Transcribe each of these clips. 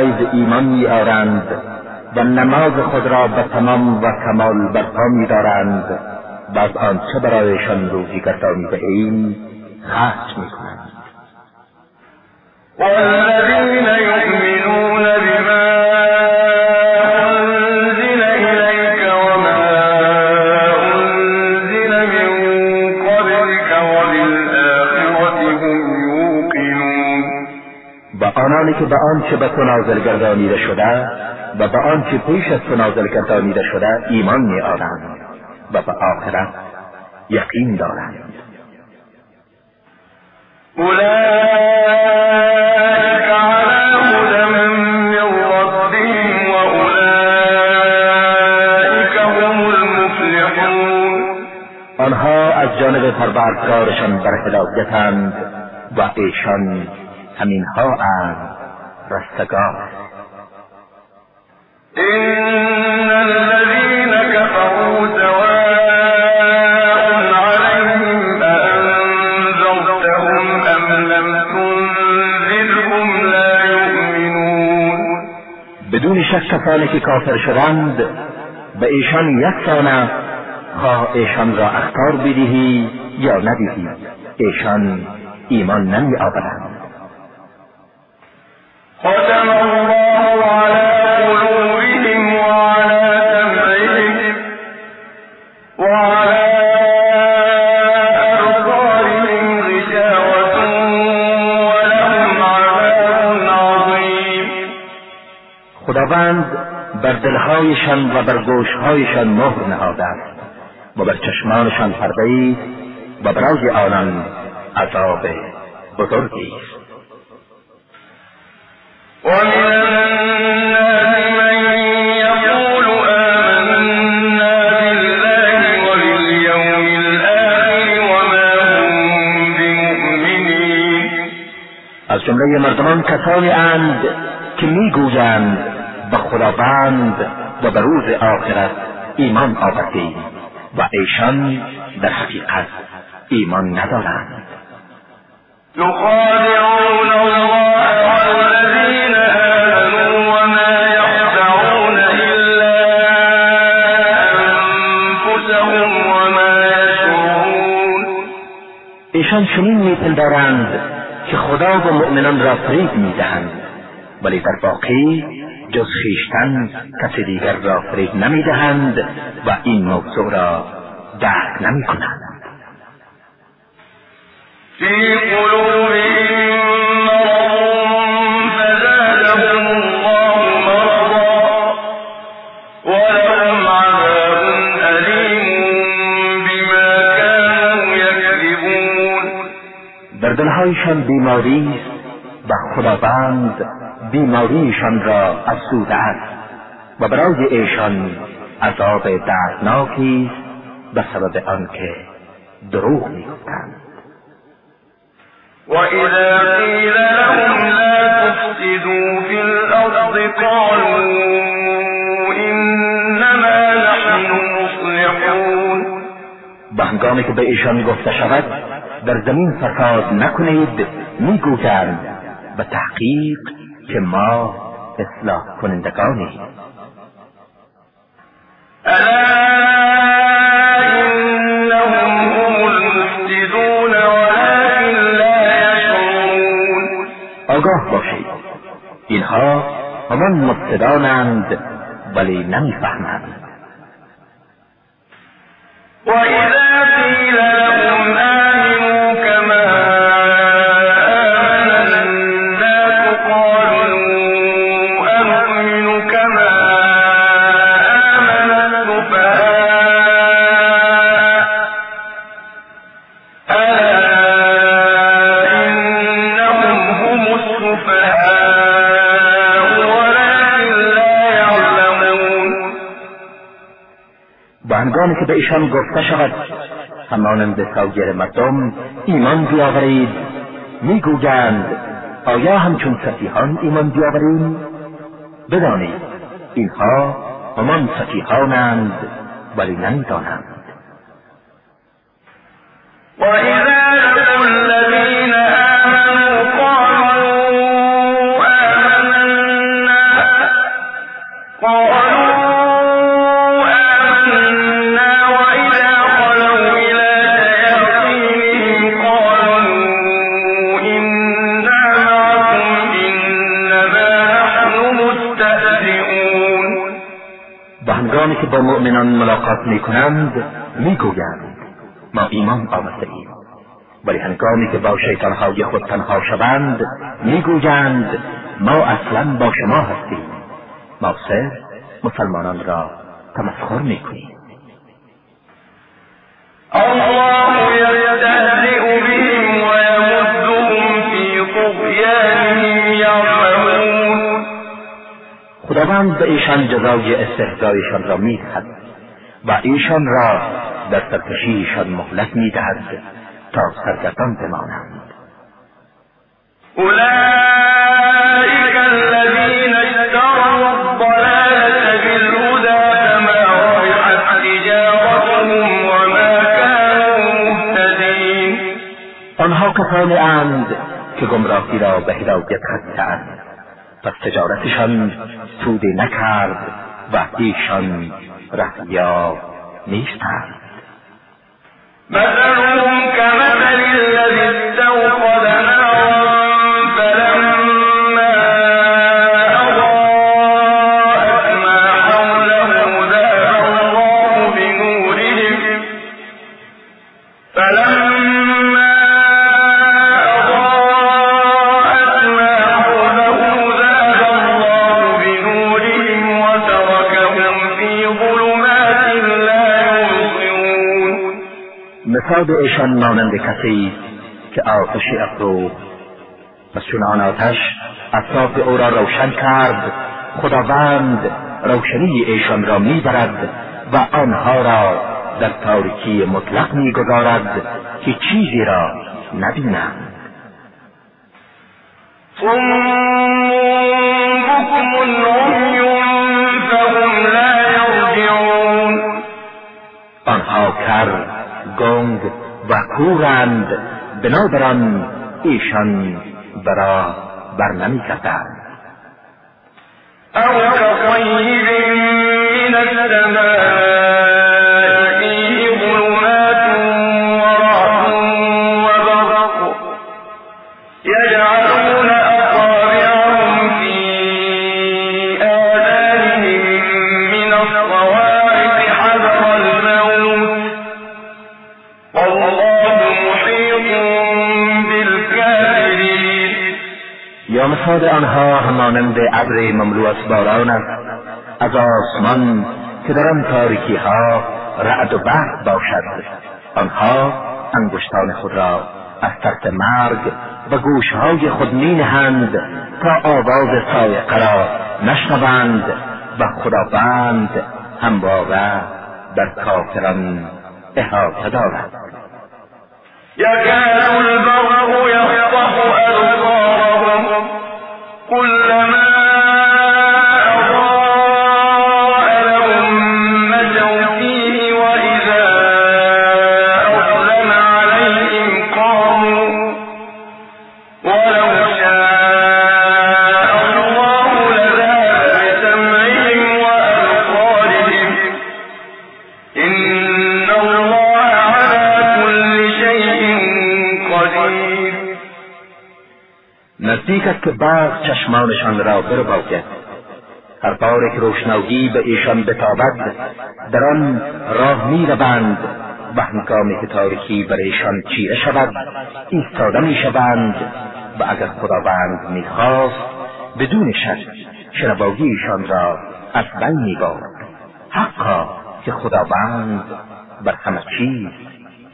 غیب ایمان میآورند و نماز خود را به تمام و کمال برپا میدارند. و از آنچه برایشان روزی گردانیده ایم خرج می‌کنند والذين آنچه به تو نازل گردانیده شده و به آنچه پیش از تو نازل گردانیده شده ایمان میآورند و به آخرت یقین دارند آنها از جانب پروردگارشان بر هدایتند و ایشان همینها اند. رستگار إن الذين كفروا سواء عليهم أأنذرتهم أم لم تنذرهم لا يؤمنون. بدون شک کسانی که کافر شدند به ایشان یکسان است خواه ایشان را اختار بدهی یا ندهی. ایشان ایمان نمی آورند بر دلهایشان و بر گوشهایشان مهر نهاده است و بر چشمانشان پرده است و برای آنان عذاب بزرگی است. از جمله مردمان کسانی اند که می‌گویند به خداوند و به روز آخرت ایمان آوردیم و ایشان در حقیقت ایمان ندارند. يخادعون الله والذين آمنوا وما يخدعون إلا أنفسهم وما يشعرون ایشان چنین میپندارند که خدا و مؤمنان را فریب می‌دهند ولی در واقع جز خیشتن کسی دیگر را فریب نمی‌دهند و این موضوع را درک كانوا يكذبون. در دلهایشان بیماری است و خداوند بیماریشان را افزوده است و برای ایشان عذاب دردناکی است به سبب آنکه دروغ می‌گفتند. وإذا قيل لهم لا تفسدوا في الأرض قالوا إنما نحن مصلحون. و هنگامی که به ایشان گفته شود در زمین فساد نکنید می‌گویند به تحقیق که ما اصلاح کنندگانیم آگاه باشید. اینها همان مفسدانند ولی نمی‌فهمند. ایشان گفته شود همانند سایر مردم ایمان بیاورید. می‌گویند آیا همچون سفیهان ایمان بیاوریم؟ بدانید اینها همان سفیهانند ولی نمی‌دانند. ملاقات می‌کنند می‌گویند ما ایمان آورده ایم ولی هنگامی که با شیطانهای خود تنها شوند می‌گویند ما اصلا با شما هستیم. ما صرف مسلمانان را تمسخر می‌کنیم. الله يستهزئ بهم ويمدهم في طغيانهم يعمهون خداوند به ایشان جزای استهزایشان را می‌دهد. و ایشان را در سرکشیشان مهلت می‌دهد تا سرگردان بمانند. أولئك الذين اشتروا الضلالة بالهدى فما ربحت تجارتهم وما كانوا مهتدين آنها کسانی اند که گمراهی را به هدایت خریدهاند پس تجارتشان سودی نکرد و ایشان رهیاب نیستند. مثال ایشان مانند کسی که آتشی افروخت. پس چون آن آتش اطراف او را روشن کرد خداوند روشنی ایشان را می‌برد و آنها را در تاریکی مطلق می‌گذارد که چیزی را نبینند. آنها کر گنگ و کورند بنابراین ایشان برا برنمی کردند. أو كطيب من السماء. مثال آنها همانند ابر مملو از باران است. از آسمان که در آن تاریکی ها رعد و برق باشد. آنها انگشتان خود را از ترس مرگ و گوشهای خود می نهند تا آواز سایقه را نشنوند و خداوند همواره در کافران احاطه دارد. يكاد البرق يخطف نزدیک که برق چشمانشان را برباید. هر بار که روشنایی به ایشان بتابد در آن راه می روند و هنگامی که تاریکی بر ایشان چیره شود ایستاده می شوند و اگر خداوند می‌خواست بدون شک شنوایی ایشان را از بین می برد حقا که خداوند بر همه چیز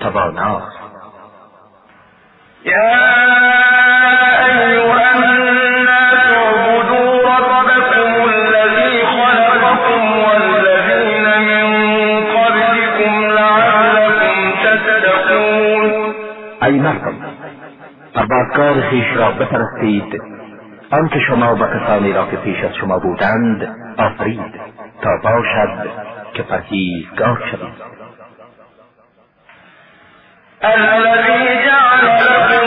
تواناست. يا أيها ای مردم اول خیش را بپرستید آنکه شما و کسانی را که پیش از شما بودند آفرید تا باشد که پرهیزگار شوید. الذي جعل لكم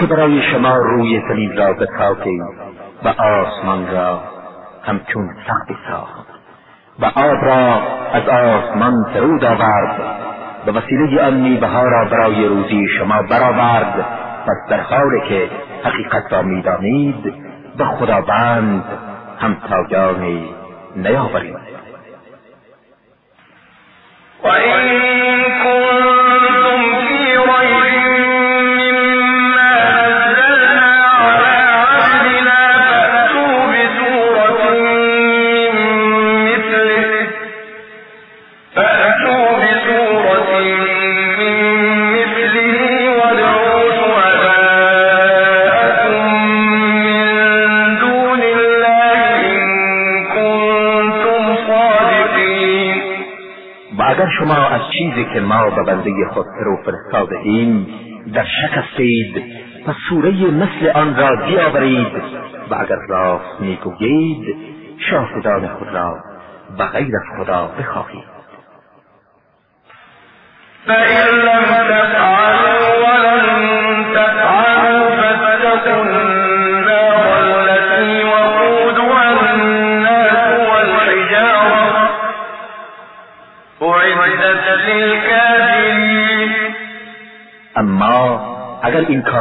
آنکه برای شما روی زمین را بسازید و آسمان را همچون سقفی ساخت. و آب را از آسمان فرود آورد به وسیله آن میوهها را برای روزی شما برآورد. پس در حالی که حقیقت را می‌دانید به خداوند همتایانی نیاورید. که ما به بنده خود فرستاده ایم در شک هستید پس سوره مثل آن را بیاورید و اگر راست می‌گویید شاهدان خود را به غیر از خدا بخواهید.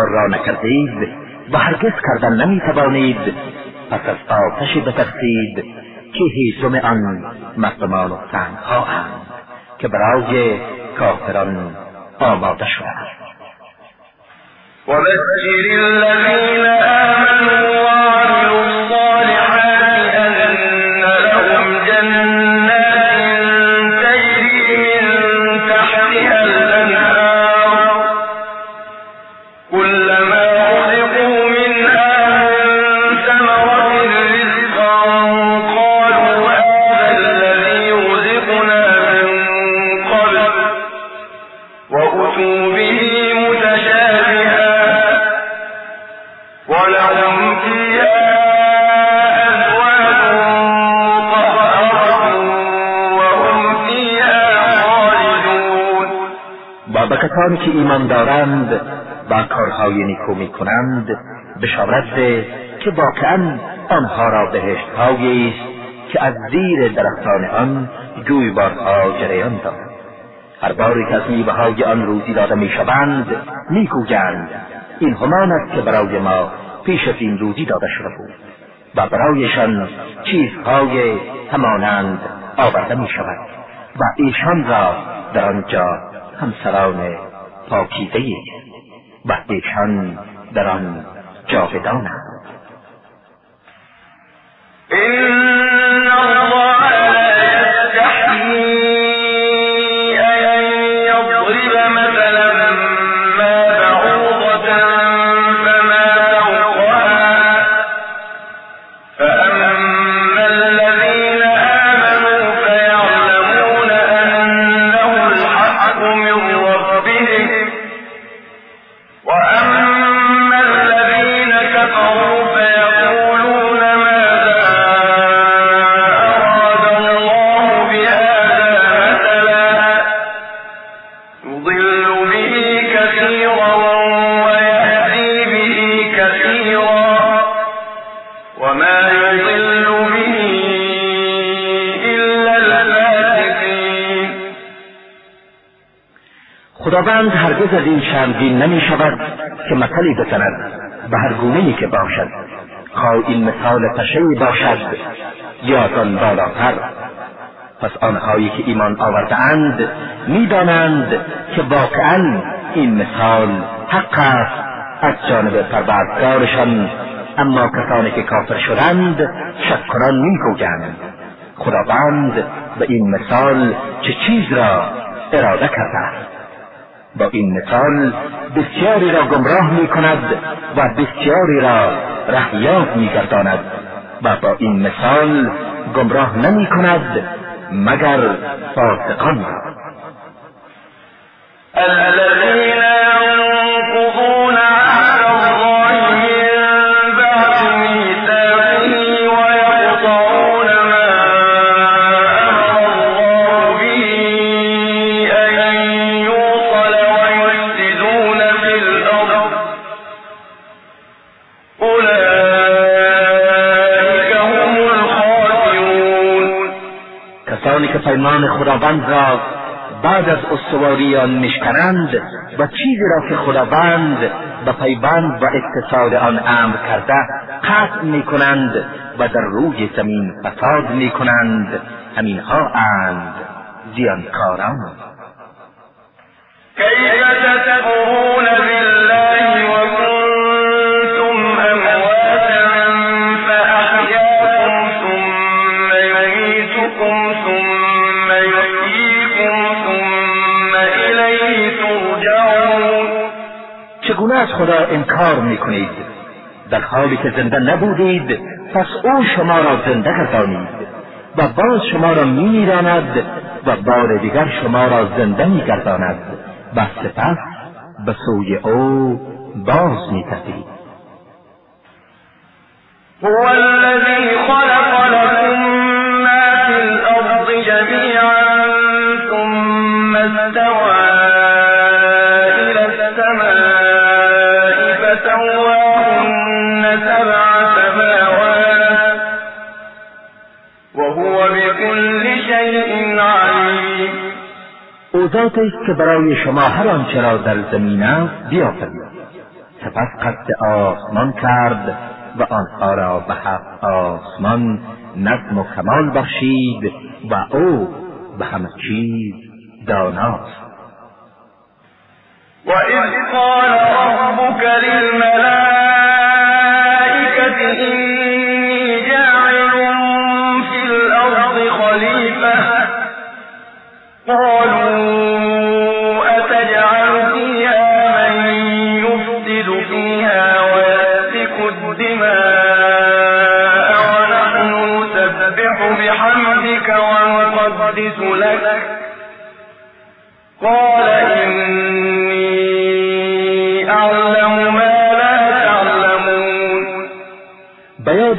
را نکردید و هرگز کردن نمی‌توانید. پس از آتشی بترسید که هیزم آن مردمان و سنگها که برای کافران آماده شده است وبشر الذين واقعا آنها را بهشت است که از زیر درختان آن جویبارها جریان دارد هر باری که از آن روزی داده می‌شوند می‌گویند این همان است که برای ما پیش از این روزی داده شده بود و برایشان چیزهای همانند آورده می شود و ایشان را در آنجا همسران پاکیزه و ایشان در آن جاودانند هرگز از این شرمگین نمی شود که مثلی بزند به هر گونه که باشد خواه این مثال پشهی باشد یا آن بالاتر. پس آنهایی که ایمان آوردهاند می‌دانند که واقعا این مثال حق است از جانب پروردگارشان. اما کسانی که کافر شدند شکران می‌گویند. خداوند به این مثال چه چیز را اراده کرده است؟ با این مثال بسیاری را گمراه می کند و بسیاری را رهیاب می گرداند و با این مثال گمراه نمی کند مگر فاسقان را. پیمان خداوند را بعد از استواری آن میشکنند و چیزی را که خداوند به پیوند و اقتصاد آن امر کرده قطع می کنند و در روی زمین فساد می کنند همینها اند زیانکاران. تكفرون بالله از خدا انکار می کنید در حالی که زنده نبودید پس او شما را زنده گردانید و باز شما را میراند و بار دیگر شما را زنده میگرداند. و سپس به سوی او باز میگردید هو الذي خلق لكم ما في الأرض جميعا ذاتی است که برای شما هر آنچه را در زمین است بیافرید سپس قصد آسمان کرد و آنها را به هفت آسمان نظم و کمال بخشید و او به همه چیز داناست. وإذ قال ربك للملائكة إني جاعل في الأرض خليفة قالوا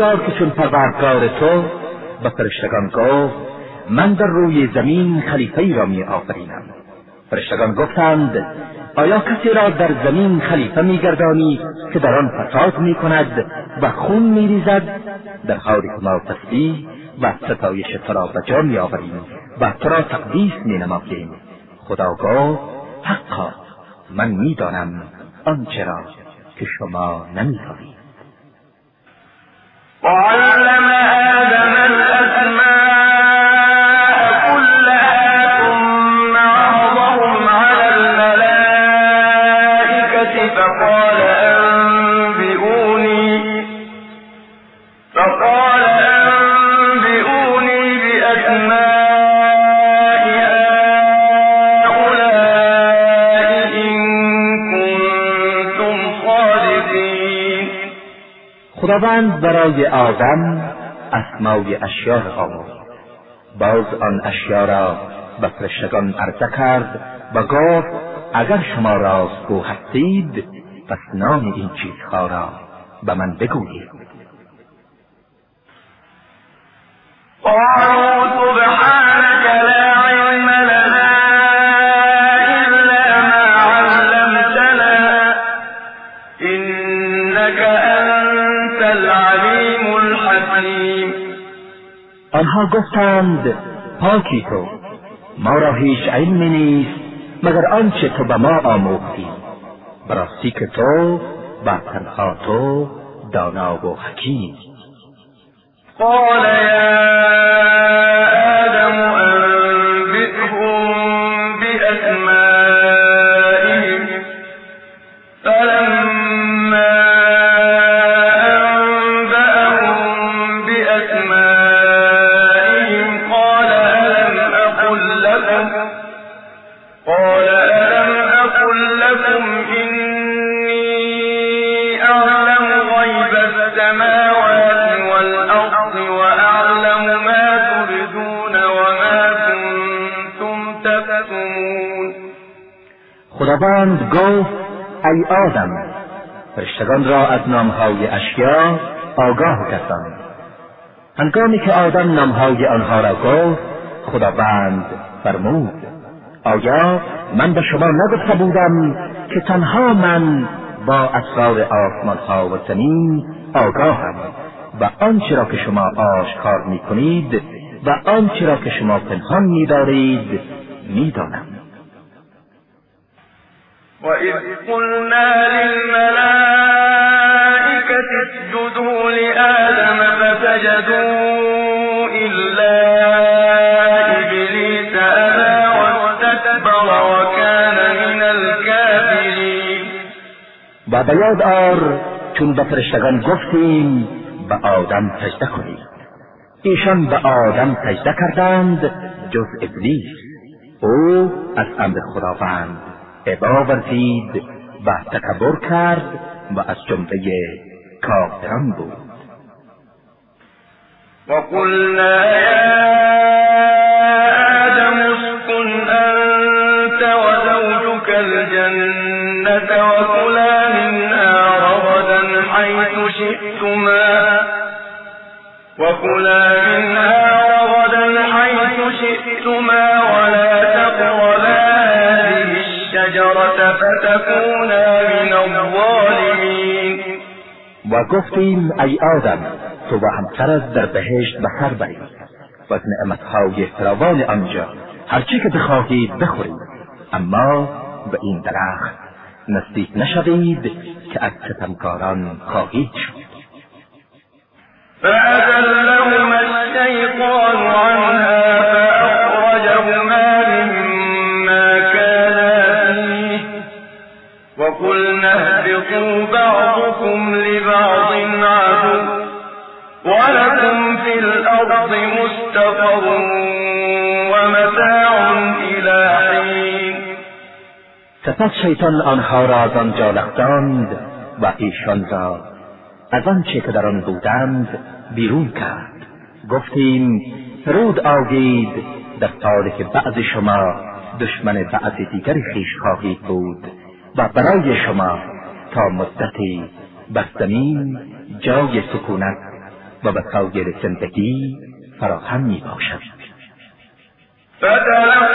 آر که چون پروردگار تو به فرشتگان گفت من در روی زمین خلیفه ای را می آفرینم فرشتگان گفتند آیا کسی را در زمین خلیفه می گردانی که در آن فساد می کند و خون می ریزد در حالی که ما تسبیح و ستایش تو را به جا می آوریم و تو را تقدیس می نماییم خدا گفت حقا من می دانم آنچه را که شما نمی دانید وعلم آدم الأسماء خداوند برای آدم اسمای اشیا را باز آن اشیا را به فرشتگان عرضه کرد و گفت اگر شما راستگو هستید پس نام این چیزها را به من بگویید. قالوا سبحانك لا آنها گفتند پاکی تو ما را هیچ علمی نیست مگر آنچه تو به ما آموختی؟ براستی که تو بر تنها تو دانا و حکیم. قال خداوند گفت ای آدم فرشتگان را از نامهای اشیا آگاه کسان هنگامی که آدم نامهای آنها را گفت خداوند فرمود آیا من به شما نگفته بودم که تنها من با اسرار آسمان ها و زمین آگاهم و آنچه را که شما آشکار می کنید و آنچه را که شما پنهان می دارید می. وإذ قلنا للملائكة اسجدوا لآدم فسجدوا إلا إبليس أبى واستكبر وكان من الكافرين و به یاد آر چون به فرشتگان گفتیم به آدم سجده کنید. ایشان به آدم سجده کردند جز ابلیس. أو از أمر خداوند ابا ورزید و تکبر کرد و از جمله کافران بود. وقلنا يا آدم اسكن أنت وزوجك الجنة وكلا منها رغدا حيث شئتما وكلا منها و گفتیم ای آدم تو و همسرت در بهشت به سر برید و از نعمتهای فراوان آنجا هرچی که بخواهید بخورید اما به این درخت نزدیک نشوید که از ستمکاران خواهید شد. فأذلهما عنها وقلنا اهبطوا بعضكم لبعض عدو ولكم في الأرض مستقر ومتاع إلى حين. سپس شیطان آنها را از آنجا لغزاند و ایشان را از آنچه که در آن بودند بیرون کرد. گفتیم فرود آگید در حالی که بعض شما دشمن بعض دیگری خیش خواهید بود. و برای شما تا مدتی بر زمین جای سکونت و وسایل زندگی فراهم می باشد. آدم من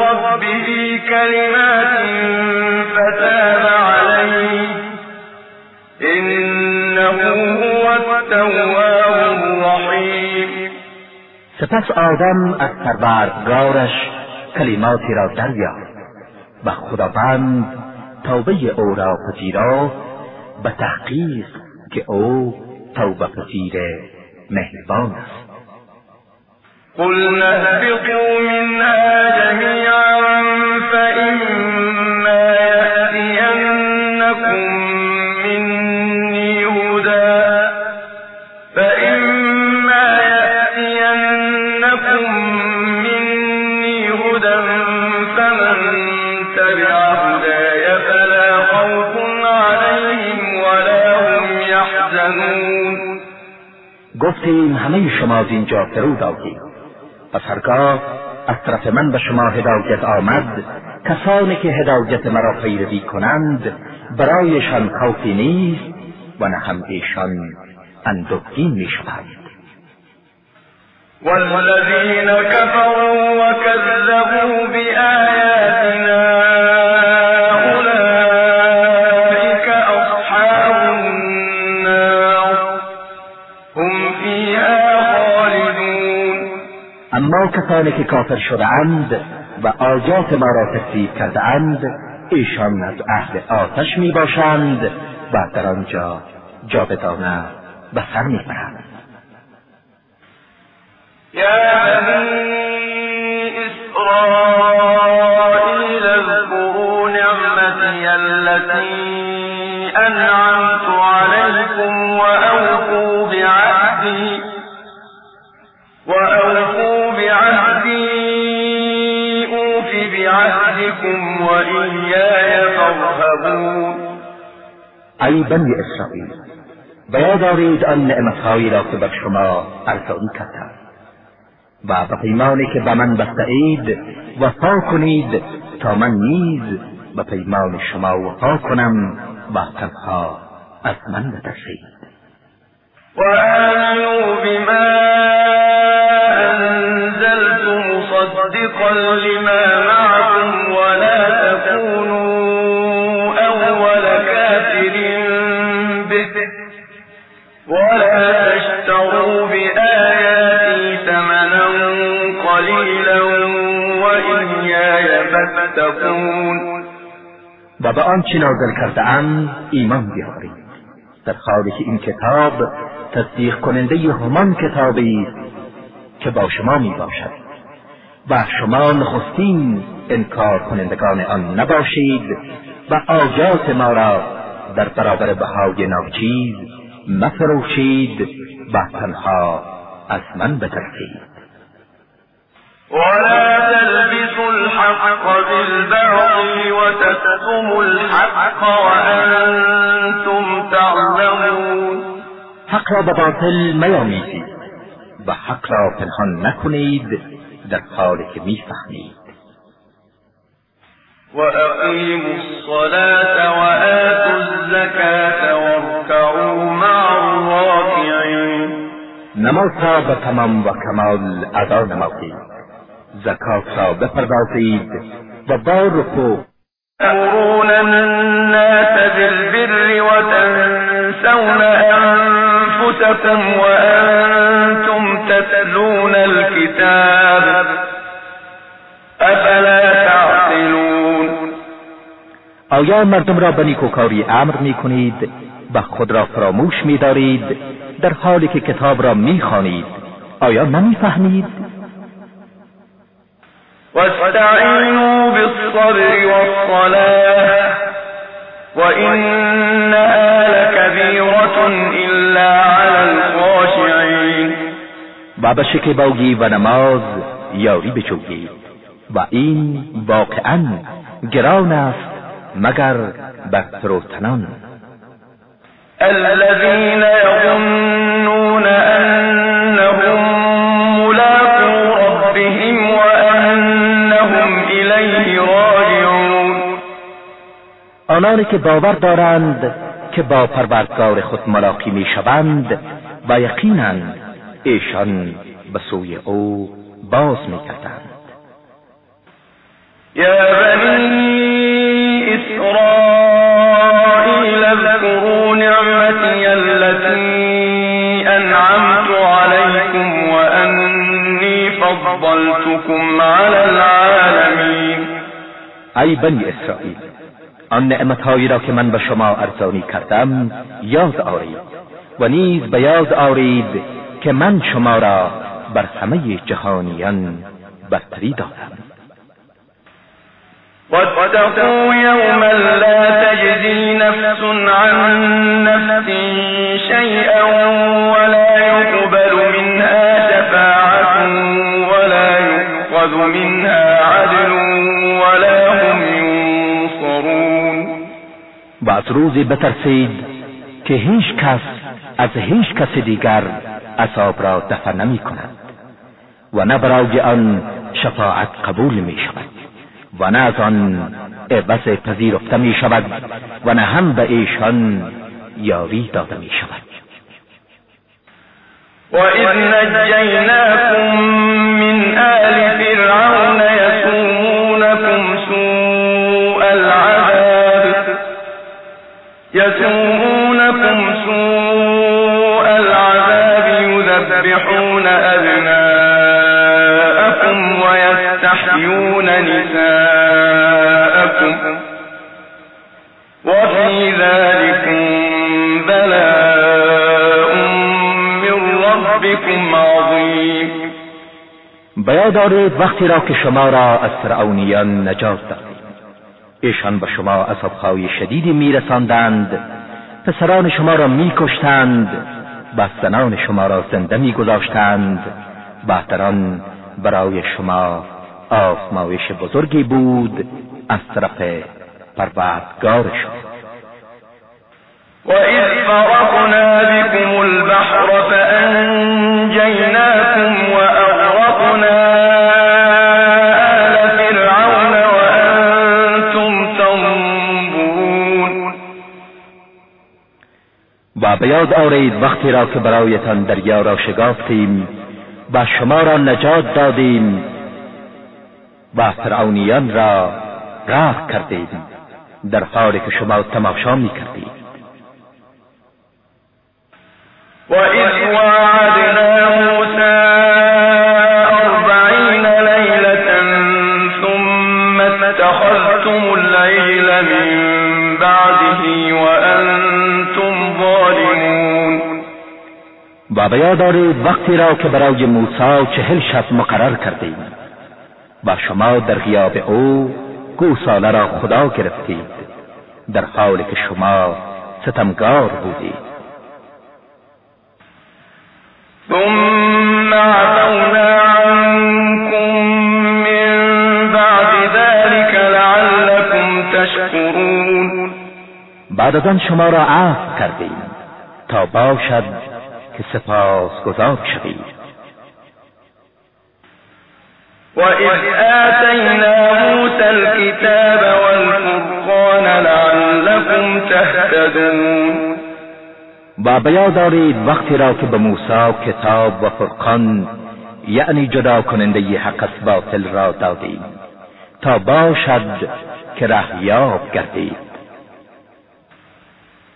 ربه كلمات فتاب عليه. إنه هو التواب الرحيم. سپس آدم از پروردگارش کلماتی را دریافت و خداوند توبه او را پذیرفت به تحقیق که او توبه پذیر مهربان است. قلنا اهبطوا منها جميعا فإما گفتیم همه شما از اینجا فرود آیید پس هرگاه از طرف من به شما هدایت آمد. کسانی که هدایت مرا پیروی کنند برایشان خوفی نیست و نه هم ایشان اندوهگین می شوند والذين كفروا وكذبوا بآياتنا کسانی که کافر شدهاند و آیات ما را تکذیب کردهاند ایشان از اهل آتش می باشند و در آنجا جاودانه به سر می برند إسرائيل اذكروا نعمتي التي أنعمت ای بنی اسرائیل به یاد آورید آن نعمتهایی را که بر شما ارزانی کردم. و به پیمانی که به من بسته اید وفا کنید تا من نیز به پیمان شما وفا کنم و تنها از من بترسید. و آمنوا بما انزلت مصدقا لما معكم ولا فاتقون و به آنچه نازل کرده ام ایمان بیارید. در حالی که این کتاب تصدیق کننده همان کتابی که با شما می باشد. و شما نخستین انکار کنندگان آن نباشید و آجات ما را در برابر بهای ناچیز مفروشید و تنها از من بترسید. ولا تلبسوا الحق بالباطل وتكتموا الحق وأنتم تعلمون. حق را به باطل میامیزید و حق را پنهان نکنید در حالی که میفهمید. وأقيموا الصلاة وآتوا الزكاة واركعوا مع الراكعين. نماز را به تمام و کمال ادا نمایید زکات را بپردازید و با رکوع تأمرون الناس بالبر وتنسون أنفسكم وأنتم تتلون الكتاب أفلا تعقلون. آیا مردم را به نیکوکاری امر می کنید و خود را فراموش می دارید در حالی که کتاب را می خوانید آیا نمی فهمید؟ واستعینوا بالصبر والصلاة وإنها لكبيرة إلا على الخاشعين. و به شکیبایی و نماز یاری بچوگید و این واقعا گران است مگر بر فروتنان الذين يظنون أنهم آنانی که باور دارند که با پروردگار خود ملاقی می شوند و یقینا ایشان به سوی او باز می کردند يا بني إسرائيل اذكروا نعمتي التي أنعمت عليكم وأني فضلتكم على العالمين ای بنی اسرائیل آن نعمتهایی را که من به شما ارزانی کردم یاد آرید و نیز به یاد آرید که من شما را بر همه جهانیان برتری دادم واتقوا يوما لا تجزي نفس عن نفس شيئا ولا يقبل منها شفاعة ولا يؤخذ منها و از روزی بترسید که هیچ کس از هیچ کس دیگر عذاب را دفع نمی کند و نه برای آن شفاعت قبول می شود و نه از آن عوض پذیرفته می شود و نه هم به ایشان یاری داده می شود. وإذ نجيناكم من آل يسومونكم سوء العذاب يذبحون أبناءكم ويستحيون نساءكم وفي ذلكم بلاء من ربكم عظيم. بیاد دارید وقتی را که شما را از فرعونیان نجات دادید ایشان به شما عذابهای شدیدی میرساندند. پسران شما را میکشتند و زنان شما را زنده میگذاشتند. بهتران برای شما آزمایش بزرگی بود از طرف پروردگارشان وإذ فرقنا بكم البحر فأنجيناكم و به آرید وقتی را که برایتان دریا را شگافتیم و شما را نجات دادیم و فرعونیان را راه کردیم در حالی که شما تماشا می کردید و و به یاد دارید وقتی را که برای موسی چهل شب مقرر کردیم. و شما در غیاب او گوساله را خدا گرفتید. در حالی که شما ستمگار بودید. ثم عفونا عنكم من بعد ذلك لعلكم تشكرون. بعد از آن شما را عفو کردیم تا باشد که سپاس گذار شوید. وإذ آتينا موسى الكتاب والفرقان لعلكم تهتدون. و بیاد دارید وقتی را که به موسی کتاب و فرقان یعنی جدا کننده حق از باطل را دادیم تا باشد که رهیاب گردید.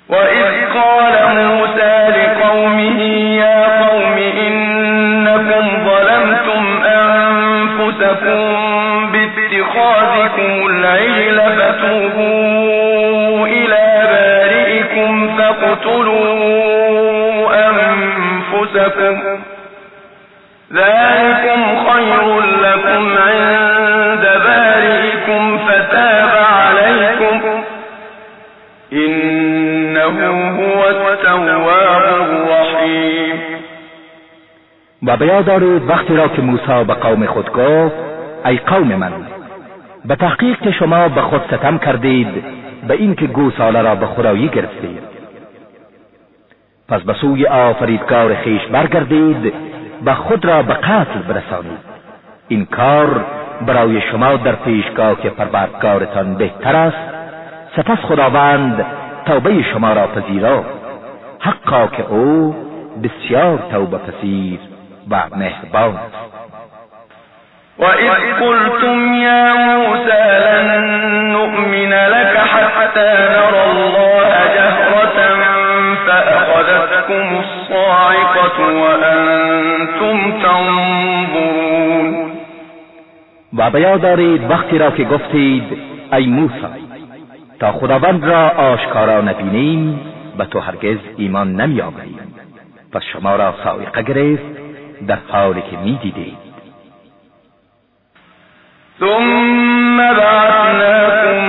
و اذ قال موسی لقومه یا قوم انکم ظلمتم أنفسكم باتخاذكم العجل فتوبوا إلى بارئكم فاقتلوا أنفسكم. ذلكم و به وقتی را که موسی به قوم خود گفت ای قوم من به تحقیق که شما به خود ستم کردید به اینکه گوساله را به خدایی گرفتید. پس به سوی آفریدگار خیش برگردید و خود را به قتل برسانید. این کار برای شما در پیشگاه که پروردگارتان بهتر است سپس خداوند توبه شما را پذیرا حقا که او بسیار توبه پذیر. و مهربان. وَإِذْ قُلْتُمْ يَا مُوسَى لَن نُّؤْمِنَ لَكَ حَتَّى نَرَى اللَّهَ جَهْرَةً فَأَخَذَتْكُمُ الصَّاعِقَةُ وَأَنتُمْ تَنظُرُونَ. و بیاد دارید وقتی را که گفتید ای موسی تا خداوند را آشکارا نبینیم و تو هرگز ایمان نمیآوری. پس شما را سائقه گرفت در حالی که می دیدید ثم بعثناكم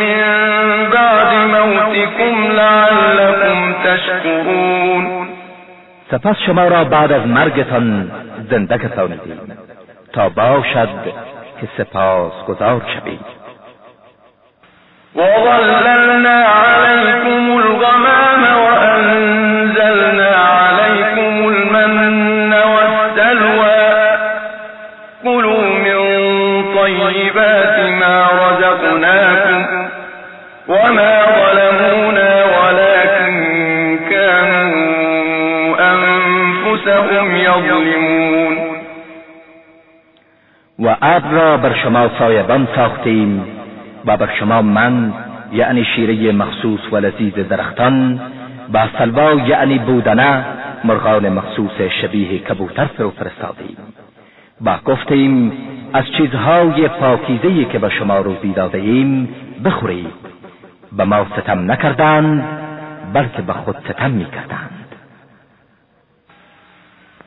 من بعد موتكم لعلكم تشكرون. سپس شما را بعد از مرگتان زنده کسانیدیم تا باشد که سپاس گذار شوید. وظللنا عليكم الغمام وأنزلنا وما ظلمونا ولكن كانوا أنفسهم يظلمون. و ابر را بر شما سایبان ساختیم و بر شما من یعنی شیره مخصوص و لذیذ درختان و سلوا یعنی بودنه مرغان مخصوص شبیه کبوتر فرو فرستادیم. و گفتیم از چیزهای پاکیزهی که به شما روزی داده ایم بخورید. به ما ستم نکردند بلکه به خود ستم میکردند.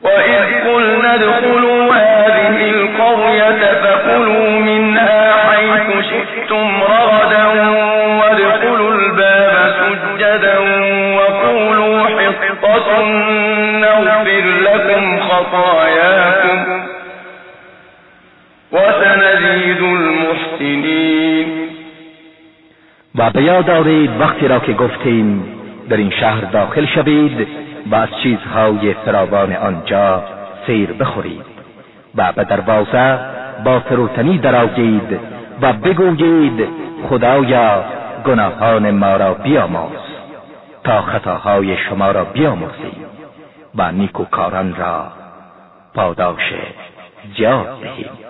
وإذ قلنا ادخلوا هذه القرية فكلوا منها حيث شئتم رغدا وادخلوا الباب سجدا وقولوا حطة نغفر لكم خطاياكم و به یاد وقتی را که گفتیم در این شهر داخل شوید و از چیزهای فراوان آنجا سیر بخورید و به دروازه با فروتنی درآیید و بگویید خدایا گناهان ما را بیامرز تا خطاهای شما را بیامرزیم و نیکوکاران را پاداش جاد دهیم.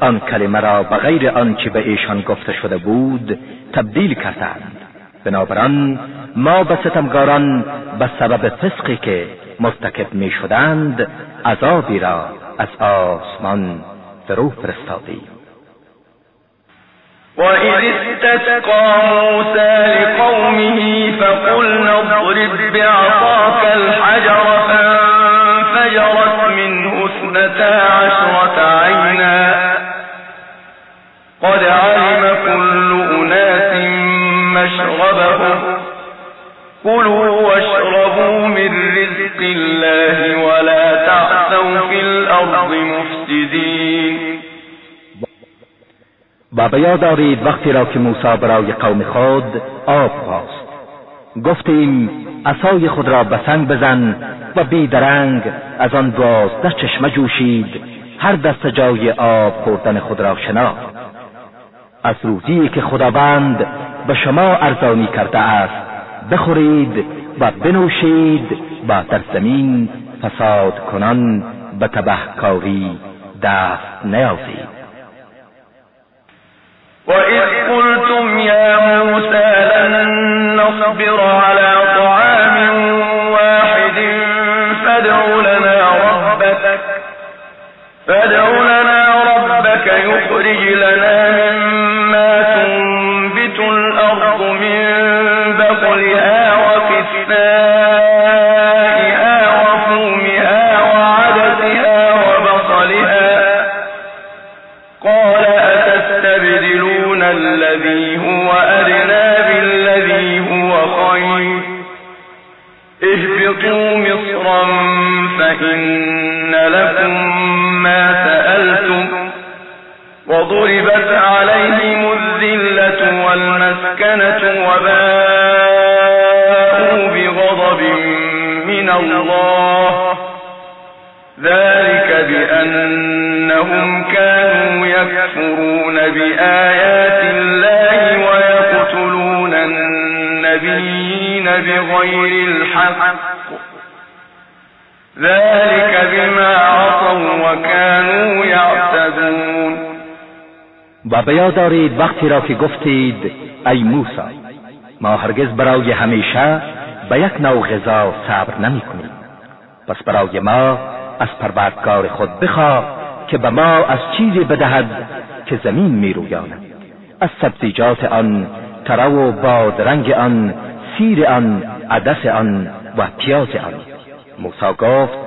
آن کلمه را به غیر آنچه به ایشان گفته شده بود تبدیل کردند. بنابراین ما به ستمگاران به سبب فسقی که مرتکب می شدند عذابی را از آسمان فرو فرستادیم. وإذ استسقى موسى لقومه فقلنا اضرب بعصاك الحجر فانفجرت قد علم كل أناس مشربهم. كلوا واشربوا من رزق الله ولا تعثوا في الأرض مفسدين. و به یاد وقتی را که موسی برای قوم خود آب خواست. گفتیم عصای خود را به سنگ بزن و بیدرنگ از آن دوازده چشمه جوشید هر دست جای آب خوردن خود را شناخت. از روزی که خداوند به شما ارزانی کرده است بخورید و بنوشید و در زمین فساد کنان به تبهکاری دست نیازید. وإذ قلتم يا موسى لن نصبر على طعام واحد فادع لنا ربك فادع لنا ربك يخرج لنا مما عليهم الذلة والمسكنة وباءوا بغضب من الله. ذلك بأنهم كانوا يكفرون بآيات الله ويقتلون النبيين بغير الحق. ذلك بما عصوا وكانوا يعتدون. و به یاد دارید وقتی را که گفتید ای موسی ما هرگز برای همیشه به یک نوع غذا صبر نمی کنیم. پس برای ما از پروردگار خود بخواه که به ما از چیزی بدهد که زمین می رویاند. از سبزیجات آن تره و بادرنگ آن سیر آن عدس آن و پیاز آن. موسی گفت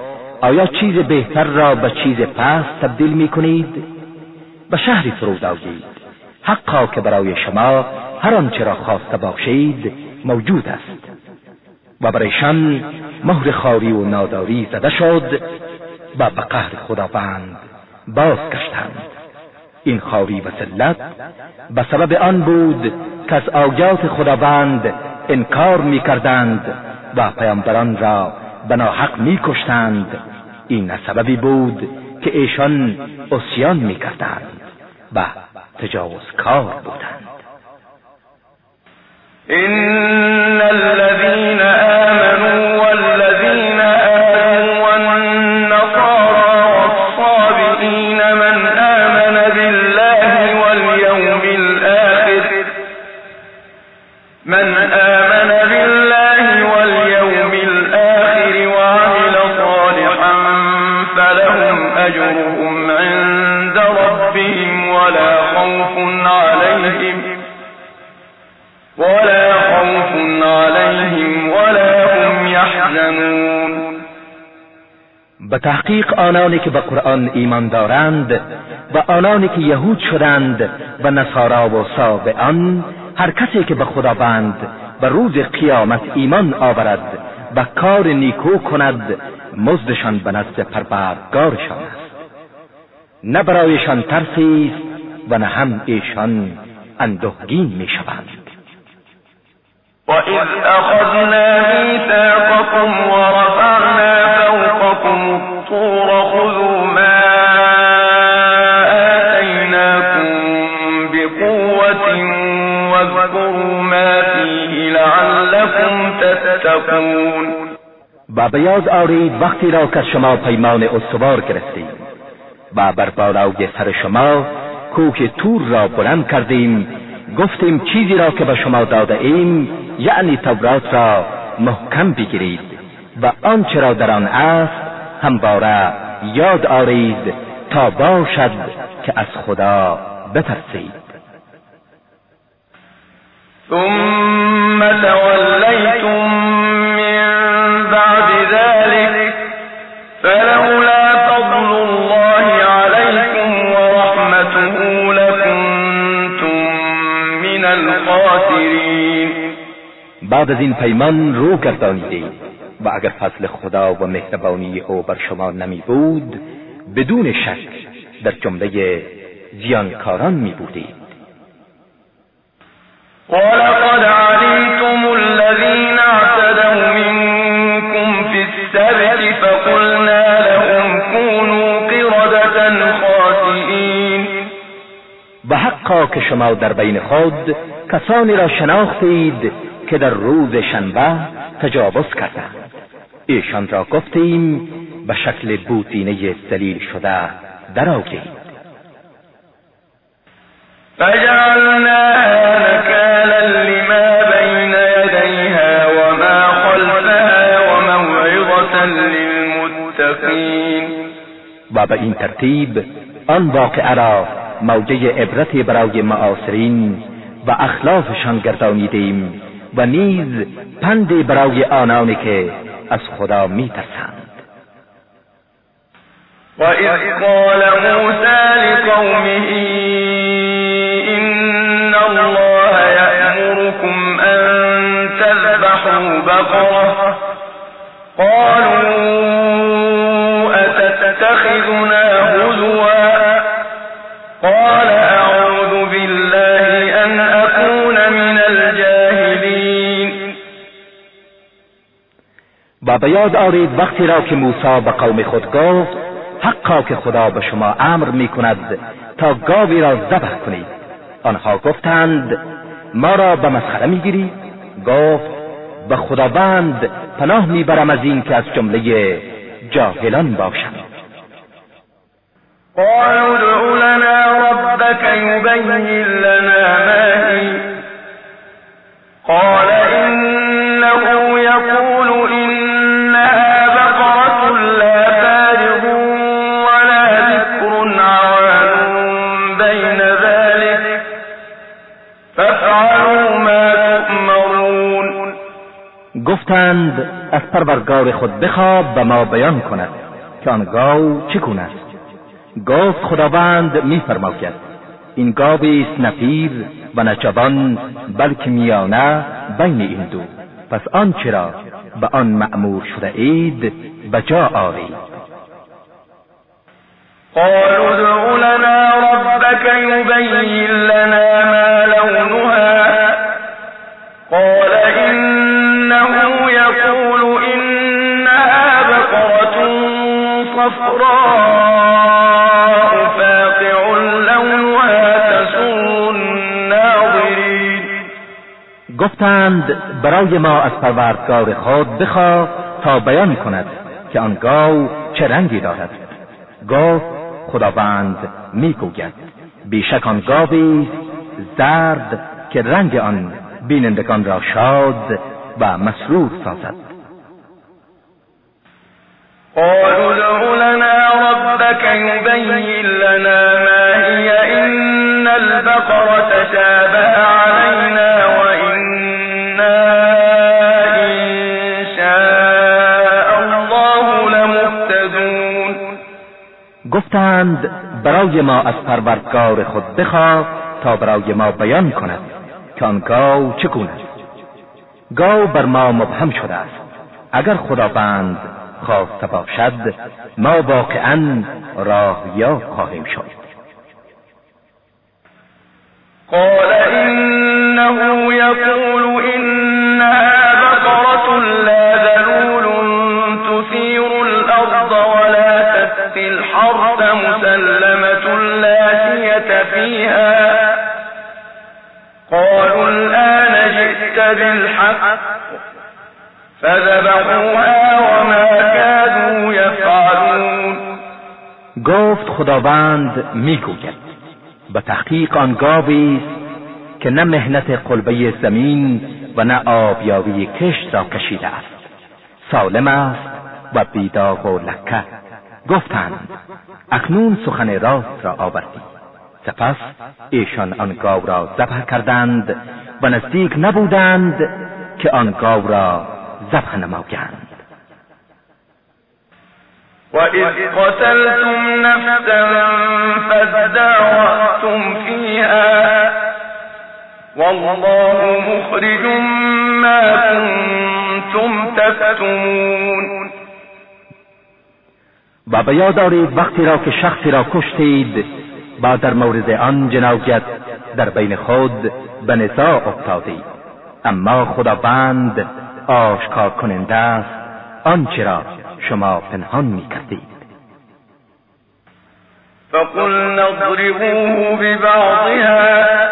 آیا چیز بهتر را به چیز پست تبدیل می کنید؟ به شهری فرود آیید حقا که برای شما هر آنچه را خواسته باشید موجود است. و برایشان مهر خاری و ناداری زده شد و به قهر خداوند بازگشتند. این خاری و ذلت به سبب آن بود که از آیات خداوند انکار می کردند و پیامبران را به ناحق می کشتند این سببی بود که ایشان اسیان می کردند و تجاوزکار بودند. إن الذين به تحقیق آنانی که به قرآن ایمان دارند و آنانی که یهود شدند و نصارا و آن هر کسی که به خداوند و روز قیامت ایمان آورد و کار نیکو کند مزدشان به نزد پروردگارشان است نه برایشان ترسی است و نه هم ایشان اندوهگین می‌شوند وإذ أخذنا ميثاقكم ورفعنا و به یاد آرید وقتی را که شما پیمان استوار گرفتید و بر بالای سر شما کوه تور را بلند کردیم. گفتیم چیزی را که به شما داده ایم یعنی تورات را محکم بگیرید. و آنچه را در آن است همواره یاد آرید تا باشد که از خدا بترسید. ثم تولیتم من بعد ذلك فلولا فضل الله عليكم ورحمته لكنتم من الخاسرین بعد از این پیمان رو گردانیدید و اگر فضل خدا و مهربانی او بر شما نمی بود بدون شک در جمله زیانکاران می بودید. ولقد علمتم الذين اعتدوا منكم في السبت فقلنا لهم كونوا قردة خاسئين و حقا که شما در بین خود کسانی را شناختید که در روز شنبه تجاوز کردند. ایشان را گفتیم به شکل بوتینه ذلیل شده درآگید فجعلناها نكالا لما بين يديها وما خلفها وموعظة للمتقين. و به این ترتیب آن واقعه را موجه عبرت برای معاصرین و اخلافشان گردانیدیم و نیز پندی برای آنانی که از خدا می ترسند و اذ قال موسی لقومه ان الله یأمركم ان تذبحوا بقره. قالوا به یاد آرید وقتی را که موسی به قوم خود گفت حقا که خدا به شما امر می کند تا گاوی را ذبح کنید. آنها گفتند ما را به مسخره می‌گیری گفت به خداوند پناه می‌برم از این که از جمله جاهلان باشم. قالوا ربك يبين لنا ما قال گفتند از پروردگار خود بخواب و ما بیان کند که آن گاو چگونه است. گفت خداوند میفرماید این گاوی است نفیر و نجوان بلکه میانه بین این دو. پس آنچه را به آن مأمور شده اید به جا آرید. قالوا ادع لنا ربك يبين لنا ما گفتند برای ما از پروردگار خود بخواه تا بیان کند که آن گاو چه رنگی دارد. گفت خداوند می‌گوید بیشک آن گاوی زرد که رنگ آن بینندگان را شاد و مسرور سازد. قالوا ادع لنا ربك يبين لنا ما هي إن البقرة تشابه علينا گفتند برای ما از پروردگار خود بخواه تا برای ما بیان کند که آن گاو چگونه است. گاو بر ما مبهم شده است. اگر خداوند خواسته باشد ما واقعا راه یا خواهیم شد. قال انه یقول بالحق فذبحوها وما كادوا يفعلون. گفت خداوند می‌گوید به تحقیق آن گاوی که نه مهنت قلبه زمین و نه آبیابی کشت را کشیده است. سالم است و بیداغ و لکه. گفتند اکنون سخن راست را آوردی سپس ایشان آن گاو را ذبح کردند و نزدیک نبودند که آن گاو را ذبح نمایند. وإذ قتلتم نفسا فادارأتم فيها والله مخرج ما كنتم تكتمون و به یاد دارید وقتی را که شخصی را کشتید با در مورد آن جنایت در بین خود به نزاع افتادید اما خداوند آشکار کننده است آنچه را شما پنهان می کردید فقلنا اضربوه ببعضها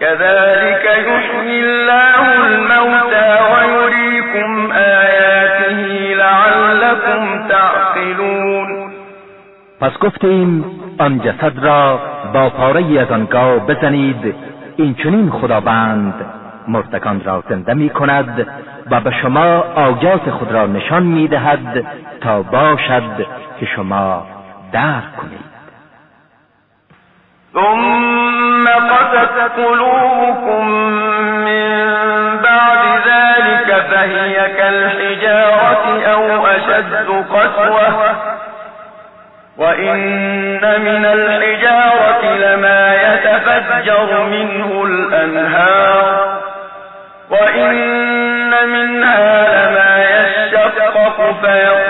كذلك يحيي الله الموتى ويريكم آياته لعلكم تعقلون. پس گفتیم آن جسد را با پاره از آنگاه بزنید. این چنین خداوند مردگان را زنده می کند و به شما آیات خود را نشان می دهد تا باشد که شما درک کنید. ثم قست قلوبكم من بعد ذلك فهي كالحجارة أو أشد قسوة. وإن من الحجارة لما يتفجر منه الأنهار وإن منها لما يشقق فيخرج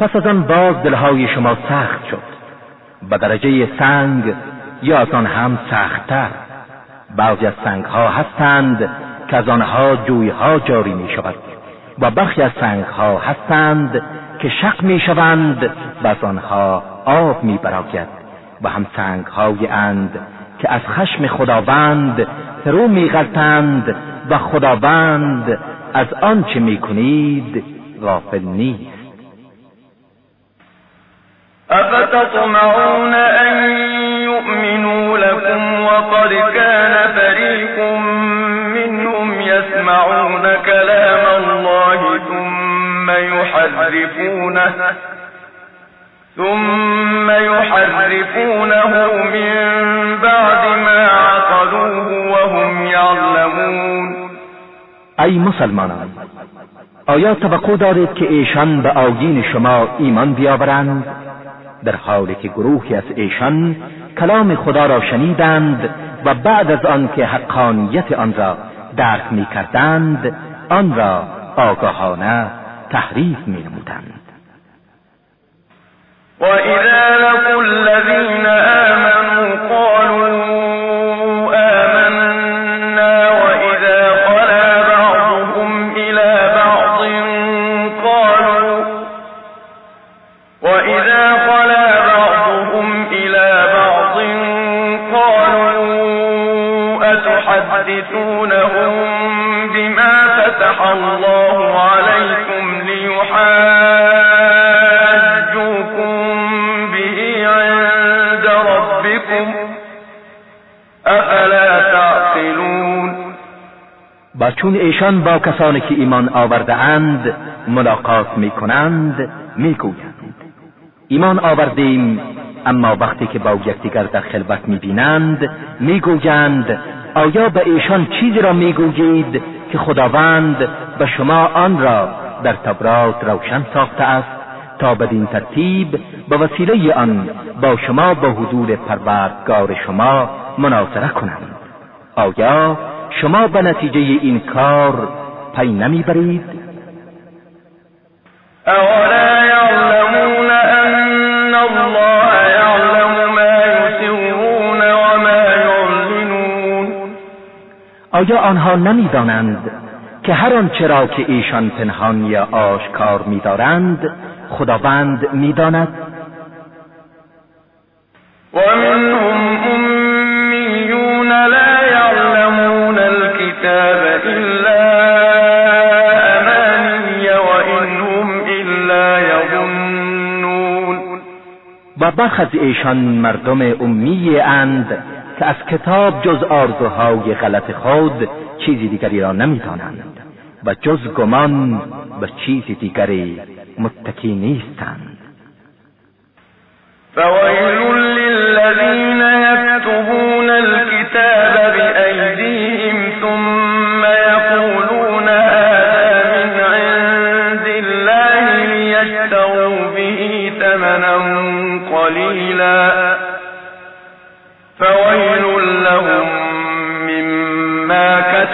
پس از آن باز دلهای شما سخت شد. به درجه سنگ یا از آن هم سختتر. بعضی از سنگ ها هستند که از آنها جویها جاری می شود و بخی از سنگ ها هستند که شق می شوند و از آنها آب می براید و هم سنگ های اند که از خشم خداوند فرو می غلطند و خداوند از آنچه می کنید غافل نیست. أفتطمعون أن يؤمنوا لكم وقد كان فريق منهم يسمعون كلام الله ثم يحرفونه ثم يحرفونه من بعد ما عقلوه وهم يعلمون. ای مسلمانان آیا توقع دارید که ایشان به آیین شما ایمان بیاورند در حالی که گروهی از ایشان کلام خدا را شنیدند و بعد از آن که حقانیت آن را درک می کردند آن را آگاهانه تحریف می نمودند و اذا الذین چون ایشان با کسانی که ایمان آورده اند ملاقات می کنند می ایمان آوردیم اما وقتی که با یکدیگر در خلوت می بینند می گویند آیا به ایشان چیزی را می‌گویید که خداوند به شما آن را در تورات روشن ساخته است تا بدین ترتیب به وسیله آن با شما به حضور پروردگار شما مناظره کنند؟ آیا شما به نتیجه این کار پی نمی‌برید؟ اولا یعلمون ان الله یعلم ما یسرون و ما یعلنون. آیا آنها نمی‌دانند که هر آنچه را که ایشان پنهان یا آشکار می‌دارند خداوند می‌داند؟ و منهم و برخ از ایشان مردم امی اند که از کتاب جز آرزوهای غلط خود چیزی دیگری را نمی‌دانند و جز گمان به چیزی دیگری متکی نیستند. فویل للذین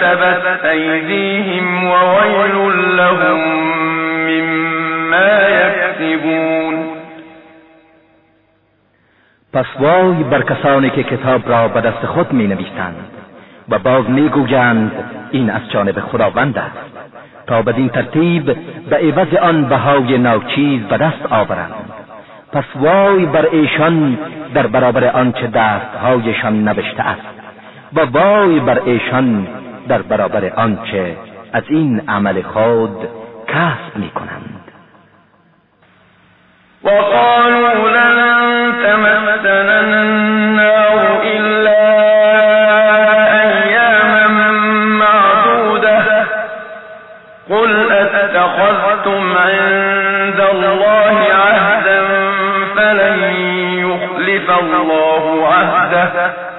مما كتبت أيديهم وويل لهم پس وای بر کسانی که کتاب را به دست خود می نویسند و باز می گویند این از جانب خداوند است تا بدین ترتیب به عوض آن بهای ناچیز به دست آورند. پس وای بر ایشان در برابر آنچه دستهایشان نوشته است و وای بر ایشان در برابر آنچه از این عمل خود کسب می کنند وقالوا لن تمسنا النار إلا أياما قل أتخذتم عند الله عهدا فلن يخلف الله عهده.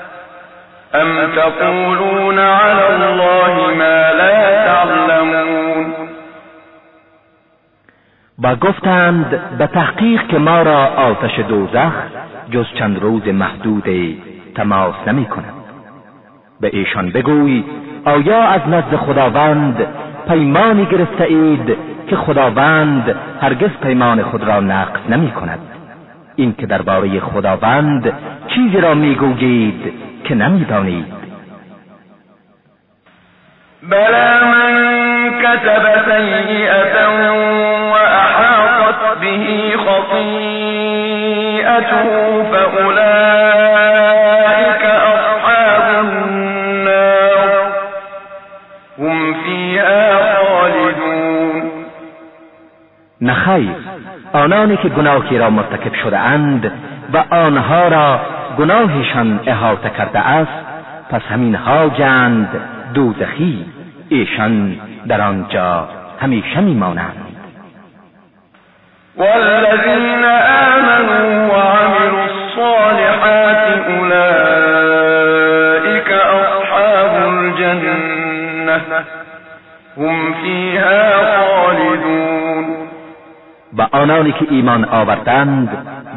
أم تقولون على الله ما لا تعلمون و گفتند به تحقیق که ما را آتش دوزخ جز چند روز محدود تماس نمی کند. به ایشان بگوی آیا از نزد خداوند پیمانی گرفته اید که خداوند هرگز پیمان خود را نقض نمی کند؟ این که درباره خداوند چیزی را می‌گویید که نمی‌دانید بلا من كتب سیئتا به خطيئته فأولئك أصحاب النار. هم فيها خالدون. نخیر آنانی که گناهی را مرتکب شده اند و آنها را گناهشان احاطه کرده است پس همین ها جند دوزخی ایشان در آنجا همیشه میمانند. والذين آمنوا وعملوا الصالحات أولئك أصحاب الجنة. هم فيها خالدون. و آنانی که ایمان آوردند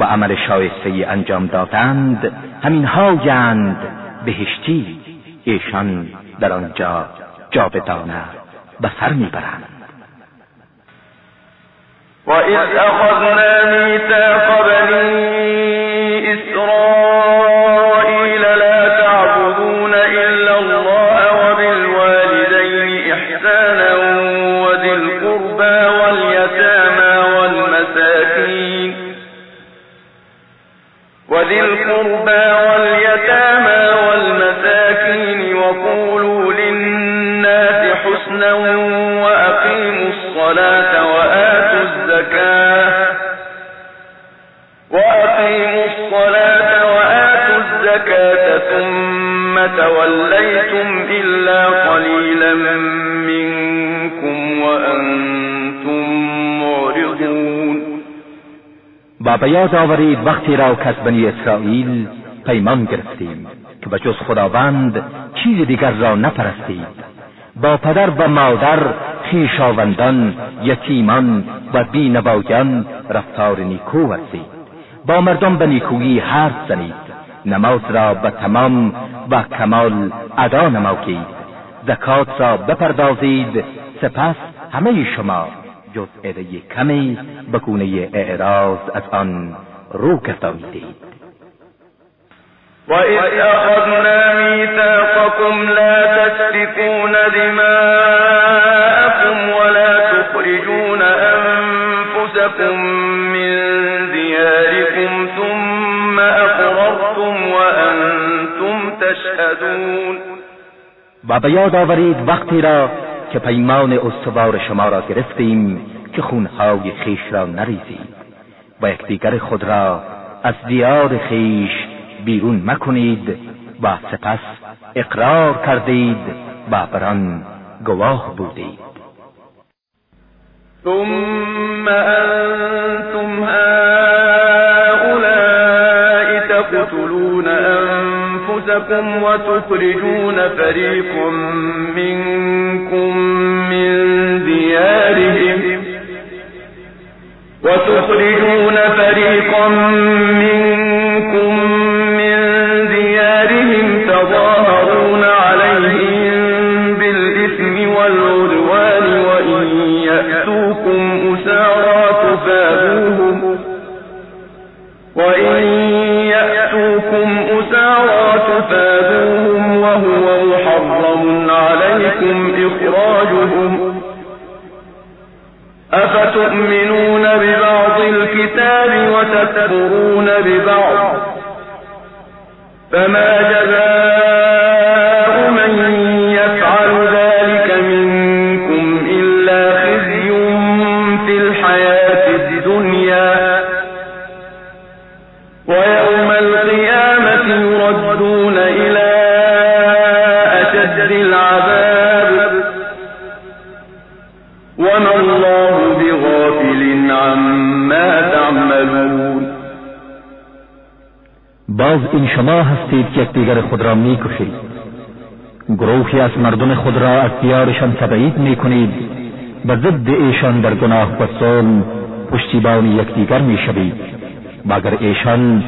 و عمل شایسته انجام دادند همین هایند بهشتی ایشان در آنجا جاودانه به سر می‌برند. وإذ أخذنا ميثاق بني توليتم إلا قليلا منكم وأنتم معرضون. با به آورید وقتی را از بنی اسرائیل پیمان گرفتیم که به جز خداوند چیز دیگر را نپرستید با پدر و مادر خیشاوندان یتیمان و بینوایان رفتار نیکو ورزید با مردم به نیکویی حرف زنید نماز را به تمام و کمال ادا نمایید زکات را بپردازید. سپس همه شما جز عده کمی به گونه اعراض از آن رو گردانیدید وإذ أخذنا ميثاقكم لا تسفكون دماءكم ولا تخرجون أنفسكم و به یاد آورید وقتی را که پیمان استوار شما را گرفتیم که خونهای خیش را نریزید و یکدیگر خود را از دیار خیش بیرون مکنید و سپس اقرار کردید و بران گواه بودید. ثم انتم هؤلاء تقتلون. انفسكم وتخرجون فريقا منكم من ديارهم. وتخرجون فريقا منكم أفتؤمنون ببعض الكتاب وتكفرون ببعض؟ فما باز این شما هستید که یکدیگر خود را می‌کشید. گروهی از مردم خود را از دیارشان تبعید می‌کنید و ضد ایشان در گناه و ظلم پشتیبان یکدیگر می‌شوید. و اگر ایشان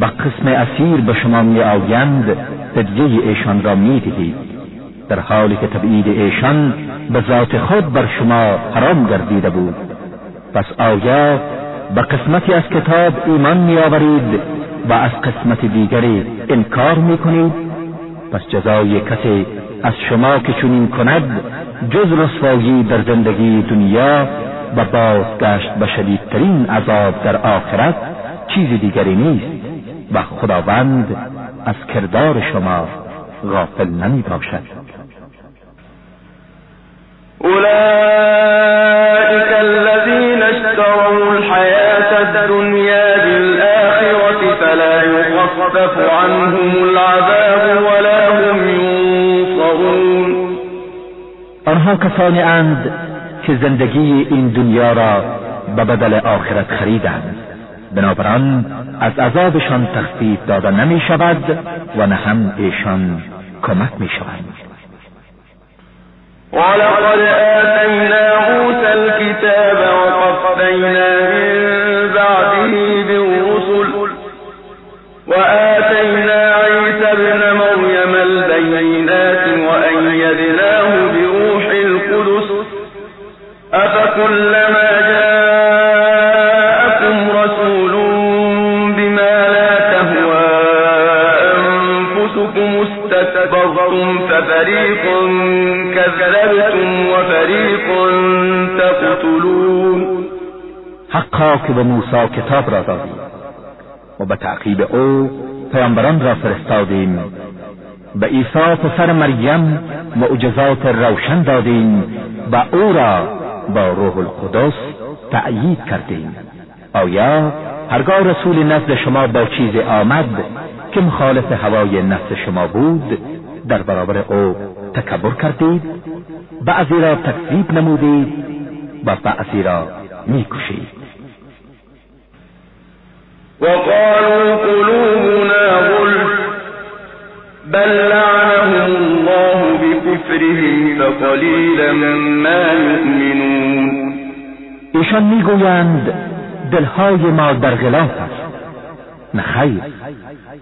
به قسم اسیر به شما می آیند فدیه ایشان را می‌دهید. در حالی که تبعید ایشان به ذات خود بر شما حرام گردیده بود. پس آیا به قسمتی از کتاب ایمان میآورید؟ و از قسمت دیگری انکار می‌کنید پس جزای کسی از شما که چنین کند جز رسوایی در زندگی دنیا و بازگشت به شدیدترین عذاب در آخرت چیز دیگری نیست و خداوند از کردار شما غافل نمی باشد کسانی اند که زندگی این دنیا را به بدل آخرت خریدند. بنابراین از عذابشان تخفیف داده نمی شود و نه هم ایشان کمک می شود ولقد آتینا موسى الكتاب وقفینا من بعده وآتينا ففريقا كذبتم وفريقا تقتلون. حقا که به موسی کتاب را دادید و به تعقیب او پیامبران را فرستادیم. به عیسی پسر مریم معجزات روشن دادیم. و او را با روح القدس تأیید کردیم. آیا هرگاه رسول نزد شما با چیز آمد که مخالف هوای نفس شما بود؟ در برابر او تکبر کردید بعضی را تکذیب نمودید و بعضی را می‌کشید. وقالوا قلوبنا غلف بل لعنهم الله بكفرهم فقلیلا ما یؤمنون ایشان می‌گویند دلهای ما در غلاف است نه خیر.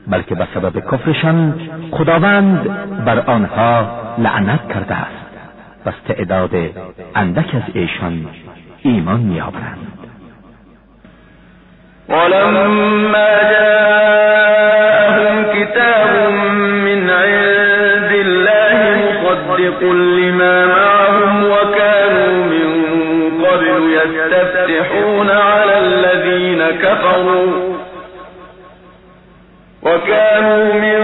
بلکه به سبب کفرشان خداوند بر آنها لعنت کرده است پس تعداد اندک از ایشان ایمان میآورند ولما جاءهم كتاب من عند الله مصدق لما معهم وكانوا من قبل يستفتحون على الذين كفروا. وكانوا من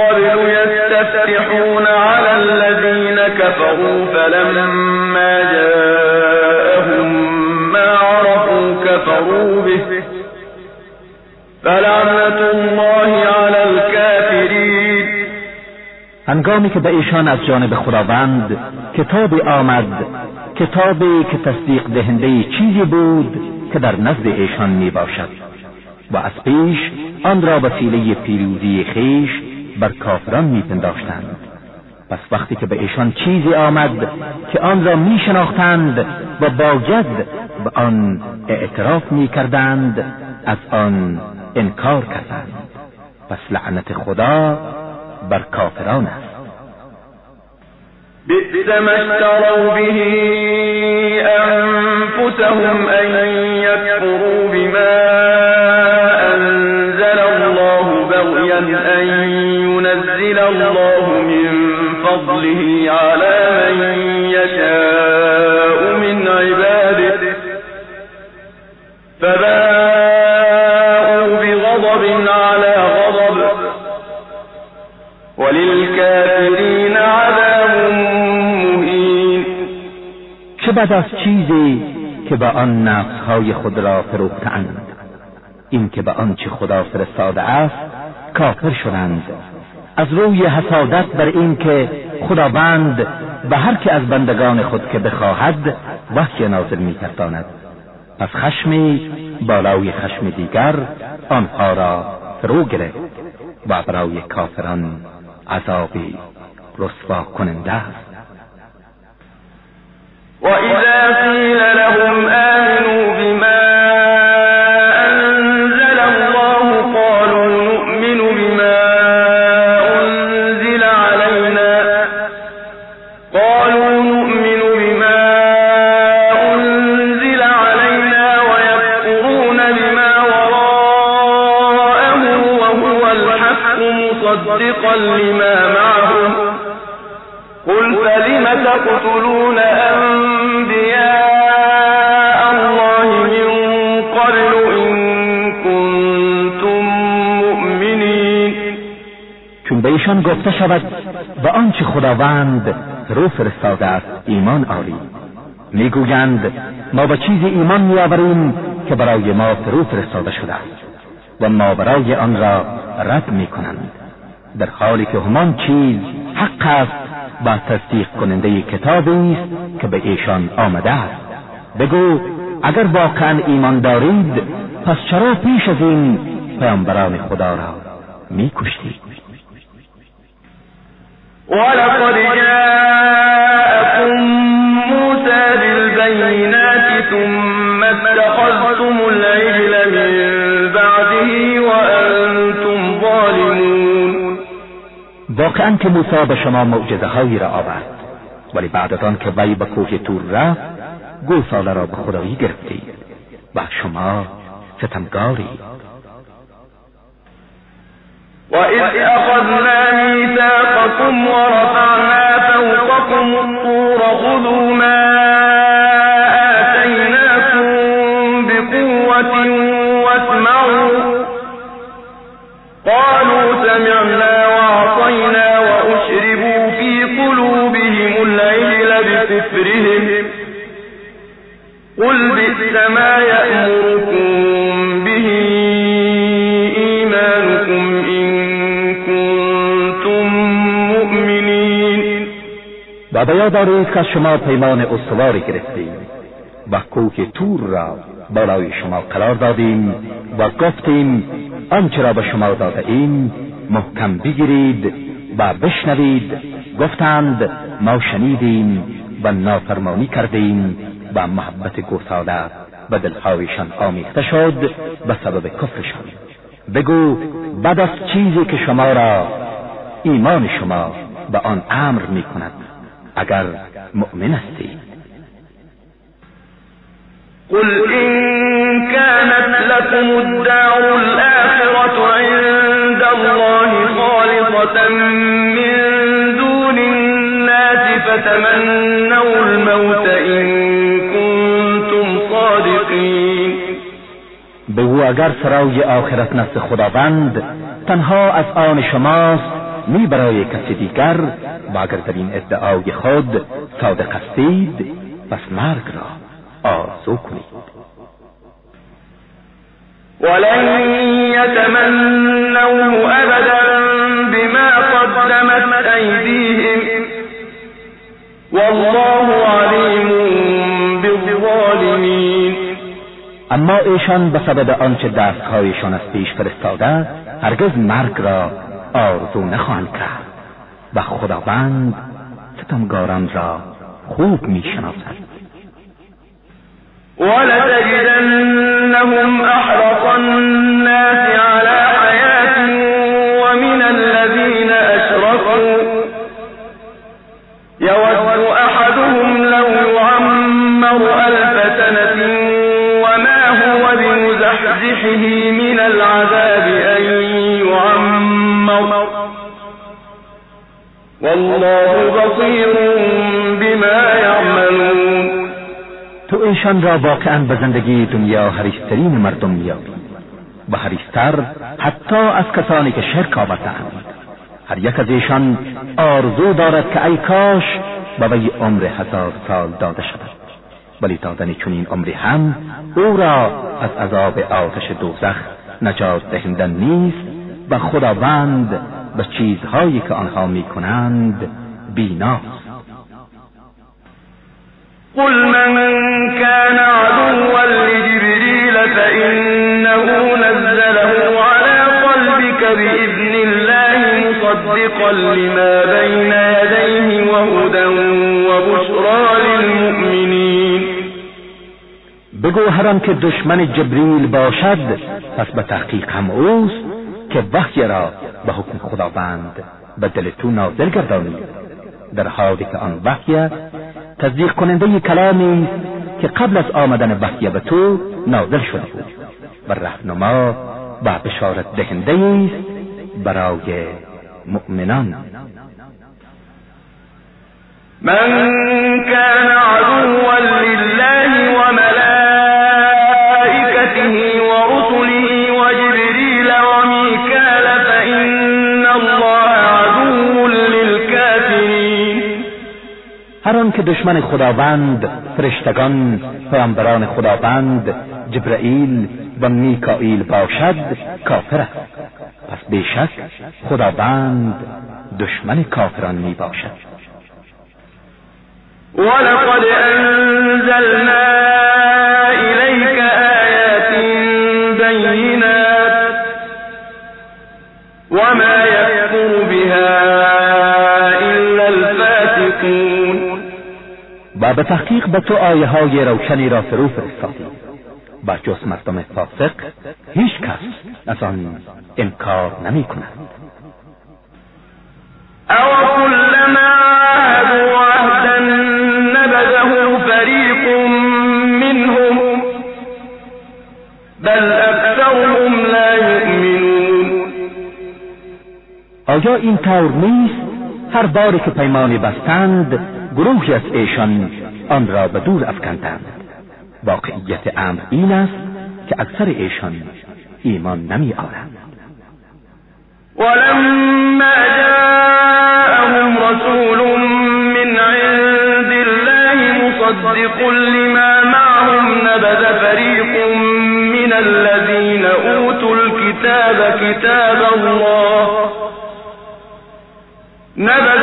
قبل يستفتحون على الذين كفروا فلما جاءهم ما عرفوا كفروا به. فلعنة الله على الكافرين. هنگامی که به ایشان از جانب خداوند کتابی آمد کتابی که تصدیق دهنده چیزی بود که در نزد ایشان می باشد و از پیش آن را وسیله پیروزی خیش بر کافران میپنداشتند. پس وقتی که به ایشان چیزی آمد که آن را می شناختند و باید به آن اعتراف می کردند از آن انکار کردند. پس لعنت خدا بر کافران است. بئس ما به انفسهم ان چه بعد از چیزی که به آن نفسهای خود را فروختند. این که به آنچه خدا فرستاده است کافر شدند. از روی حسادت بر اینکه خداوند به هر که از بندگان خود که بخواهد وحی نازل میگرداند. پس خشمی بالای خشم دیگر آنها را فرو گرفت و برای کافران عذابی رسوا کننده است. وإذا قيل لهم ایشان گفته شود به آنچه خداوند رو فرستاده است ایمان آرید می‌گویند ما به چیزی ایمان میآوریم که برای ما فرو فرستاده شده است و ما برای آن را رد می‌کنند. در حالی که همان چیز حق است و تصدیق کننده کتابی است که به ایشان آمده است. بگو اگر واقعا ایمان دارید پس چرا پیش از این پیامبران خدا را میکشتید؟ ولقد جاءكم موسى بالبينات ثم اتخذتم العجل من بعده وأنتم ظالمون. واقعا که موسی به شما معجزه هایی را آورد ولی بعد از آن که وی به کوه تور رفت گوساله را به خدایی گرفتید و شما ستمگاری وإذ أخذنا ميثاقكم ورفعنا فوقكم الطور خذوا ما به یاد آرید که شما پیمان استواری گرفتیم و کوه تور را بالای شما قرار دادیم و گفتیم آنچه را به شما داده ایم محکم بگیرید و بشنوید. گفتند ما شنیدیم و نافرمانی کردیم و محبت گوساله و دلهایشان آمیخته شد به سبب کفرشان. بگو بعد از چیزی که شما را ایمان شما به آن امر می کند اگر مؤمن هستید قل إن كانت لكم الدار الآخرة عند الله خالصة من دون الناس فتمنوا الموت إن كنتم صادقين. بگو اگر سرای آخرت نزد خداوند تنها از آن شماست می برای کسی دیگر و اگر در این ادعای خود صادق هستید پس مرگ را آرزو کنید. ولن يتمنوه ابدا بما قدمت ایدیهم والله علیم بالظالمین اما ایشان به سبب آنچه دستهایشان از پیش فرستاده هرگز مرگ را آرزو نخواهند کرد و خداوند ستمگاران را خوب می‌شناسد. ولتجدنهم أحرص الناس على ایشان را واقعا به زندگی دنیا حریسترین مردم میابی و حریستر حتی از کسانی که شرک آوردند. هر یک از ایشان آرزو دارد که ای کاش به وی عمر هزار سال داده شود. ولی دادن چنین عمری هم او را از عذاب آتش دوزخ نجات دهندن نیست. و خداوند به چیزهایی که آنها می‌کنند بیناست قل من كان عدوا لجبريل فإنه نزله على قلبك بإذن الله مصدقا لما بين يديه وهدى وبشرى للمؤمنين. بگو هرم که دشمن جبریل باشد پس به تحقیق هم اوست که وحی را به حکم خداوند به دل تو نازل گردانید. در حالی که آن وحی تصدیق کننده کلامی که قبل از آمدن وحی به تو نازل شده بود. و رهنما و بشارت دهنده است برای مؤمنان. من كان عدوا لله هر که دشمن خداوند فرشتگان پیامبران خداوند جبرائیل و میکائیل باشد کافر است. پس بیشک خداوند دشمن کافران می باشد. ولقد أنزلنا و به تحقیق به تو آیه های روشنی را فرو فرستادیم و جز مردم فاسق هیچ کس از آن انکار نمی کند. أو كلما عاهدوا عهدا نبذه فريق منهم بل أكثرهم لا يؤمنون آیا این طور نیست؟ هر باری که پیمانی بستند گروهی از ایشان آن را به دور افکندند. واقعیت امر این است که اکثر ایشان ایمان نمی آرند ولما جاءهم رسول من عند الله مصدق لما معهم نبذ فريق من الذين أوتوا الكتاب كتاب الله. نبذ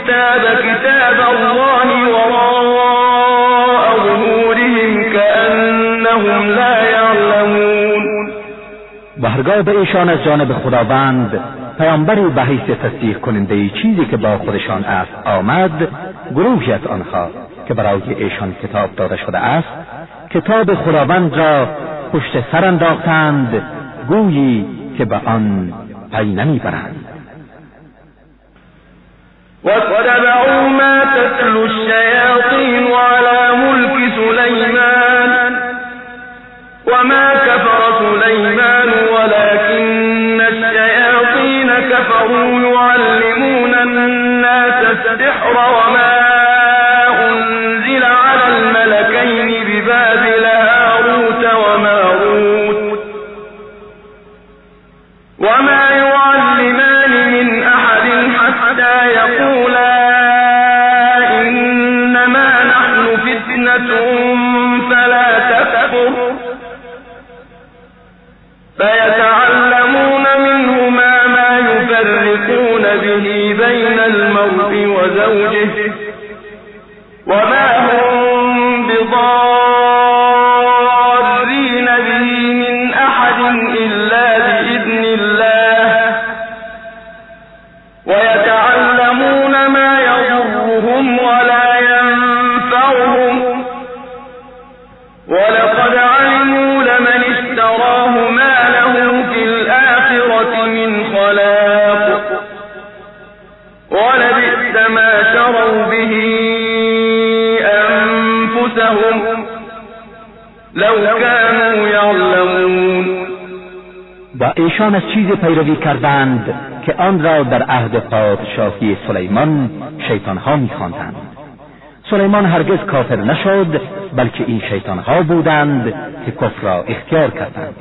الكتاب كتاب الله وراء ظهورهم كأنهم لا يعلمون. و هرگاه به ایشان از جانب خداوند پیامبری به حیث تصدیق کننده چیزی که با خودشان است آمد گروهی از آنها که برای ایشان کتاب داده شده است کتاب خداوند را پشت سر انداختند گویی که به آن پی نمی‌برند. واتبعوا ما تتلو الشياطين ایشان از چیزی پیروی کردند که آن را در عهد پادشاهی سلیمان شیطانها میخواندند. سلیمان هرگز کافر نشد بلکه این شیطانها بودند که کفر را اختیار کردند.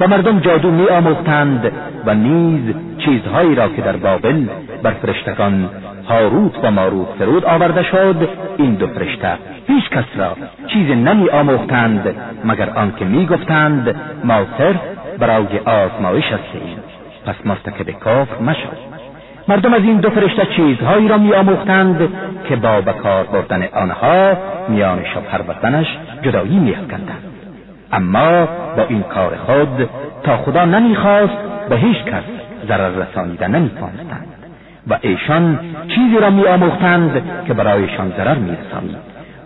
و مردم جادو می آموختند و نیز چیزهایی را که در بابل بر فرشتگان هاروت و ماروت فرود آورده شد این دو فرشته هیچ کس را چیز نمی آموختند مگر آنکه می گفتند ما صرف برای آزمایش هستیم پس مرتکب کافر مشد مردم از این دو فرشته چیزهایی را می آموختند که با بکار بردن آنها میان شوهر و زنش جدایی می اما با این کار خود تا خدا نمی‌خواست به هیچ کس ضرر رسانیده نمی‌توانستند. و ایشان چیزی را میآموختند که برایشان ضرر میرسانید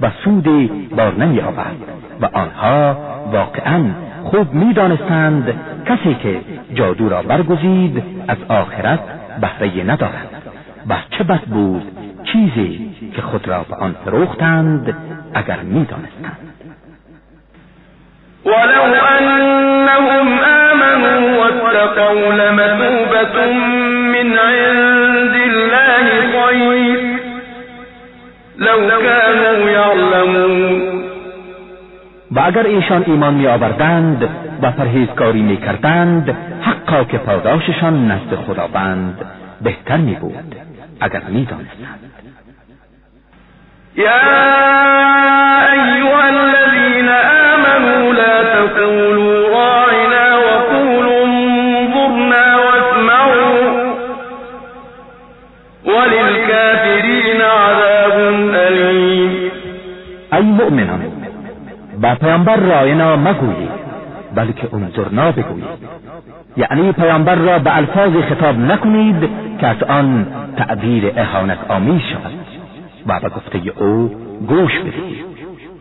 و سودی بار نمیآورد و آنها واقعا خوب می‌دانستند کسی که جادو را برگزید از آخرت بهره ندارد. و چه بد بود چیزی که خود را به آن فروختند اگر می‌دانستند. ولو أنهم آمنوا واتقوا لمثوبة من عند الله لو كانوا و اگر ایشان ایمان می آوردند و پرهیزکاری می کردند حقا که پاداششان نزد خداوند بهتر می بود اگر می دانستند يا أيها الذين آمنوا لا تقولوا راعنا وقولوا انظرنا واسمعوا وللكافرين عذاب أليم ای مؤمنان با پیامبر راینا مگویید بلکه انظرنا بگویید یعنی پیامبر را به الفاظ خطاب نکنید که از آن تعبیر اهانت آمیز شود و به گفته او گوش بدهید.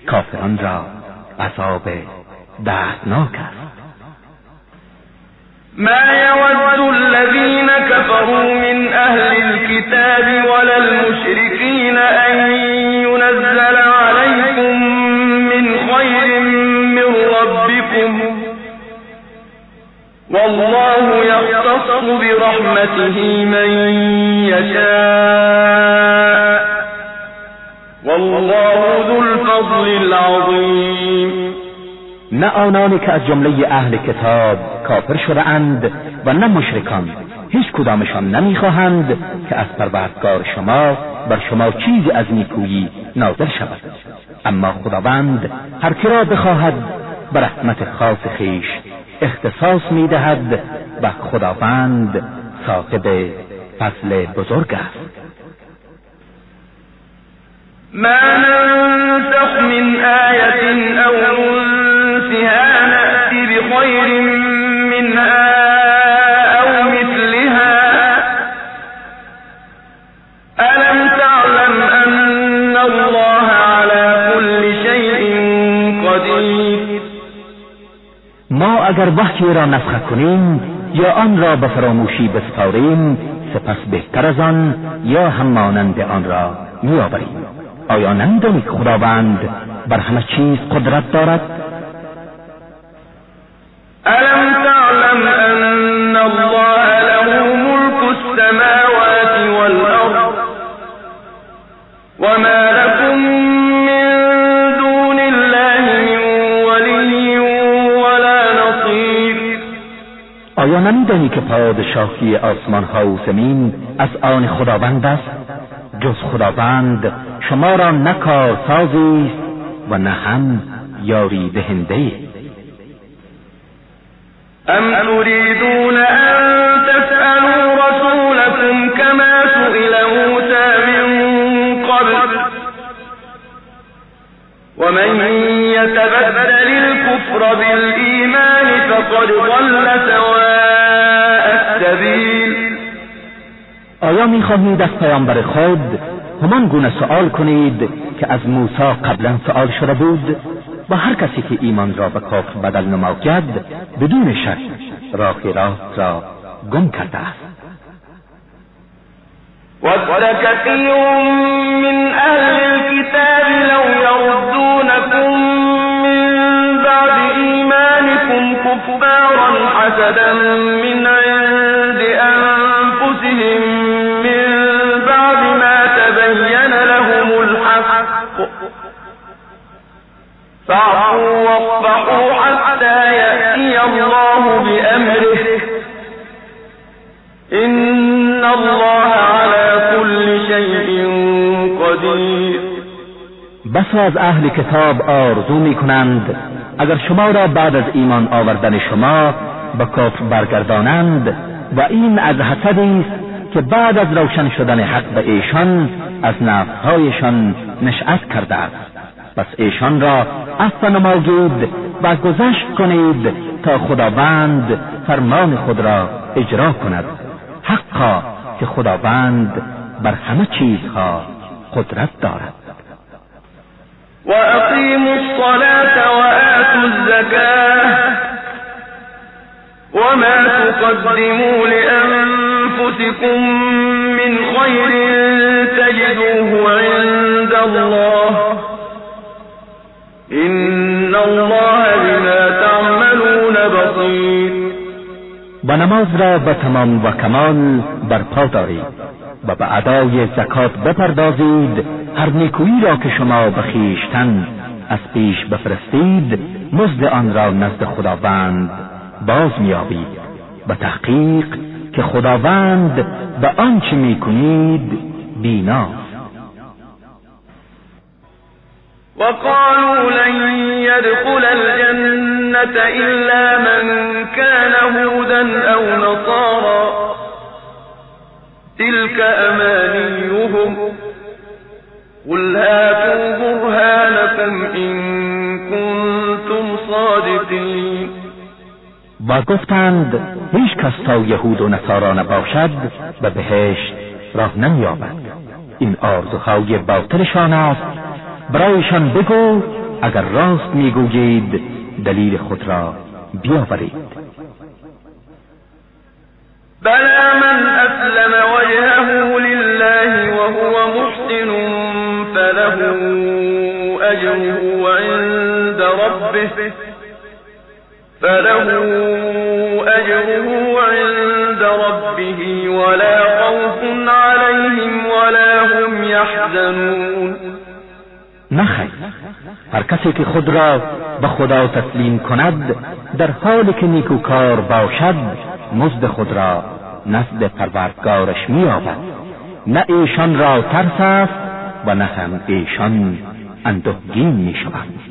کافران را عذاب دردناک است. ما يود الذين كفروا من أهل الكتاب ولا المشركين أن والله يختص برحمته من يشاء. والله ذو الفضل العظيم. نه آنانی که از جمله اهل کتاب کافر شده اند و نه مشرکان. هیچ کدامشان نمی‌خواهند که از پروردگار شما بر شما چیزی از نیکویی نازل شود. اما خداوند هر کی را بخواهد به رحمت خاص خیش اختصاص می‌دهد و خداوند صاحب فضل بزرگ است. ما ننسخ من آية أو ننسها نأتي بخير اگر وحی را نسخه کنیم یا آن را به فراموشی بسپاریم سپس بهتر از آن یا هم آن را میآوریم. آیا نمیدانی که خداوند بر همه چیز قدرت دارد. الم تعلم ان الله له ملك السماوات والارض وما آیا نمیدانی که پادشاهی آسمان ها و زمین از آن خداوند است؟ جز خداوند شما را نه کارسازی است و نه هم یاری دهنده. ام تريدون ان تسألوا رسولكم كما سئل موسى من قبل. ومن يتبدل الكفر بالإيمان فقد ضل سواء السبيل. آیا می‌خواهید از پیامبر خود همان گونه سوال کنید که از موسی قبلا سوال شده بود؟ و هر کسی که ایمان را به کفر بدل نماید بدون شک راه راست را گم کرده است. كثير من أهل الكتاب لو حسدا من عند أنفسهم من بعد ما تبين لهم الحق. فاعفوا واصفحوا حتى يأتي الله بأمره. إن الله على كل شيء قدیر بسا از اهل کتاب آرزو می کنند اگر شما را بعد از ایمان آوردن شما به کفر برگردانند و این از حسدی است که بعد از روشن شدن حق به ایشان از نفسهایشان نشأت کرده است. پس ایشان را عفو نمایید و گذشت کنید تا خداوند فرمان خود را اجرا کند. حقا که خداوند بر همه چیزها قدرت دارد. وأقيموا الصلاة وآتوا الزكاة وما تقدموا لأنفسكم من خير تجدوه عند الله إن الله بما تعملون بصير. و نماز را به تمام و کمال برپا دارید و به ادای زکات بپردازید. هر نیکویی را که شما به خویشتن از پیش بفرستید مزد آن را نزد خداوند باز میابید و تحقیق که خداوند به آنچه می‌کنید بیناست. وقالوا لن يدخل الجنة إلا من كان هودا أو نصارى تلك أمانيهم. قل هاتوا برهانكم إن و گفتند هیچ کس تا یهود و نصارا نباشد به بهشت راه نمییابد. این آرزوهای باطلشان است. برایشان بگو اگر راست می‌گویید دلیل خود را بیاورید. بلى من أسلم وجهه لله وهو محسن فله أجره عند ربه. فله أجره عند ربه ولا خوف عليهم ولا هم يحزنون. نخیر هر کسی که خود را به خدا تسلیم کند در حالی که نیکوکار باشد مزد خود را نزد پروردگارش مییابد. نه ایشان را ترس است و نه هم ایشان اندوهگین می‌شوند.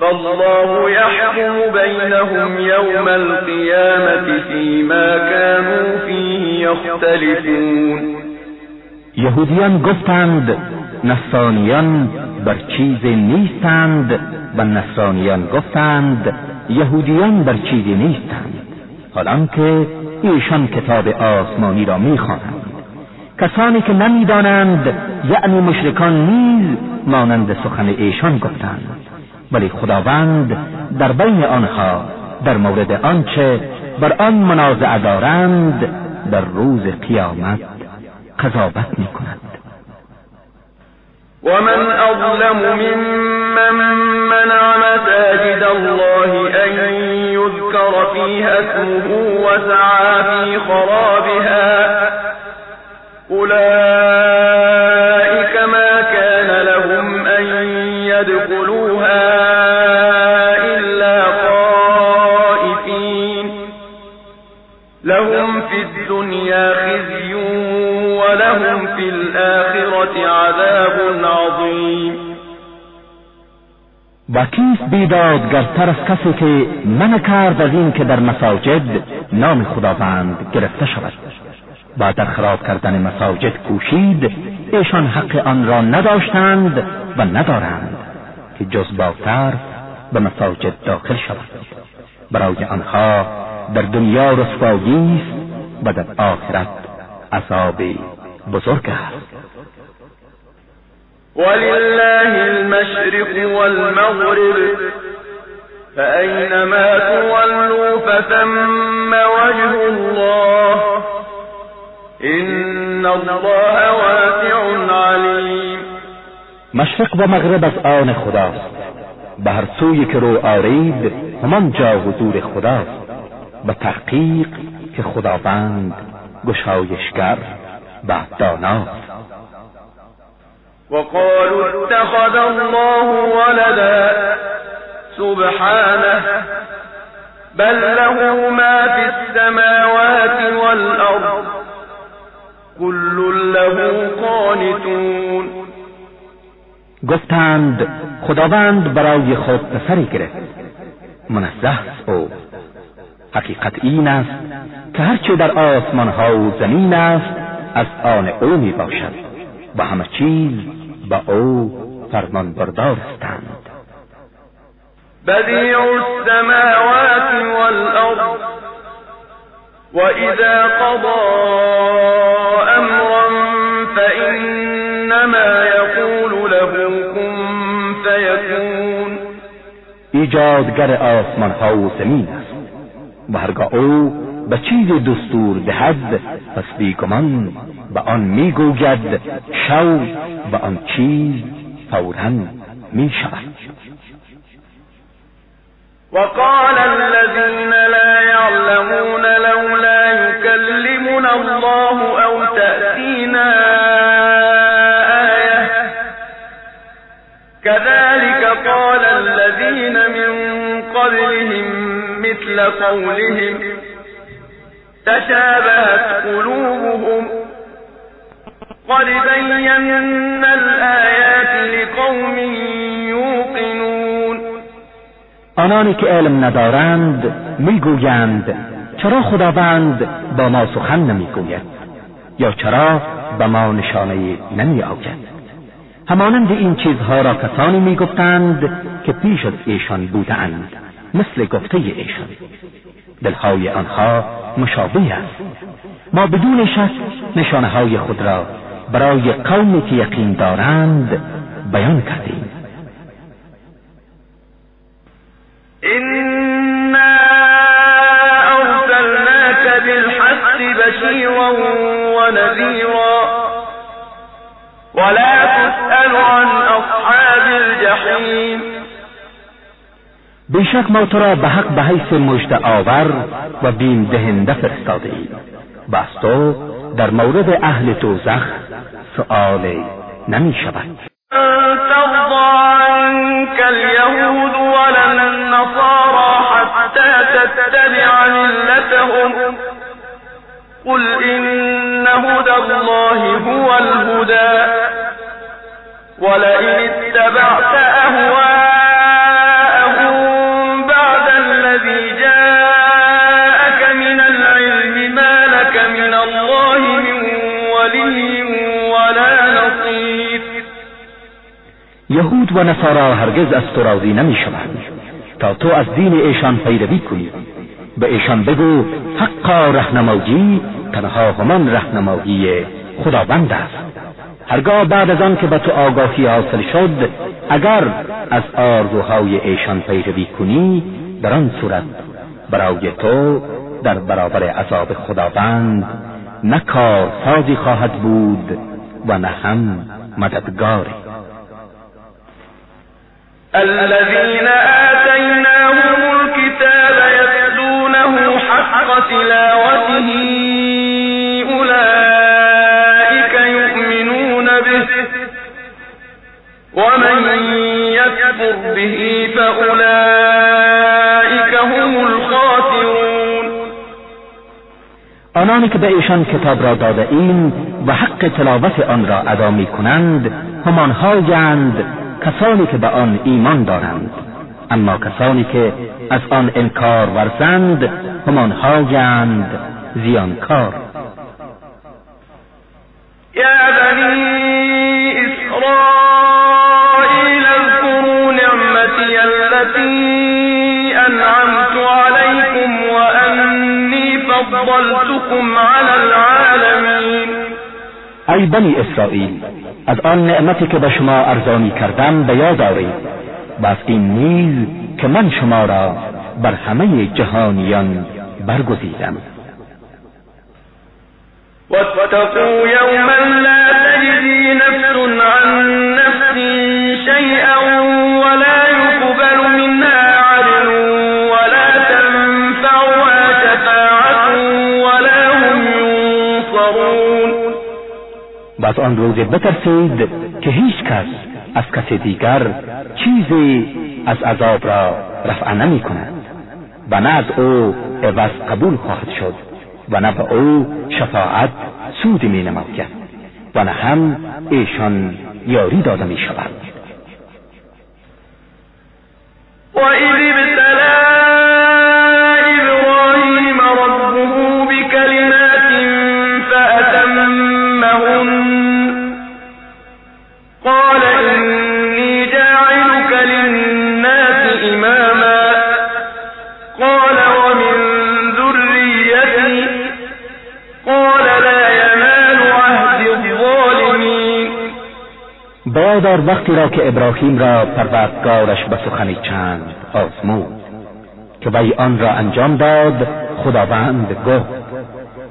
فالله يحكم بينهم يوم القيامة فيما كانوا فيه يختلفون. یهودیان گفتند نصرانیان بر چیز نیستند. و نصرانیان گفتند یهودیان بر چیزی نیستند. حالان که ایشان کتاب آسمانی را می‌خوانند. کسانی که نمی‌دانند یعنی مشرکان نیز مانند سخن ایشان گفتند. ولی خداوند در بین آنها در مورد آنچه بر آن منازعه دارند در روز قیامت قضاوت می کند ومن أظلم ممن منع مساجد الله أن يذكر فيها اسمه وسعى في خرابها. أولئك و کیست بیدادگرتر از کسی که من کرد از این که در مساجد نام خداوند گرفته شود. و در خراب کردن مساجد کوشید ایشان حق آن را نداشتند و ندارند که جز با به مساجد داخل شود. برای آنها در دنیا رسوایی است و در آخرت عذاب بزرگ است. ولله المشرق والمغرب. فأينما تولوا فثم وجه الله. إن الله واسع علیم مشرق و مغرب از آن خداست. به هر سوی که رو آرید همان جا حضور خداست. و تحقیق که خداوند گشایشگر و داناست. وقالوا اتخذ الله ولدا سبحانه بل له ما في السماوات والأرض كل له قانتون. گفتند خداوند برای خود پسری گرفت. منزه او. حقیقت این است که هرچه در آسمان ها و زمین است از آن او می باشد و همه چیز با أو فرمان بردار هستند بدیع السماوات والأرض اذا قضا أمرا فإنما يقول له كن فيكون. ایجادگر آسمان ها و زمین است. و هرگاه أو به چیز دستور دهد پس بیگمان به آن میگوید شو به آن چیز فورا می شود وقال الذين لا يعلمون لولا يكلمنا الله أو تأتينا آية. كذلك قال الذين من قبلهم مثل قولهم تشابهت قلوبهم قد بينا الآيات لقوم یوقنون آنانی که علم ندارند می‌گویند چرا خداوند با ما سخن نمی‌گوید؟ یا چرا به ما نشانه نمی آید همانند این چیزها را کسانی می‌گفتند که پیش از ایشان بودند مثل گفته ایشان. دلهای آنها مشابه است. ما بدون شک نشانه های خود را برای قومی که یقین دارند بیان کردیم. إنا أرسلناك بالحق بشيرا ونذيرا ولا تسأل عن أصحاب الجحیم بیشک ما تو را به حق به حیث مجد آور و بیم دهنده فرستاده ایم و تو در مورد اهل دوزخ سؤال نمی شود اليهود النصارى حتى تتبع ملتهم. قل إن هدى الله هو الهدى. ولئن اتبعت أهواءهم یهود و نصارا هرگز از تو راضی نمی شوند تا تو از دین ایشان پیروی کنی. به ایشان بگو حقا رهنمایی تنها همان رهنمایی خداوند است. هرگاه بعد از آن که به تو آگاهی حاصل شد اگر از آرزوهای ایشان پیروی کنی در آن صورت برای تو در برابر عذاب خداوند نه سازی خواهد بود و نه هم مددگاری. الذين آتيناهم الكتاب يتلونه حق تلاوته أولئك يؤمنون به. ومن يكفر به فأولئك هم الخاسرون. آنانی که به ایشان کتاب را داده این و حق تلاوت آن را ادا می کنند همانهایند کسانی که به آن ایمان دارند. اما کسانی که از آن انکار ورزند همانهایند زیانکار. یا بنی اسرائیل اذکروا نعمتی التي انعمت علیکم و انی فضلتكم علی العالمین ای بنی اسرائیل از آن نعمتی که به شما ارزانی کردم به یاد آرید و از این نیز که من شما را بر همه جهانیان برگزیدم. واتقوا یوما لا از آن روز بترسید که هیچ کس از کسی دیگر چیزی از عذاب را رفع نمی کند و نه از او عوض قبول خواهد شد و نه به او شفاعت سود می نماید و نه هم ایشان یاری داده می شود. و یادار وقتی را که ابراهیم را پروردگارش به سخنی چند آزمود که وی آن را انجام داد خداوند گفت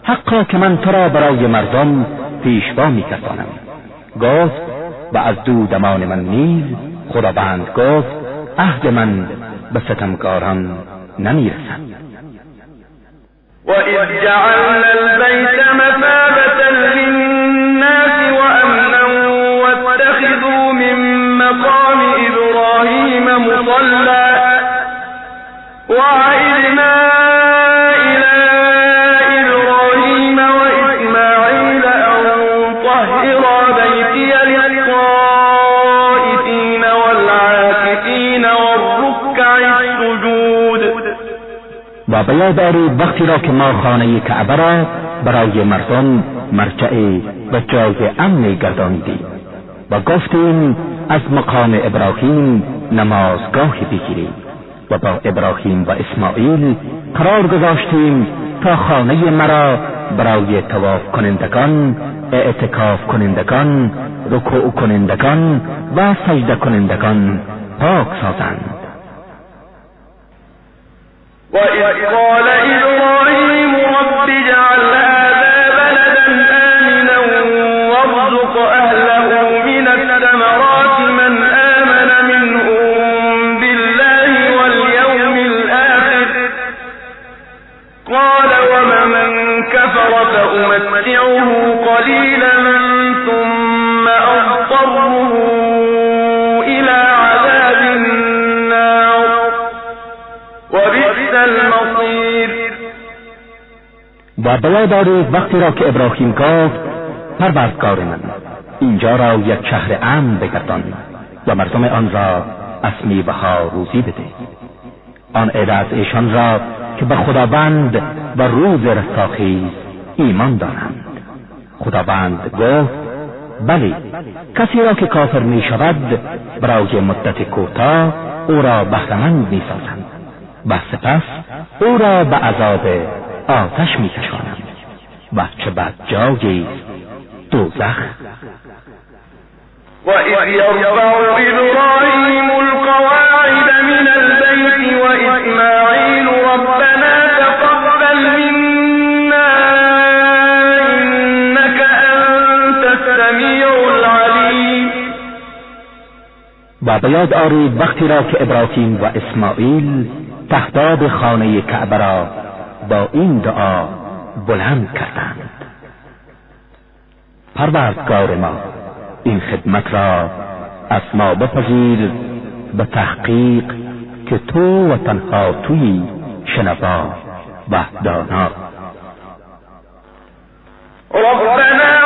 حقا که من تو را برای مردم پیشوا میکسانم. گفت و از دودمان من نیز خداوند گفت عهد من به ستمکاران نمی‌رسد. و اذ جعلنا البیت مثابة و به دارید وقتی را که ما خانه کعبه را برای مردم مرجع و جای امن گردانیدیم و گفتیم از مقام ابراهیم نمازگاهی بگیریم و با ابراهیم و اسماعیل قرار گذاشتیم تا خانه مرا برای تواف کنندگان اعتکاف کنندگان رکوع کنندگان و سجده کنندگان پاک سازند. و و دارید وقتی را که ابراهیم گفت پروردگار من اینجا را یک شهر امن بگردان و مردم آن را از میوهها روزی بده. آن عده از ایشان را که به خداوند و روز رستاخیز ایمان دارند. خداوند گفت بله کسی را که کافر می شود برای مدت کوتاه او را بهرمند می سازند و سپس او را به عذاب آتش می کشانند و چه بد جایی دوزخ وإذ يرفع إبراهيم القواعد من البيت وإسماعيل ربنا تقبل منا إنك أنت السميع العليم و به یاد آرید وقتی را که ابراهیم و اسماعیل تحتاب خانه کعبه را با این دعا بلند کردند. پروردگار ما این خدمت را از ما بپذیر به تحقیق که تو و تنها توی شنوا و دانا ربنا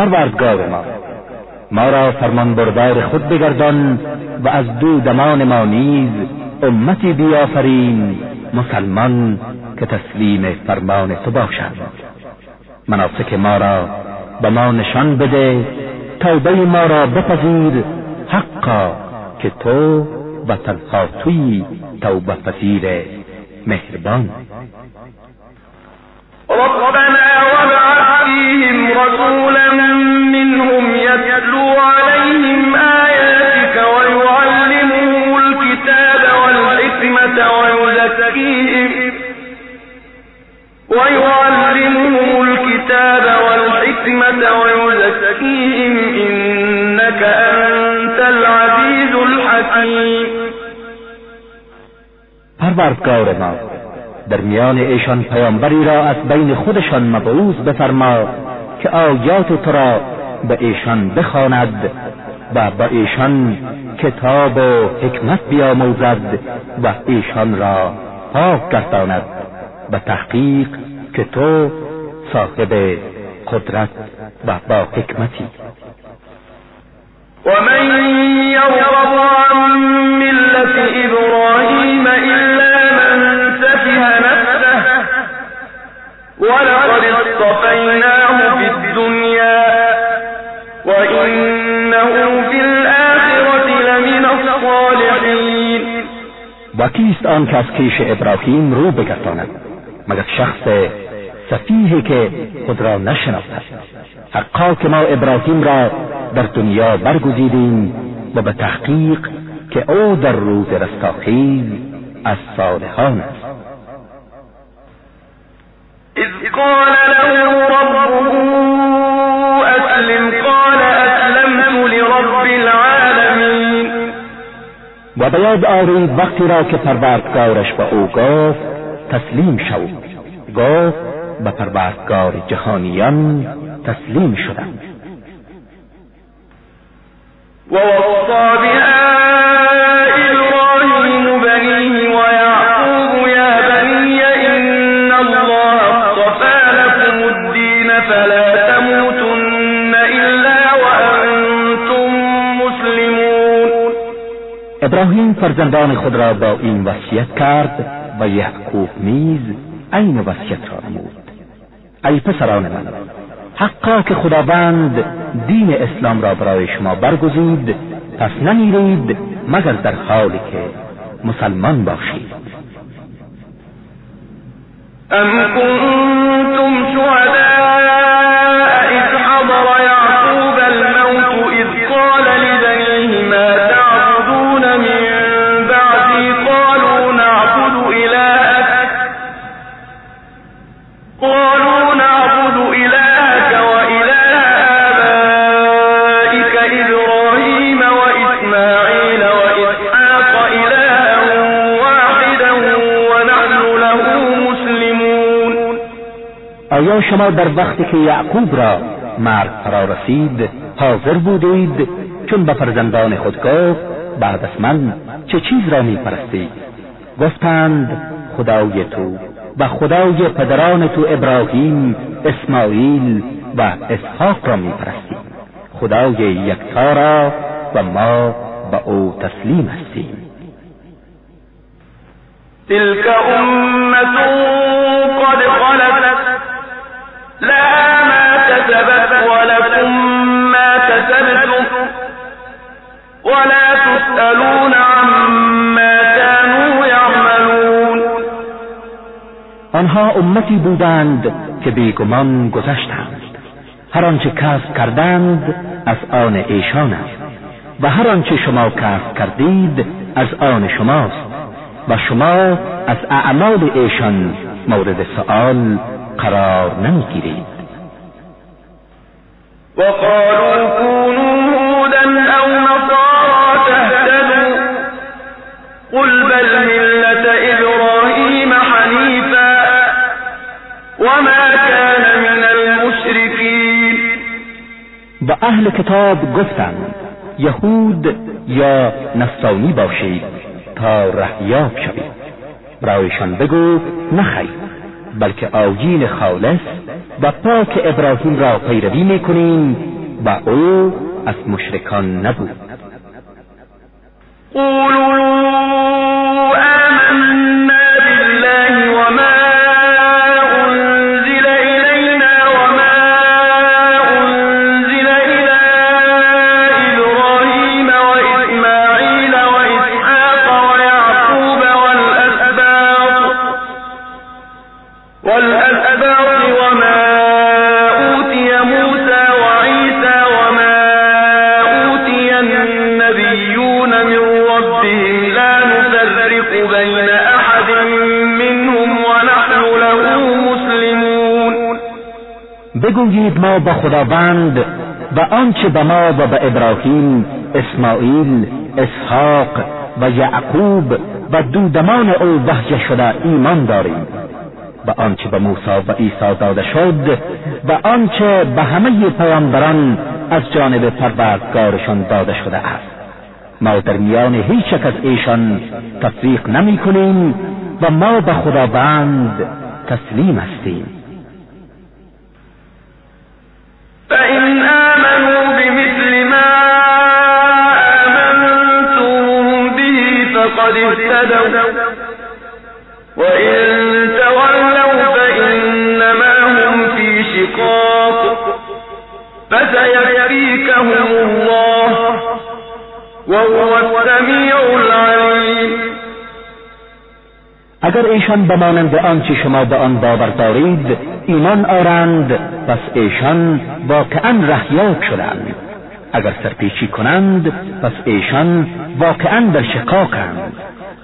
پروردگار ما. ما را فرمان بردار خود بگردان و از دو دمان ما نیز امتی بیافرین مسلمان که تسلیم فرمان تو باشند مناسک ما را به ما نشان بده توبه ما را بپذیر حقا که تو و تنها توی توبه پذیر مهربان. ربنا وابعث فيهم رسولا منهم يتلو عليهم آياتك ويعلمهم الكتاب والحكمة ويزكيهم ويعلمهم الكتاب والحكمة ويزكيهم إنك أنت العزيز الحكيم. پروردگار ما. در میان ایشان پیامبری را از بین خودشان مبعوث بفرما که آیات تو را به ایشان بخواند و با ایشان کتاب و حکمت بیاموزد و ایشان را پاک گرداند به تحقیق که تو صاحب قدرت و با حکمتی. ومن يرغب عن ملة إبراهيم إلا ولقد اصطفيناه في الدنيا وإنه في الآخرة لمن الصالحين. و کیست آن که کیش ابراهیم رو بگرداند مگر شخص سفیهی که خود را نشناسد حقا که ما ابراهیم را در دنیا برگزیدیم و به تحقیق که او در روز رستاخیز از صالحان است. قال له ربه أسلم قال أسلمت لرب العالمين. و به یاد آرید وقتی را که پروردگارش به او گفت تسلیم شو. گفت به پروردگار جهانیان تسلیم شدم. ووصى بها ابراهیم فرزندان خود را با این وصیت کرد و یعقوب نیز عین وصیت را نمود. ای پسران من حقا که خداوند دین اسلام را برای شما برگزید پس نمیرید مگر در حالی که مسلمان باشید. أم كنتم شهداء آیا شما در وقتی که یعقوب را مرگ فرا رسید حاضر بودید؟ چون به فرزندان خود گفت بعد از من چه چیز را می پرستید گفتند خدای تو و خدای پدران تو ابراهیم اسماعیل و اسحاق را میپرستیم خدای یکتا را و ما به او تسلیم هستیم. تلك امت قد خلت لها ما ما ولا عما كانوا يعملون. آنها امتی بودند که بیگمان گذشتند. هر آنچه کسب کردند از آن ایشان است و هر آنچه شما کسب کردید از آن شماست و شما از اعمال ایشان مورد سؤال قرار نمی‌گیرید وقالوا كونوا هودا او نصارى تهتدوا. قل بل ملة ابراهیم حنیفا وما كان من المشركين. و اهل کتاب گفتند یهود یا نصرانی باشید تا رهیاب شوید. برایشان بگو نخیر بلکه آجین خالص و پاک ابراهیم را پیروی می‌کنیم و او از مشرکان نبود. قولوا آمنا بگویید ما با خداوند و آنچه به ما و به ابراهیم اسماعیل اسحاق و یعقوب و دودمان او وحی شده ایمان داریم. و آنچه به موسی و عیسی داده شد و آنچه به همه پیامبران از جانب پروردگارشان داده شده است. ما در میان هیچ از ایشان تفریق نمی کنیم و ما به خداوند تسلیم هستیم. فقد اهتدوا. وإن تولوا فإنما هم في شقاق. الله. وهو السميع اگر ایشان بمانند آنچه شما به آن باور دارید ایمان آرند پس ایشان واقعا رهیاب شدند. اگر سرپیچی کنند پس ایشان واقعا در شقاقند.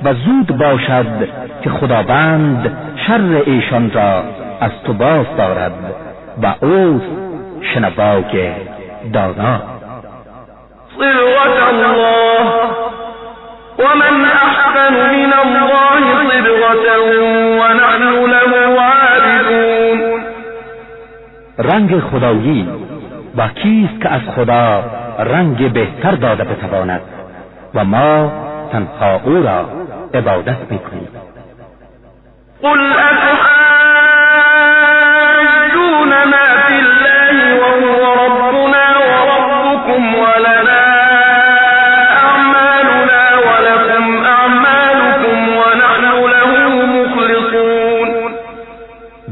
و زود باشد که خداوند شر ایشان را از تو باز دارد و اوست شنوای دانا. صبغة الله ومن أحسن من الله صبغة ونحن له عابدون رنگ خدایی و کیست که از خدا رنگ بهتر داده بتواند؟ و ما تنها او را عبادت می‌کنیم. قل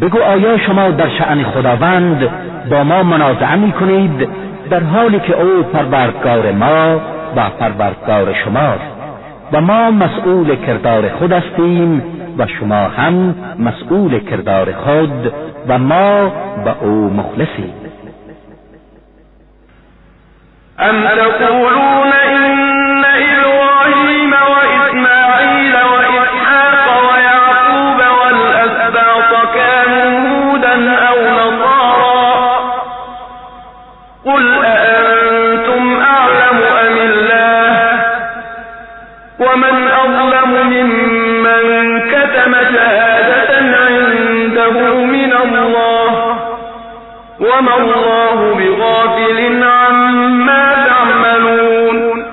بگو آیا شما در شأن خداوند با ما منازعه می کنید در حالی که او پروردگار ما و پروردگار شماست و ما مسئول کردار خود هستیم و شما هم مسئول کردار خود و ما به او مخلصیم. أم تقولون وما الله بغافل عما تعملون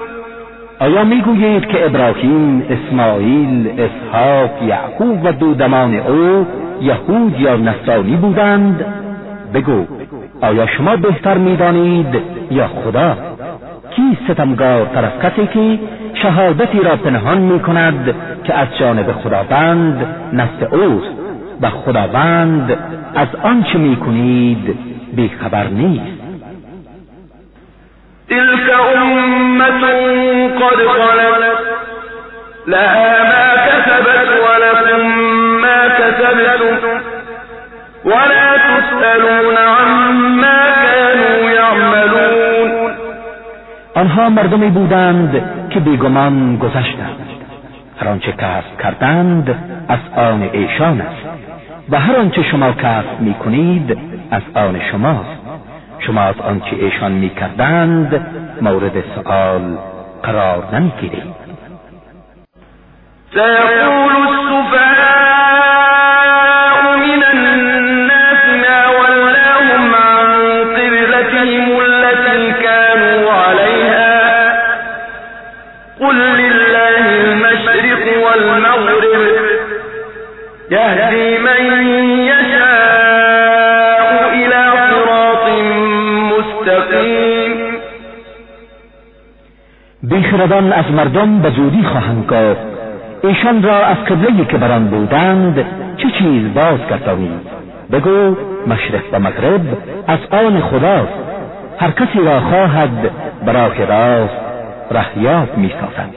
آیا می‌گویید که ابراهیم، اسماعیل، اسحاق، یعقوب و دودمان او یهود یا نصرانی بودند؟ بگو آیا شما بهتر می‌دانید یا خدا کی ستمگار تر از کسی که شهادتی را پنهان می کند که از جانب خداوند نزد اوست و خداوند از آنچه می کنید بیخبر نیست. تلك امت قد خلت لها ما كسبت ولكم ما كسبتم ولا تسألون عما كانوا يعملون. آنها مردمی بودند که بیگمان گذشتند. هر آنچه کسب کردند از آن ایشان است. و هر آنچه شما کسب می کنید از آن شماست شما. از آنچه ایشان می کردند مورد سؤال قرار نمی گیرید سيقول بیخردان از مردم به زودی خواهند گفت ایشان را از قبله که بران بودند چه چیز باز گردانید بگو مشرق و مغرب از آن خداست. هر کسی را خواهد برای راست رهیاب می سازد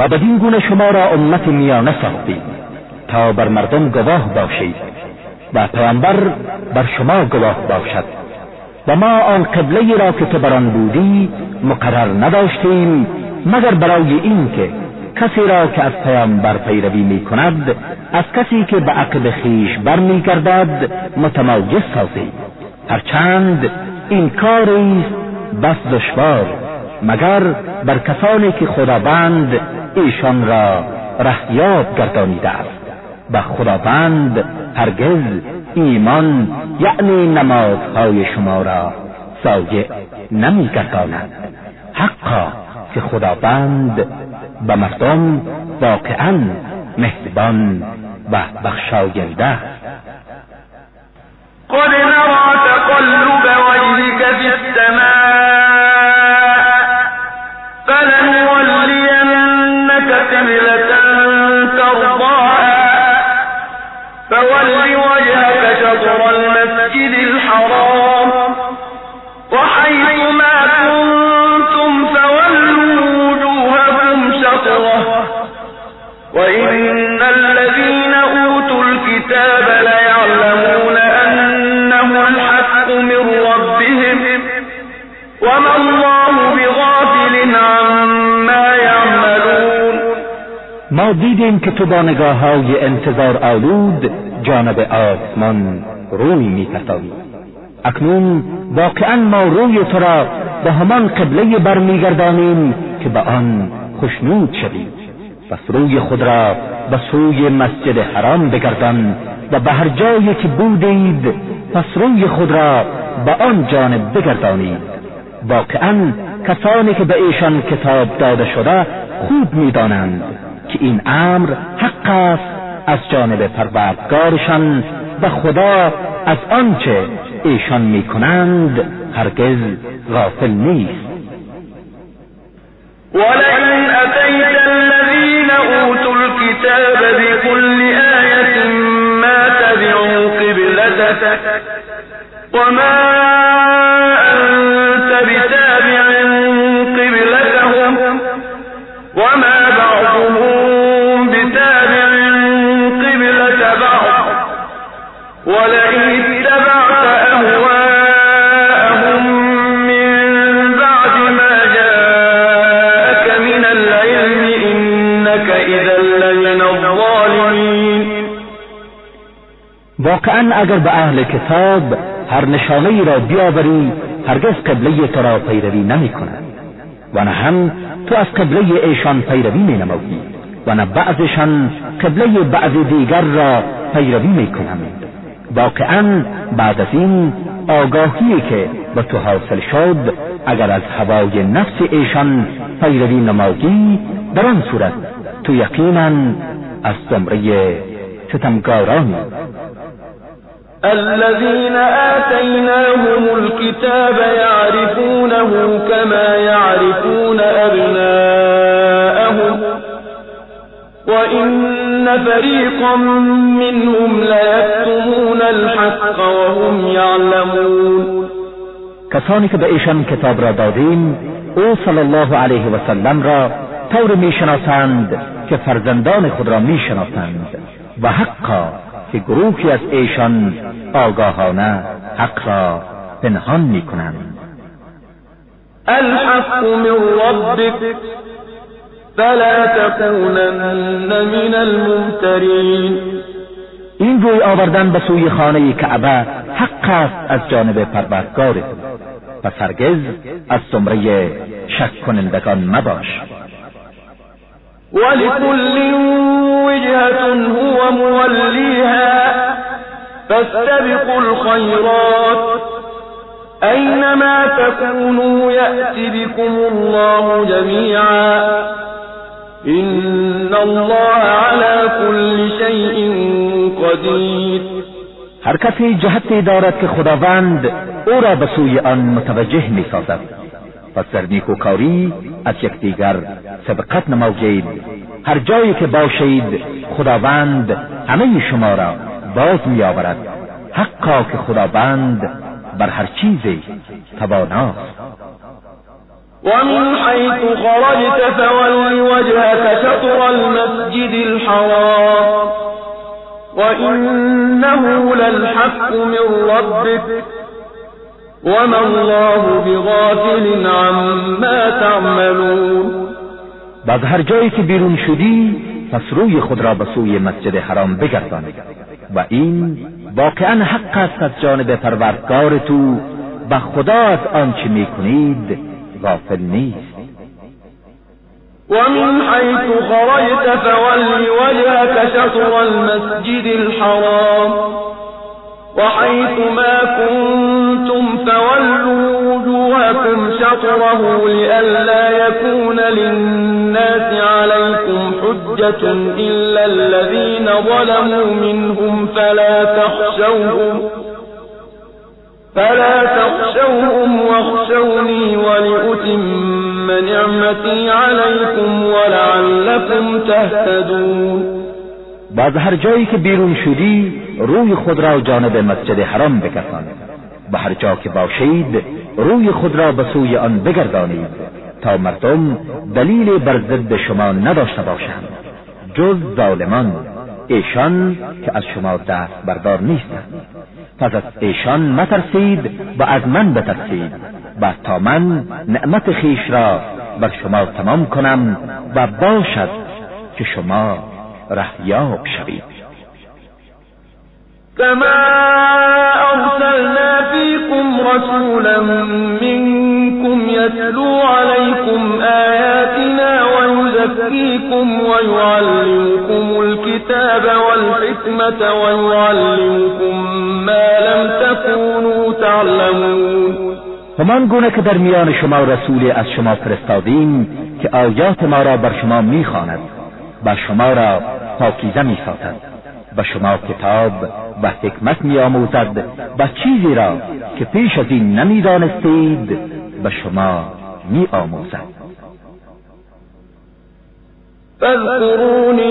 و بدین گونه شما را امت میانه ساختیم تا بر مردم گواه باشید و پیامبر بر شما گواه باشد و ما آن قبله را که تو بر آن بودی مقرر نداشتیم مگر برای این که کسی را که از پیامبر پیروی می کند از کسی که به عقب خیش برمیگردد متمایز سازیم هرچند این کاری بس دشوار مگر بر کسانی که خداوند ایشان را رهیاب گردانیده است و خداوند هرگز ایمان یعنی نمازهای شما را سایع نمیگرداند. حقا که خداوند به مردم واقعا مهربان و بخشاینده است. قد نرى تقلب وجهك في دیدیم که تو با نگاه های انتظار آلود جانب آسمان روی میگردانی اکنون واقعا ما روی تو را به همان قبله برمیگردانیم که به آن خشنود شوی. پس روی خود را به سوی مسجد حرام بگردان و به هر جایی که بودید پس روی خود را به آن جانب بگردانید. واقعا کسانی که به ایشان کتاب داده شده خوب می‌دانند. که این امر حق است از جانب پروردگارشان و خدا از آنچه ایشان می‌کنند هرگز غافل نیست. ولئن أتيت الذين اوتوا الكتاب بكل آية ما تبعوا قبلتك وما واقعا اگر به اهل کتاب هر نشانه ای را بیاوری هرگز قبله تو را پیروی نمی کنند و نه هم تو از قبله ایشان پیروی می نمایی و نه بعضشان قبله بعض دیگر را پیروی می کنند واقعا بعد از این آگاهی که به تو حاصل شد اگر از هوای نفس ایشان پیروی نمایی در آن صورت تو یقینا از زمره ستمگارانی الذين آتيناهم الكتاب يعرفونه كما يعرفون أبناءهم وإن فريقا منهم ليكتمون الحق وهم يعلمون. کسانی که به ایشان کتاب را دادیم أو صلی الله علیه و سلم را طور میشناسند که فرزندان خود را میشناسند و حقا که گروهی از ایشان آگاهانه حق را پنهان می‌کنند. الحق من ربك فلا تكونن من الممترین. این روی آوردن به سوی خانه کعبه حق است از جانب پروردگار پس هرگز از زمره شک کنندگان مباش. ولكل وجهة هو موليها. فاستبقوا الخيرات. أينما تكونوا يأت بكم الله جميعا. إن الله على كل شيء قدير. هر کسی جهتی دارد که خداوند أو را به سوی آن متوجه می سازد پس در نیکوکاری از یکدیگر سبقت نمایید. هر جایی که باشید خداوند همه شما را باز می آورد حقا که خداوند بر هر چیزی تواناست. ومن حيث خرجت فول وجهك شطر المسجد الحرام. وإنه للحق من ربك. وما الله بغافل عما تعملون از هر جایی که بیرون شدی پس روی خود را به سوی مسجد حرام بگردان. و این واقعا حق است از جانب پروردگار تو و خدا از آنچه می‌کنید غافل نیست. ومن حيث خرجت فول وجهك شطر المسجد الحرام وحيث ما كنتم فولوا وجوهكم شطره لئلا يكون للناس عليكم حجة إلا الذين ظلموا منهم فلا تخشوهم فلا تخشوهم واخشوني ولأتم نعمتي عليكم ولعلكم تهتدون باز هر جایی که بیرون شدی روی خود را جانب مسجد حرام بکشان و هر جا که باشید روی خود را به سوی آن بگردانید تا مردم دلیل بر ضد شما نداشته باشند. جز ظالمان ایشان که از شما دست بردار نیستند. پس از ایشان مترسید و از من بترسید و تا من نعمت خیش را بر شما تمام کنم و باشد که شما رهیاب شوید. كما أرسلنا فيكم رسولا منكم يتلو عليكم آياتنا ويزكيكم ويعلمكم الكتاب والحكمة ويعلمكم ما لم تكونوا تعلمون. همان گونه که در میان شما رسول از شما فرستادیم که آیات ما را بر شما میخواند و شما را پاکیزه میسازد و شما کتاب و حکمت میآموزد و چیزی را که پیش از این نمی‌دانستید به شما میآموزد. فاذكروني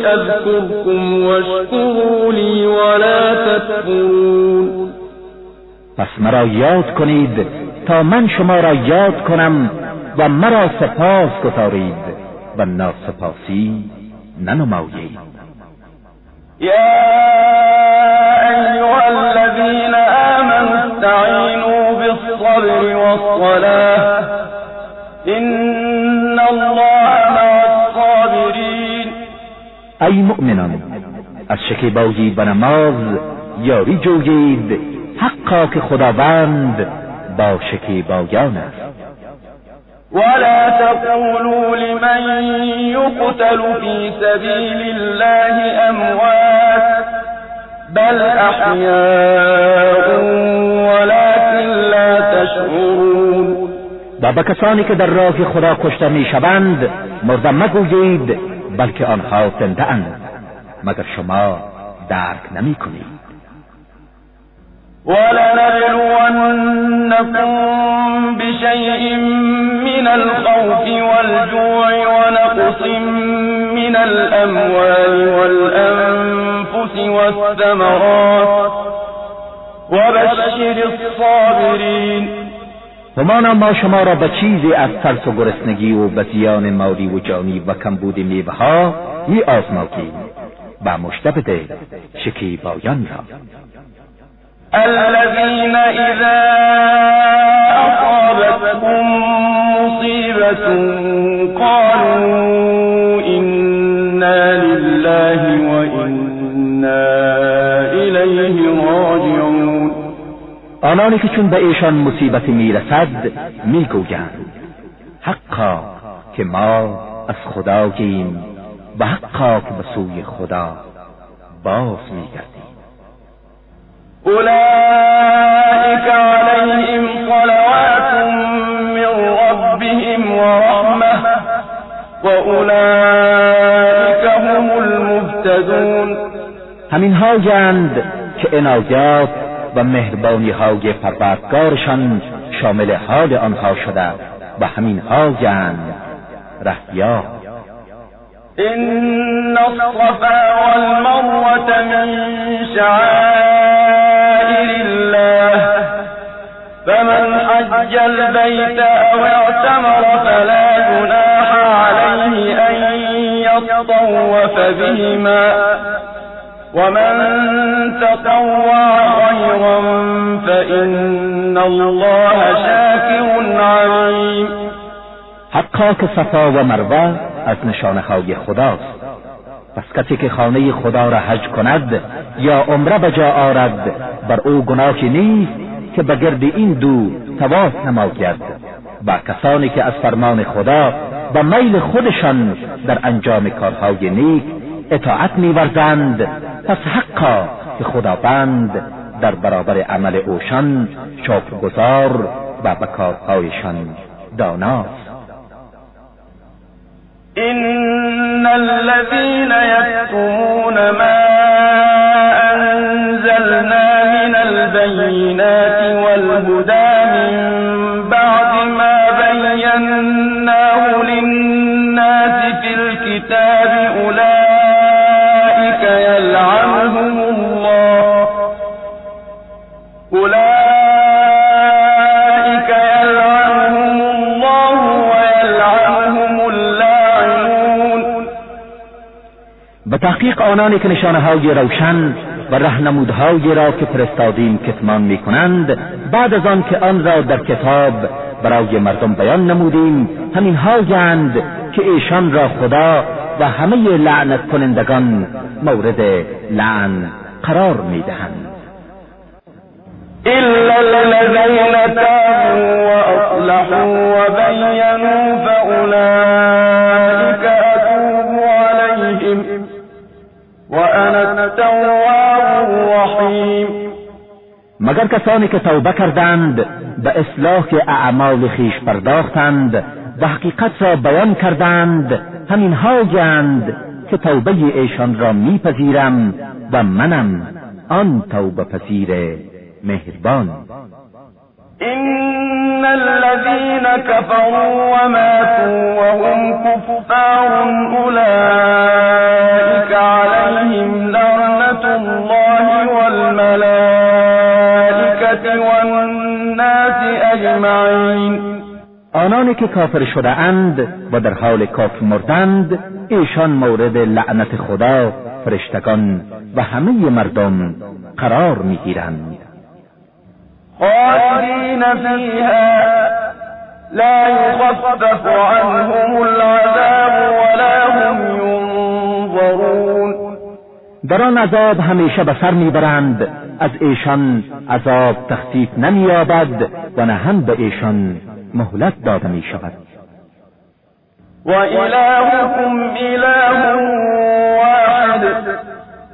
أذكركم واشكروا لي ولا تكفرون. پس مرا یاد کنید تا من شما را یاد کنم و مرا سپاس گذارید و ناسپاسی ننمایید. یا ایها الذین آمنوا استعینوا بالصبر والصلاة. ان الله مع الصابرین ای مؤمنان از شکیبایی و نماز یاری حقا که خداوند با شکیبایان است. ولا تقولوا لمن يقتل في سبيل الله أموات بل أحياء ولكن لا تشعرون. و به کسانی که در راه خدا کشته می‌شوند مرده مگویید بلکه آنها زنده اند مگر شما درک نمی کنید ولنبلونكم بشيء من الخوف والجوع ونقص من الأموال والأنفس والثمرات. وبشر الصابرين. همانا ما شما را به چیزی از ترس و گرسنگی و به زیان مالی و جانی و کمبود میوه ها می آزماییم و مشتبه شکیبایان را. الذين إذا أصابتهم مصيبة قالوا إنا لله وإنا إليه راجعون. آنانی که چون به ایشان مصیبتی می‌رسد می‌گویند حقا که ما از خداییم و حقا که به سوی خدا باز میگردیم. أولئك عليهم صلوات من ربهم ورحمة وأولئك هم المهتدون. همین هایند که عنایات و مهربانی های پروردگارشان شامل حال آنها شده و همین هایند رهیار إن الصفا والمروة من شعائر فمن حج البيت أو اعتمر فلا جناح عليه أن يطوف بهما. ومن تطوع خيرا فإن الله شاكر عليم. حقا که صفا و مروه از نشانه های خداست. پس کسی که خانه خدا را حج کند یا عمره به جا آرد بر او گناهی نیست که به گرد این دو تواف نماید و کسانی که از فرمان خدا و میل خودشان در انجام کارهای نیک اطاعت میورزند پس حقا که خداوند در برابر عمل اوشان شکرگزار و به کارهایشان داناست. إن الذين يكتمون ما البينات والهدى من بعد ما بيناه للناس في الكتاب أولئك يلعنهم الله. أولئك يلعنهم الله ويلعنهم اللاعنون. به تحقیق آنانی که نشانه روشن و رهنمودهایی را که فرستادیم کتمان می کنند بعد از آن که آن را در کتاب برای مردم بیان نمودیم همین هایند که ایشان را خدا و همه لعنت کنندگان مورد لعن قرار می دهند إلا الذين تابوا وأصلحوا وبينوا فأولئك أتوب عليهم وأنا التواب الرحيم مگر کسانی که توبه کردند به اصلاح اعمال خیش پرداختند و حقیقت را بیان کردند همین هایند که توبه ایشان را میپذیرم و منم آن توبه پذیر مهربان. إن الذين كفروا وماتوا وهم كفار أولئك عليهم الملائكة والناس أجمعين. آنانی که کافر شده اند و در حال کافر مردند ایشان مورد لعنت خدا فرشتگان و همه مردم قرار می گیرند خالدین فیها لا یخفف عنهم العذاب ولا هم در آن عذاب همیشه به سر می‌برند. از ایشان عذاب تخفیف نمییابد و نه هم به ایشان مهلت داده می شود و الهکم اله واحد.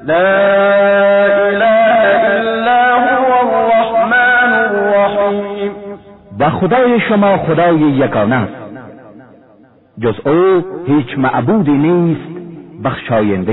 لا اله الا هو الرحمن الرحیم. و خدای شما خدای یگانه است. جز او هیچ معبودی نیست بخشاینده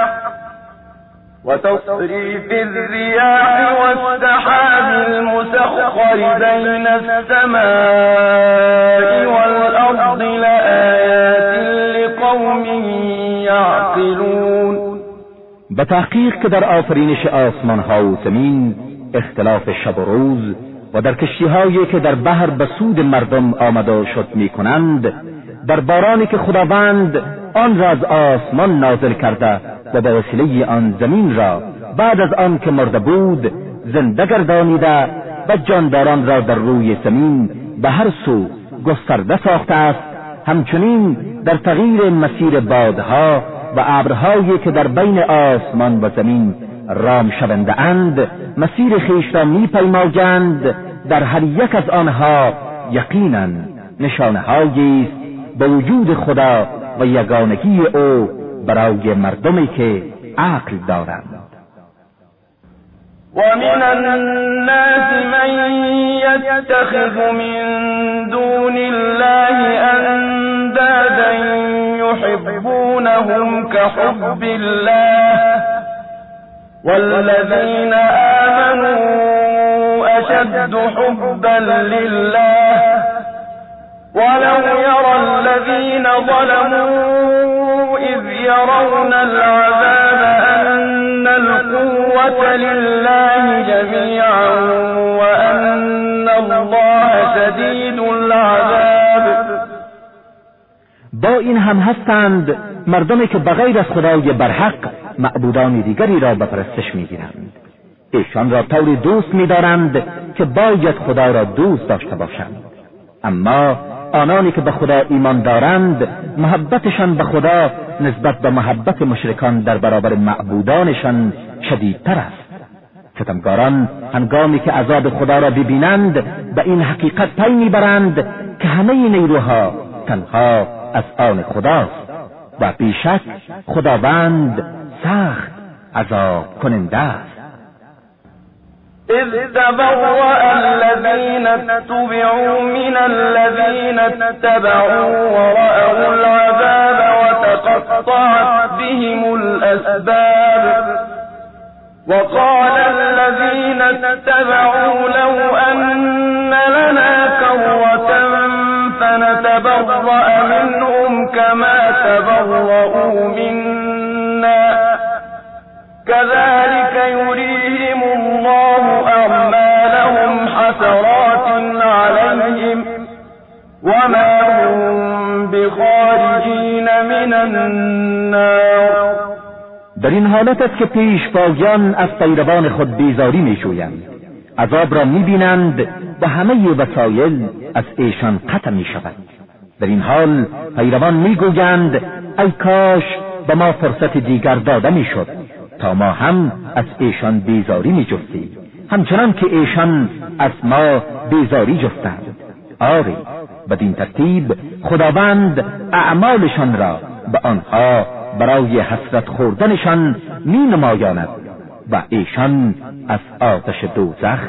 وتصريف الرياح والسحاب المسخر بين السماء والأرض لآيات لقوم يعقلون. به تحقیق که در آفرینش آسمان ها و زمین اختلاف شب و روز و در کشتی هایی که در بحر به سود مردم آمده شد می کنند در بارانی که خداوند آن را از آسمان نازل کرده و به وسیله آن زمین را بعد از آن که مرده بود زنده گردانیده و جانداران را در روی زمین به هر سو گسترده ساخته است. همچنین در تغییر مسیر بادها و ابرهایی که در بین آسمان و زمین رام شونده اند مسیر خیش را میپیماگند در هر یک از آنها یقینا نشانه است به وجود خدا و یگانگی او برای مردمی که عقل دارند. ومن الناس من يتخذ من دون الله أندادا يحبونهم كحب الله. والذين آمنوا أشد حبا لله. ولو يرى الذين ظلموا يرون العذاب أن القوة لله جميعا وأن الله شديد العذاب. با این هم هستند مردمی که بغیر از خدای برحق معبودان دیگری را به پرستش می‌گیرند. ایشان را طوری دوست میدارند که باید خدا را دوست داشته باشند. اما آنانی که به خدا ایمان دارند محبتشان به خدا نسبت به محبت مشرکان در برابر معبودانشان شدیدتر است. ستمگاران هنگامی که عذاب خدا را ببینند به این حقیقت پی می‌برند که همه نیروها تنها از آن خداست و بیشک خداوند سخت عذاب کننده است. إذ تبرأ الذين اتبعوا من الذين اتبعوا ورأوا العذاب وتقطعت بهم الأسباب. وقال الذين اتبعوا لو أن لنا كرة فنتبرأ منهم كما تبرؤوا منا. كذلك يريهم الله أعمالهم حسرات عليهم. وما هم بخارجين. من النار. در این حالت است که پیشواگان از پیروان خود بیزاری میشویند. عذاب را می‌بینند و همه وسایل از ایشان قطع می شود در این حال پیروان می‌گویند ای کاش به ما فرصت دیگر داده می‌شد تا ما هم از ایشان بیزاری می همچنان که ایشان از ما بیزاری جستند آری بدین ترتیب خداوند اعمالشان را به آنها برای حسرت خوردنشان می نمایاند و ایشان از آتش دوزخ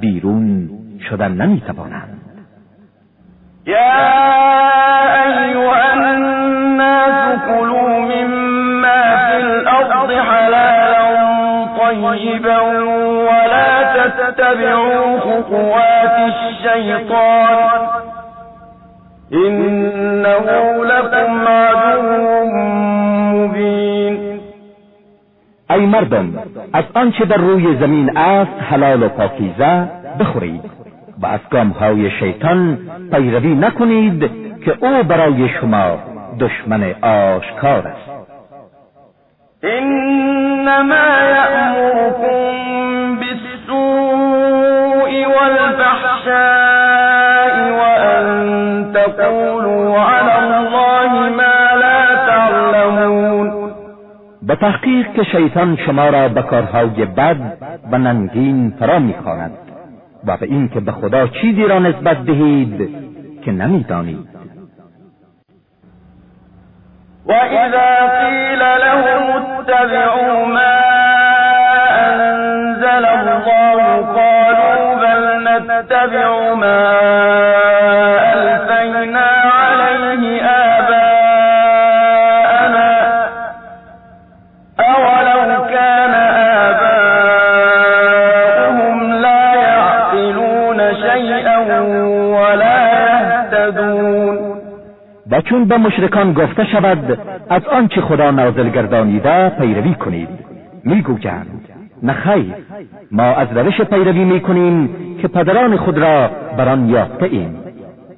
بیرون شدن نمی توانند یا ایها الناس کلوا مما فی الارض حلالا طیبا ولا تتبعوا خطوات الشیطان. انه لكم ای مردم از آنچه در روی زمین است حلال و پاکیزه بخورید و از های شیطان پیروی نکنید که او برای شما دشمن آشکار است. انما یأمركم بالسوء والفحشاء وان تقولوا على الله به تحقیق که شیطان شما را به کارهای بد و ننگین فرا می‌خواند و به این که به خدا چیزی را نسبت دهید که نمی‌دانید. و اذا قیل لهم اتبعوا ما انزل الله قالوا بل نتبع ما چون به مشرکان گفته شود از آنچه خدا نازل گردانیده پیروی کنید. می‌گویند نه خیر ما از روش پیروی می‌کنیم که پدران خود را بر آن یافته ایم.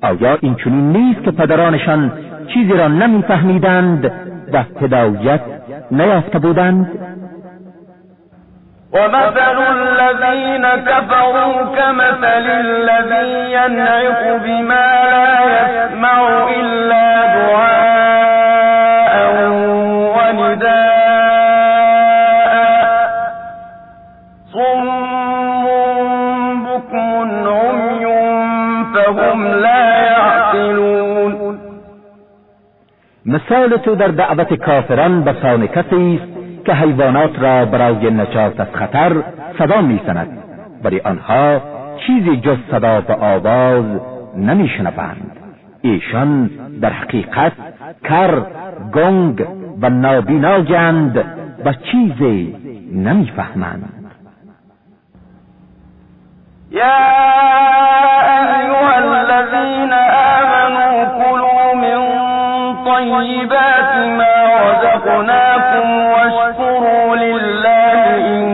آیا این چنین نیست که پدرانشان چیزی را نمیفهمیدند و هدایت نیافته بودند؟ ومثل الذين كفروا كمثل الذي ينعق بما لا يسمع إلا مثال تو در دعوت کافران به کسی است که حیوانات را برای نجات از خطر صدا می‌زند ولی آنها چیزی جز صدا و آواز نمیشنوند. ایشان در حقیقت کر گنگ و نابیناگند و چیزی نمی‌فهمند. یا ایها الذین آمنوا كلوا من طیبات ما رزقناكم واشكروا لله إن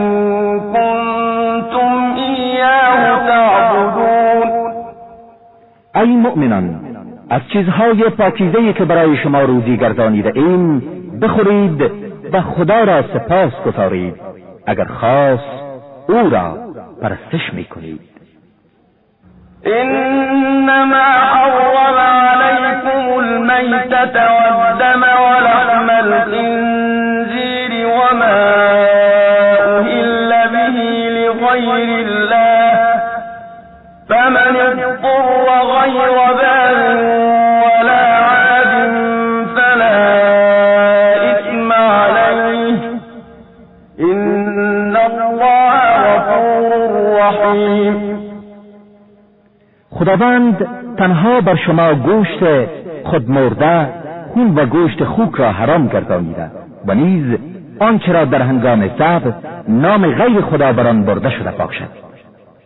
كنتم إياه تعبدون. ای مؤمنان از چیزهای پاکیزه که برای شما روزی گردانیده ایم بخورید و خدا را سپاس گذارید. اگر خاص او را پرستش می‌کنید. انما حرم عليكم المیتة خداوند تنها بر شما گوشت خود مرده خون و گوشت خوک را حرام گردانیده و نیز آنچه را در هنگام ذبح نام غیر خدا بر آن برده شده باشد.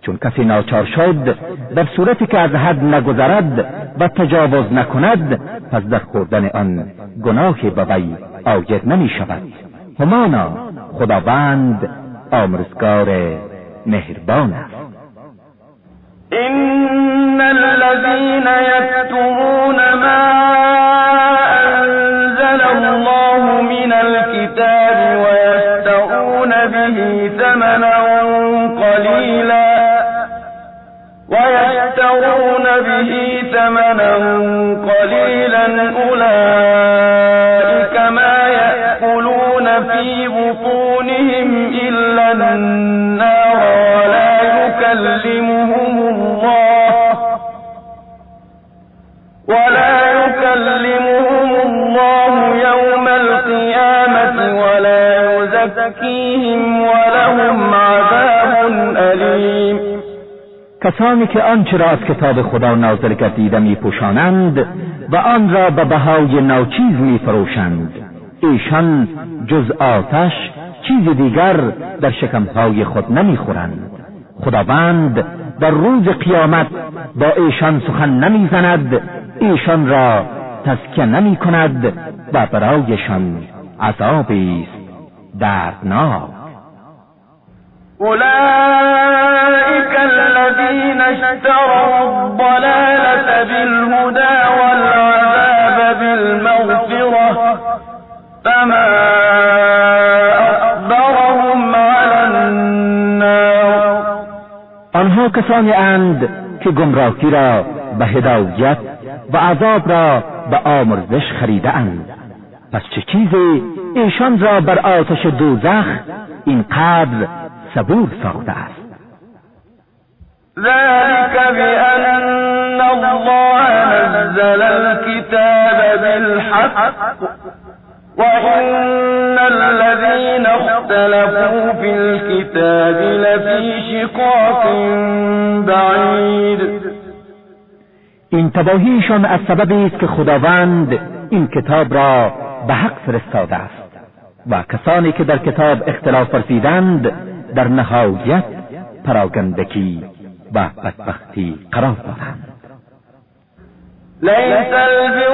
چون کسی ناچار شد در صورتی که از حد نگذرد و تجاوز نکند پس در خوردن آن گناهی به وی آید نمی شود. همانا خداوند آمرزگار مهربان است. الذين يكتمون ما أنزل الله من الكتاب ويشترون به ثمنا قليلا. ويشترون به ثمنا قليلا أولئك يزكيهم ولهم عذاب أليم کسانی که آنچه را از کتاب خدا نازل گردیده می پوشانند و آن را به بهای ناچیز می فروشند. ایشان جز آتش چیز دیگر در شکمهای خود نمی‌خورند خداوند در روز قیامت با ایشان سخن نمی‌زند ایشان را تزکیه نمی کند و برایشان عذابی است. دردناک. أولئك الذين اشتروا الضلالة بالهدى والعذاب بالمغفرة فما أصبرهم على النار. آنها کسانی اند که گمراهی را به هدایت و عذاب را به آمرزش خریده اند پس چه چیزی ایشان را بر آتش دوزخ اینقدر صبور ساخته است. ذلك بأن الله نزل الكتاب بالحق وإن الذين اختلفوا في الكتاب لفي شقاق بعيد. این تباهیشان از سببی است که خداوند این کتاب را به حق فرستاده است. و کسانی که در کتاب اختلاف ورزیدند در نهایت پراگندگی و بدبختی قرار دارند ليس البر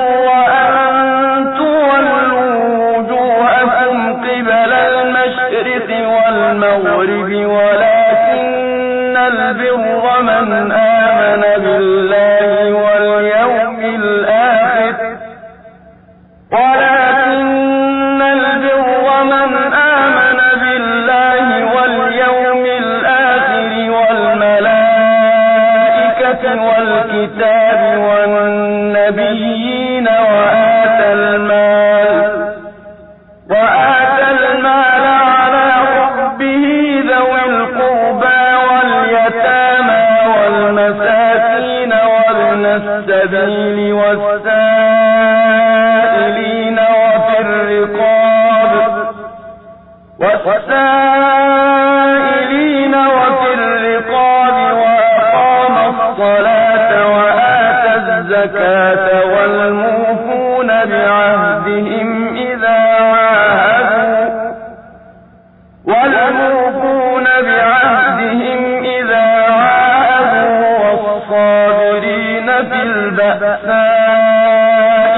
البأساء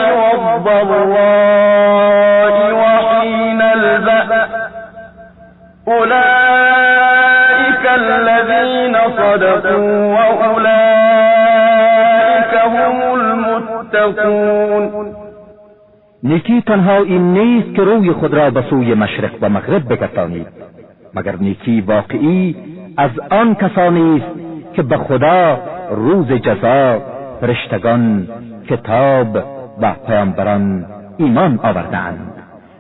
والضراء وحين البأس. أولئك الذين صدقوا وأولئك هم المتقون. نیکی تنها این نیست که روی خود را به سوی مشرق و مغرب بگردانید مگر نیکی واقعی از آن کسانی است که به خدا روز جزا فرشتگان کتاب و پیامبران ایمان آوردهاند.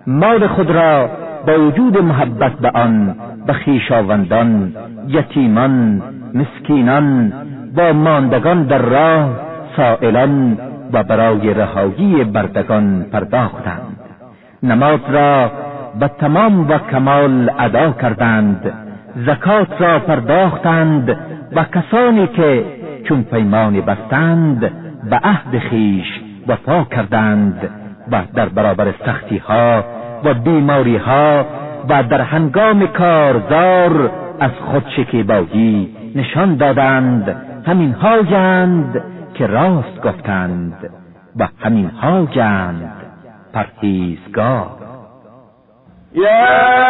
مال خود را با وجود محبت به آن به خویشاوندان یتیمان مسکینان و ماندگان در راه سائلان و برای رهایی بردگان پرداختند نماز را به تمام و کمال ادا کردند. زکات را پرداختند و کسانی که چون پیمان بستند به عهد خیش وفا کردند و در برابر سختی ها و بیماری ها و در هنگام کارزار از خود شکیبایی نشان دادند. همین هایند که راست گفتند و همین هایند پرهیزگار. يا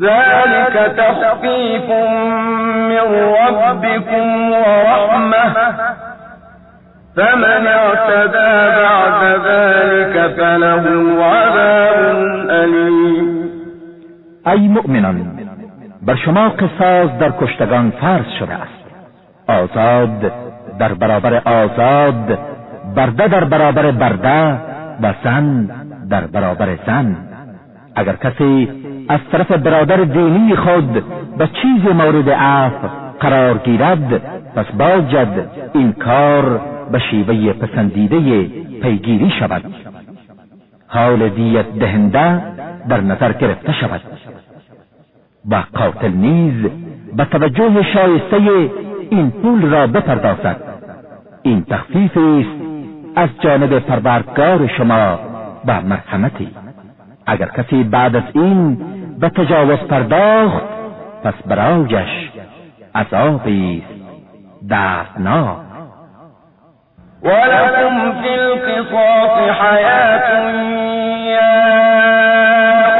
ذلك تخفيف من ربكم ورحمة. فمن اعتدى بعد ذلك فله عذاب أليم. ای مؤمنان بر شما قصاص در کشتگان فرض شده است. آزاد در برابر آزاد برده در برابر برده و زن در برابر زن. اگر کسی از طرف برادر دینی خود به چیز مورد عفو قرار گیرد پس باید این کار به شیوه پسندیده پیگیری شود. حال دیت دهنده در نظر گرفته شود. و قاتل نیز به توجه شایسته این پول را بپردازد. این تخفیف است از جانب پروردگار شما و مرحمتی. اگر کسی بعد از این به تجاوز پرداخت پس برایش عذابی است دردناک. ولكم في القصاص حياة يا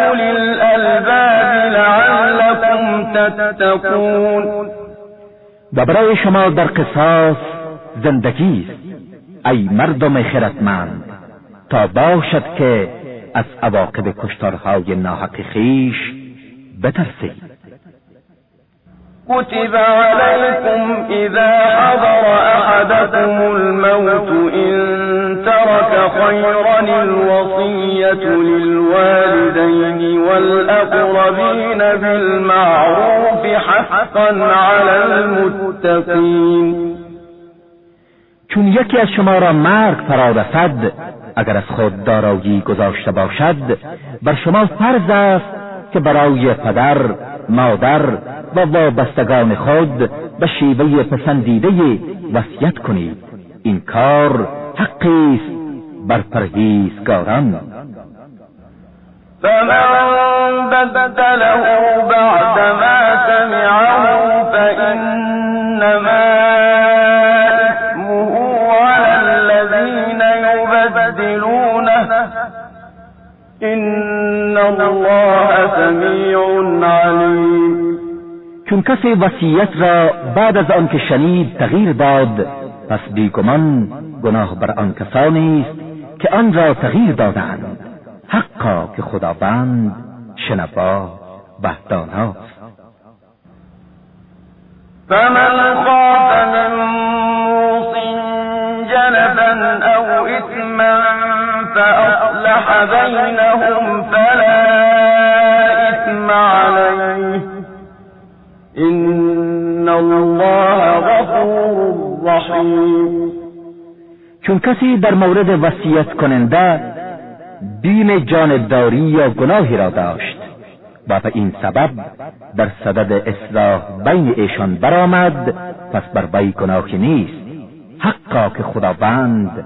أولي الألباب لعلكم تتقون. و برای شما در قصاص زندگی است ای مردم خردمند. تا باشد که از عواقب کشتارهای ناحق خیش بترسید كتب عليكم إذا حضر أحدكم الموت إن ترك خيرا الوصية للوالدين والأقربين بالمعروف حقا على المتقين چون یکی از شما را مرگ فرا رسد اگر از خود دارایی گذاشته باشد بر شما فرض است که برای پدر مادر و وابستگان خود به شیوه پسندیده وصیت کنید. این کار حقی است بر پرهیزگاران. فمن بدله بعد ما سمعه الله سميع عليم. چون کسی وصیت را بعد از آنکه شنید تغییر داد پس بیگمان گناه بر آن کسانی است که آن را تغییر دادند. حقا که خداوند شنوا و داناست فمن خاف من موص جنفا او اثما فاصلح بینهم فلا اثم علیه این الله غفور رحیم چون کسی در مورد وصیت کننده بیم جانبداری یا گناهی را داشت و به این سبب در صدد اصلاح بین ایشان برآمد پس بر وی گناهی نیست. حقا که خداوند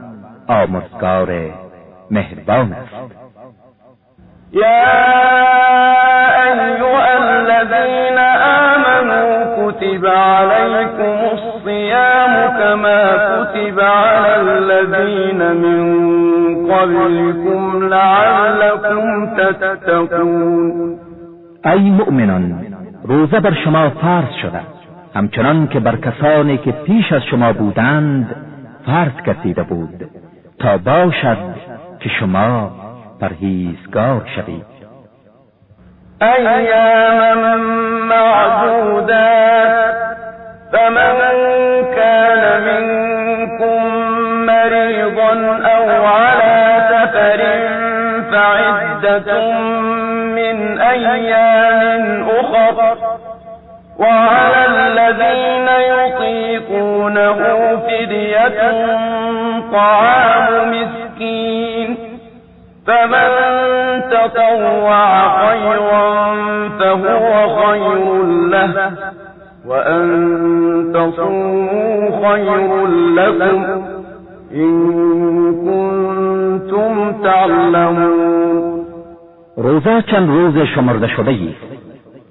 آمرزگار مهربان است. یا ایها الذین كتب عليكم الصيام كما كتب على الذين من قبلكم لعلكم تتقون. ای مؤمنان روزه بر شما فرض شده. همچنان که بر کسانی که پیش از شما بودند فرض کسیده بود. تا باشد که شما پرهیزگار شوید. أياما معدودات فمن كان منكم مريضا أو على سفر فعدة من أيام أخر وعلى الذين يطيقونه فدية طعام مسكين. فمن تطوع خيرا فهو خير له وأن تصوموا خير لكم إن كنتم تعلمون. روزه چند روز شمرده شده است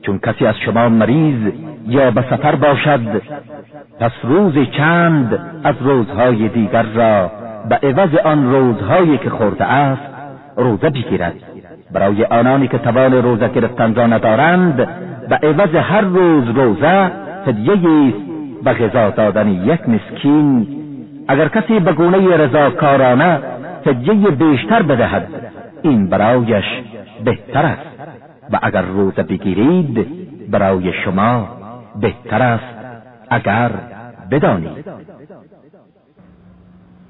چون کسی از شما مریض یا به سفر باشد پس روز چند از روزهای دیگر را به عوض آن روزهایی که خورده است روزه بگیرد. برای آنانی که توان روزه گرفتن را ندارند به عوض هر روز روزه هدیه است به غذا دادن یک مسکین. اگر کسی به گونه رضاکارانه هدیه بیشتر بدهد این برایش بهتر است. و اگر روزه بگیرید برای شما بهتر است اگر بدانید.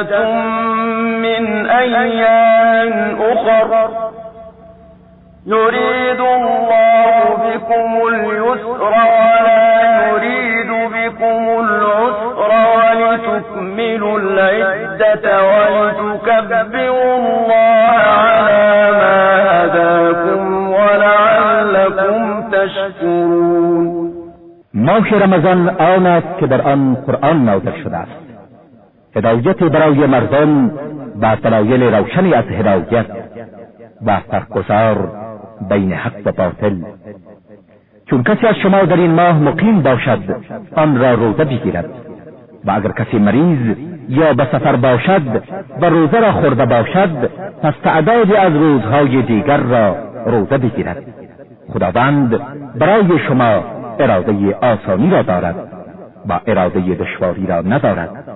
فعدة من أيام أخر يريد الله بكم اليسر ولا يريد بكم العسر ولتكملوا العدة ولتكبروا الله على ما هداكم ولعلكم تشكرون ماه رمضان آن است که در آن قرآن نازل شده است. هدایت برای مردم و دلایل روشنی از هدایت. و فرقگذار بین حق و باطل. چون کسی از شما در این ماه مقیم باشد آن را روزه بگیرد. و اگر کسی مریض یا به سفر باشد و روزه را خورده باشد پس تعدادی از روزهای دیگر را روزه بگیرد. خداوند برای شما اراده آسانی را دارد و اراده دشواری را ندارد.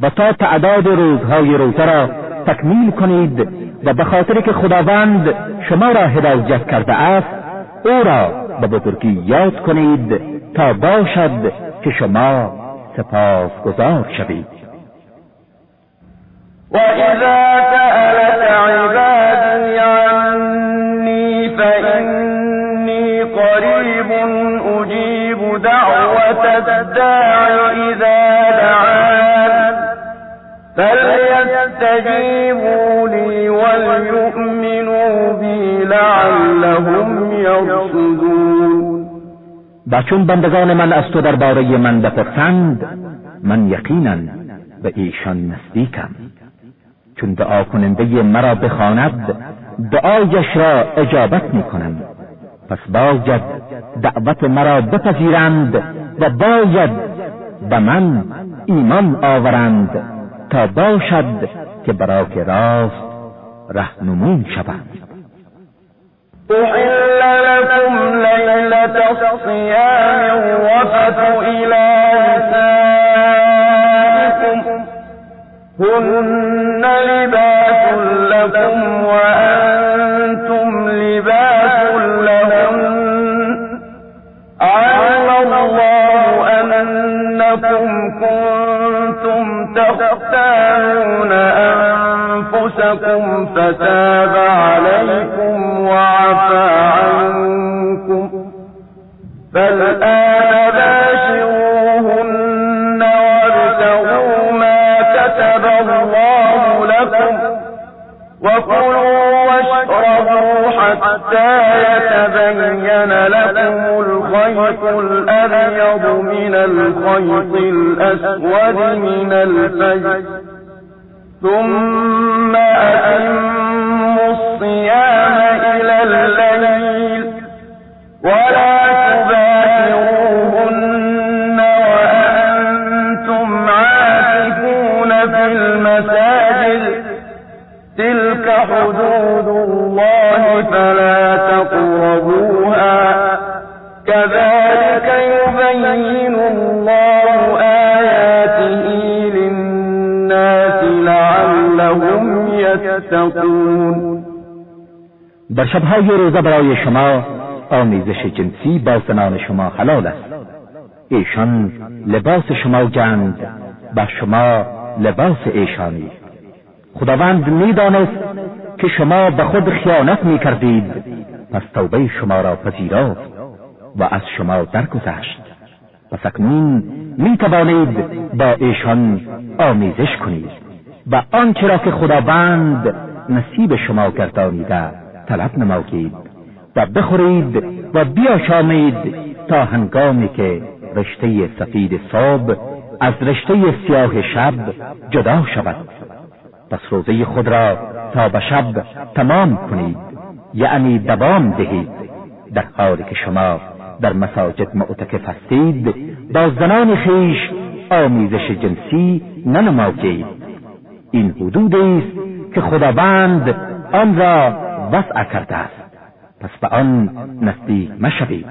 و تا تعداد روزهای روزه را تکمیل کنید و به خاطر که خداوند شما را هدایت کرده است او را به بزرگی یاد کنید تا باشد که شما سپاسگزار شوید. وإذا سألك عبادي عني فإني قريب أجيب دعوة الداع إذا و چون بندگان من از تو درباره من بپرسند من یقینا به ایشان نزدیکم. چون دعا کننده مرا بخواند دعایش را اجابت می کنم پس باید دعوت مرا بپذیرند و باید به من ایمان آورند تا باشد که برای راست رهنمون شوند ليلة الصيام إلى نسائكم. هن لباس لكم وأنتم لباس لهن. علم الله أنكم كنتم تختارون أنفسكم فتاب عليكم وعفى فالآن ما كتب الله لكم وكلوا واشربوا حتى يتبين لكم الخيط الأبيض من الخيط الأسود من الفجر ثم أتموا الصيام إلى الليل تلك حدود الله فلا تقربوها. كذلك يبين الله آياته للناس لعلهم يتقون. در شبهای روزه برای شما آمیزش جنسی با زنان شما حلال است. ایشان لباس شما گند و شما لباس ایشانی. خداوند می‌دانست که شما به خود خیانت می کردید پس توبه شما را پذیرفت و از شما درگذشت. پس اکنون می توانید با ایشان آمیزش کنید و آنچه را که خداوند نصیب شما گردانیده طلب نمایید و بخورید و بیاشامید تا هنگامی که رشته سفید صبح از رشته سیاه شب جدا شود. پس روزه خود را تا به شب تمام کنید. یعنی دوام دهید. در حالی که شما در مساجد معتکف هستید با زنان خیش آمیزش جنسی ننمایید. این حدود است که خداوند آن را وسع کرده است. پس به آن نزدیک مشوید.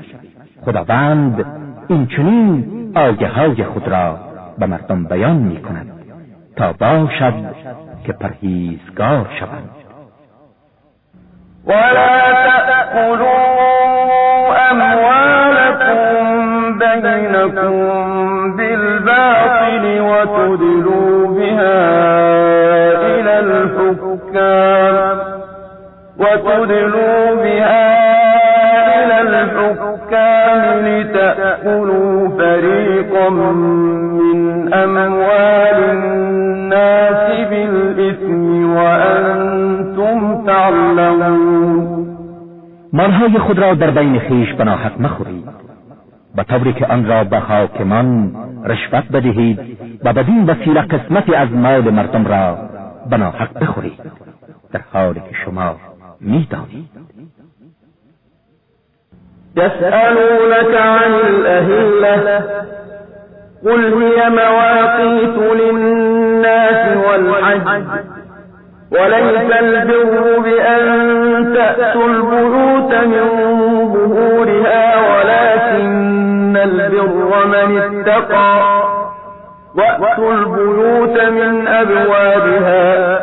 خداوند این چنین آگه های خود را به مردم بیان می کند تا باشد که پرهیزگار شوند. ولا تأكلوا أموالكم بينكم بالباطل وتدلوا بها إلى الحكام. وتدلوا بها إلى الحكام لتأكلوا فريقا من أموال الناس بالإثم وأنتم تعلمون. مالهای خود را در بین خیش بناحق مخورید به طوری که آن را به حاکمان رشوت بدهید و بدین وسیله قسمتی از مال مردم را بناحق بخورید. در حالی که شما می‌دانید. يسألونك عن الأهلة. قل هي مواقيت للناس والحج. وليس البر بأن تأتوا البيوت من ظهورها ولكن البر من اتقى. وأتوا البيوت من أبوابها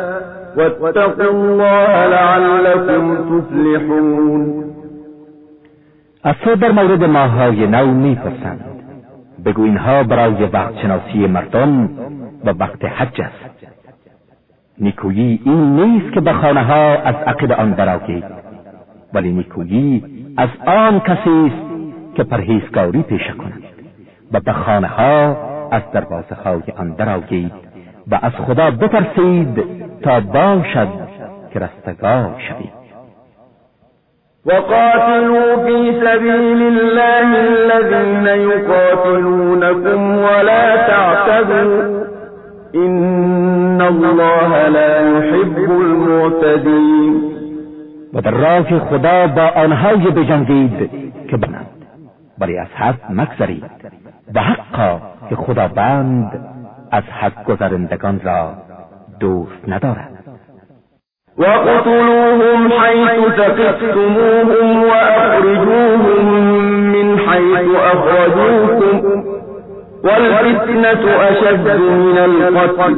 واتقوا الله لعلكم تفلحون. از در مورد ماههای نو میپرسند. بگو اینها برای وقت شناسی مردم و وقت حج است. نیکویی این نیست که به خانه ها از عقب آن برآیید ولی نیکویی از آن کسی است که پرهیزکاری پیشه کند و به خانه ها از دروازه های آن درآیید و از خدا بترسید تا باشد که رستگار شوید. وقاتلوا في سبيل الله الذين يقاتلونكم ولا تعتدوا إن الله لا يحب المعتدين و در راه خدا با آنهای بجنگید که بنند. ولی از حد مگذرید. و حقا که خداوند از حد گذرندگان را دوست ندارد. وقتلوهم حيث ثقفتموهم وأخرجوهم من حيث أخرجوكم والفتنة أشد من القتل.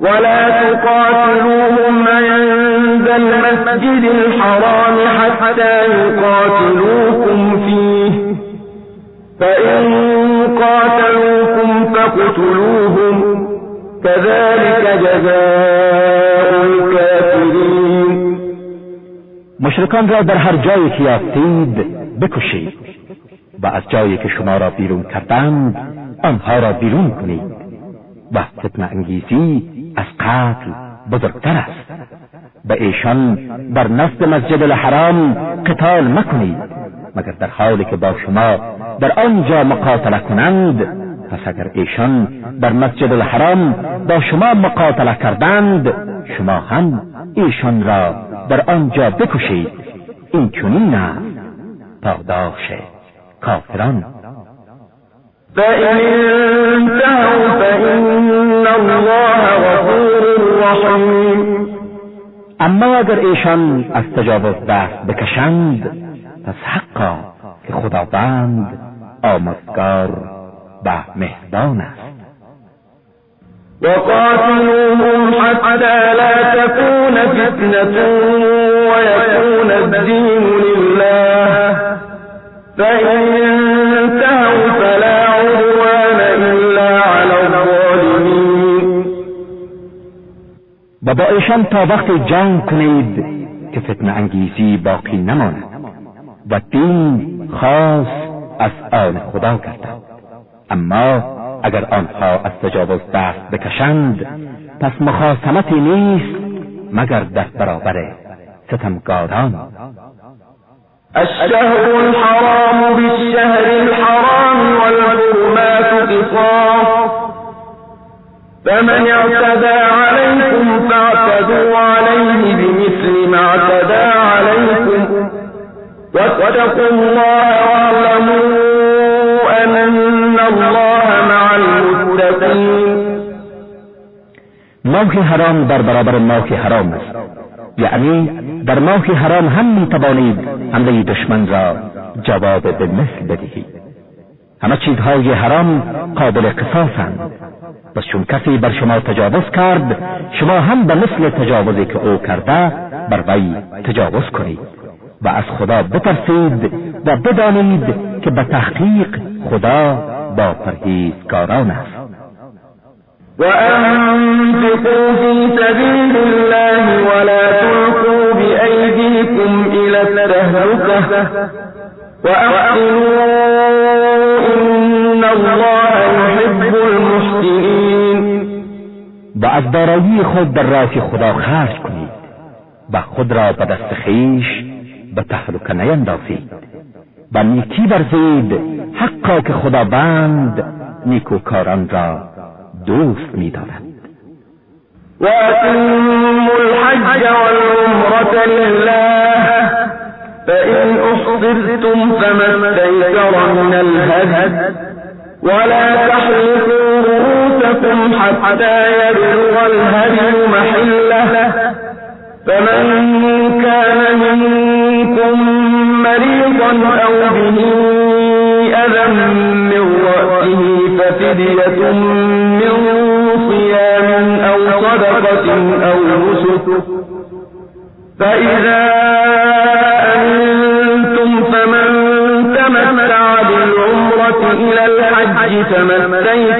ولا تقاتلوهم عند المسجد الحرام حتى يقاتلوكم فيه. فإن قاتلوكم فاقتلوهم. كذلك جزاء الكافرين. مشرکان را در هر جایی که یافتید بکشید و از جایی که شما را بیرون کردند آنها را بیرون کنید و فتنه انگیزی از قتل بزرگتر است. به ایشان در نزد مسجد الحرام قتال مکنید مگر در حالی که با شما در آنجا مقاتله کنند. پس اگر ایشان در مسجد الحرام با شما مقاتله کردند شما هم ایشان را در آنجا بکشید. این چنین است. پاداش کافران. فإن انتهوا فإن الله غفور رحيم اما اگر ایشان از تجاوز دست بکشند پس حقا که خداوند آمدگار و مهربان است. وقاتلوهم حتى لا تكون فتنة ويكون الدين لله. فإن و با ایشان تا وقت جنگ کنید که فتنه انگیزی باقی نماند و دین خاص از آن خدا گردد. اما اگر آنها از تجاوز دست بکشند پس مخاصمتی نیست مگر در برابر ستمگاران الشهر الحرام بالشهر الحرام والحرمات قصاص. فمن اعتدى عليكم فاعتدوا عليه بمثل ما اعتدى عليكم واتقوا الله واعلموا ان الله مع المتقين ماه حرام در برابر ماه حرام است. یعنی در ماه حرام هم می توانید حمله دشمن را جواب به مثل بدهید. همه چیزهای حرام قابل قصاصند پس چون کسی بر شما تجاوز کرد شما هم به مثل تجاوزی که او کرده بر وی تجاوز کنید. و از خدا بترسید و بدانید که به تحقیق خدا با پرهیزکاران است. وأنفقوا في سبيل الله ولا تلقوا بأيديكم إلى التهلكة وأحسنوا إن الله و از دارایی خود در راه خدا خرج کنید و خود را به دست خیش به تهلکه نیندازید و نیکی ورزید حقا که خداوند نیکوکاران را دوست می‌دارد. وأتموا الحج والعمرة لله فإن أحصرتم فما استيسر من الهدي. ولا تحلقوا رؤوسكم حتى يبلغ الهدي محله. فمن كان منكم مريضا أو به أذى من رأسه ففدية من صيام أو صدقة أو نسك. فإذا أنتم فمن تمتع بالعمرة إلى الحج استيسر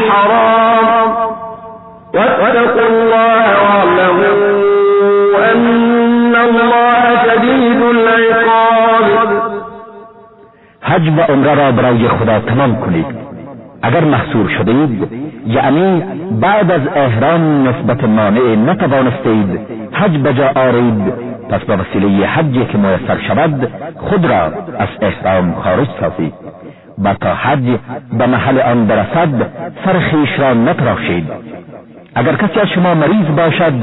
حج و عمره را برای خدا تمام کنید. اگر محصور شدید یعنی بعد از احرام نسبت مانع نتوانستید حج بجا آرید پس به وسیله حجی که میسر شود خود را از احرام خارج سازید. و تا حج به محل آن برسد سر خیش را نتراشید. اگر کسی از شما مریض باشد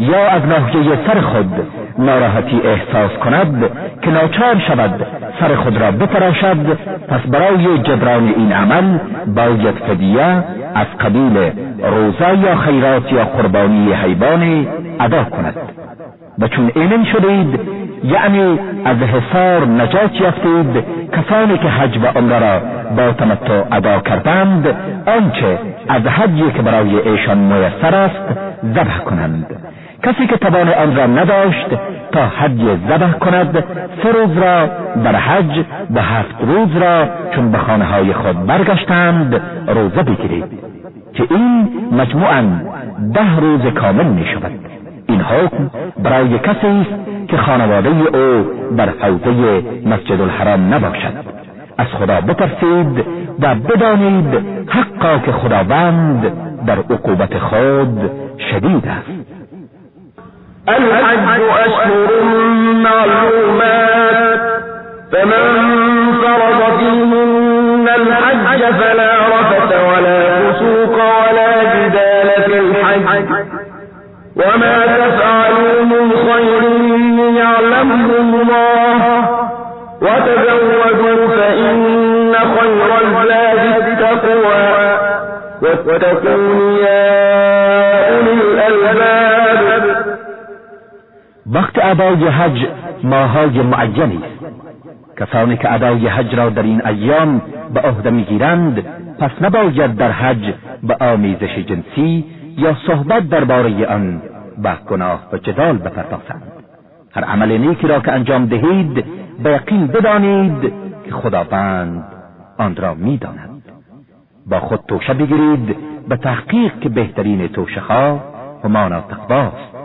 یا از ناحیه سر خود ناراحتی احساس کند که ناچار شود سر خود را بتراشد پس برای جبران این عمل باید فدیه از قبیل روزه یا خیرات یا قربانی حیوان ادا کند. و چون ایمن شدید یعنی از حصار نجات یافتید کسانی که حج و عمره را با تمتع ادا کردند آنچه از حجی که برای ایشان میسر است ذبح کنند. کسی که توان آن را نداشت تا حج ذبح کند سه روز را در حج به هفت روز را چون به خانه های خود برگشتند روزه بگیرید. که این مجموعا ده روز کامل می شود این حکم برای کسی است که خانواده او در حوزه مسجد الحرام نباشد. از خدا بترسید و بدانید حقا که خداوند در عقوبت خود شدید است. الحج أشهر معلومات فمن فرض فيهن الحج فلا رفث ولا فسوق ولا جدال في الحج. وما تفعلوا من خير يعلمه الله وتزودوا فإن خير الزاد التقوى واتقون يا أولي الألباب وقت ادای حج ماهای معینی کسانی که ادای حج را در این ایام به عهده میگیرند پس نباید در حج به آمیزش جنسی یا صحبت درباره آن به گناه و جدال بپردازند. هر عمل نیکی را که انجام دهید به یقین بدانید که خداوند آن را می‌داند. با خود توشه بگیرید به تحقیق که بهترین توشه ها همانا تقواست.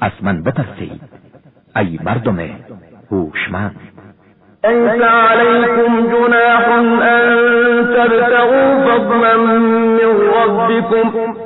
از من بترسید ای مردم هوشمند. ليس عليكم جناح أن تبتغوا فضلا من ربكم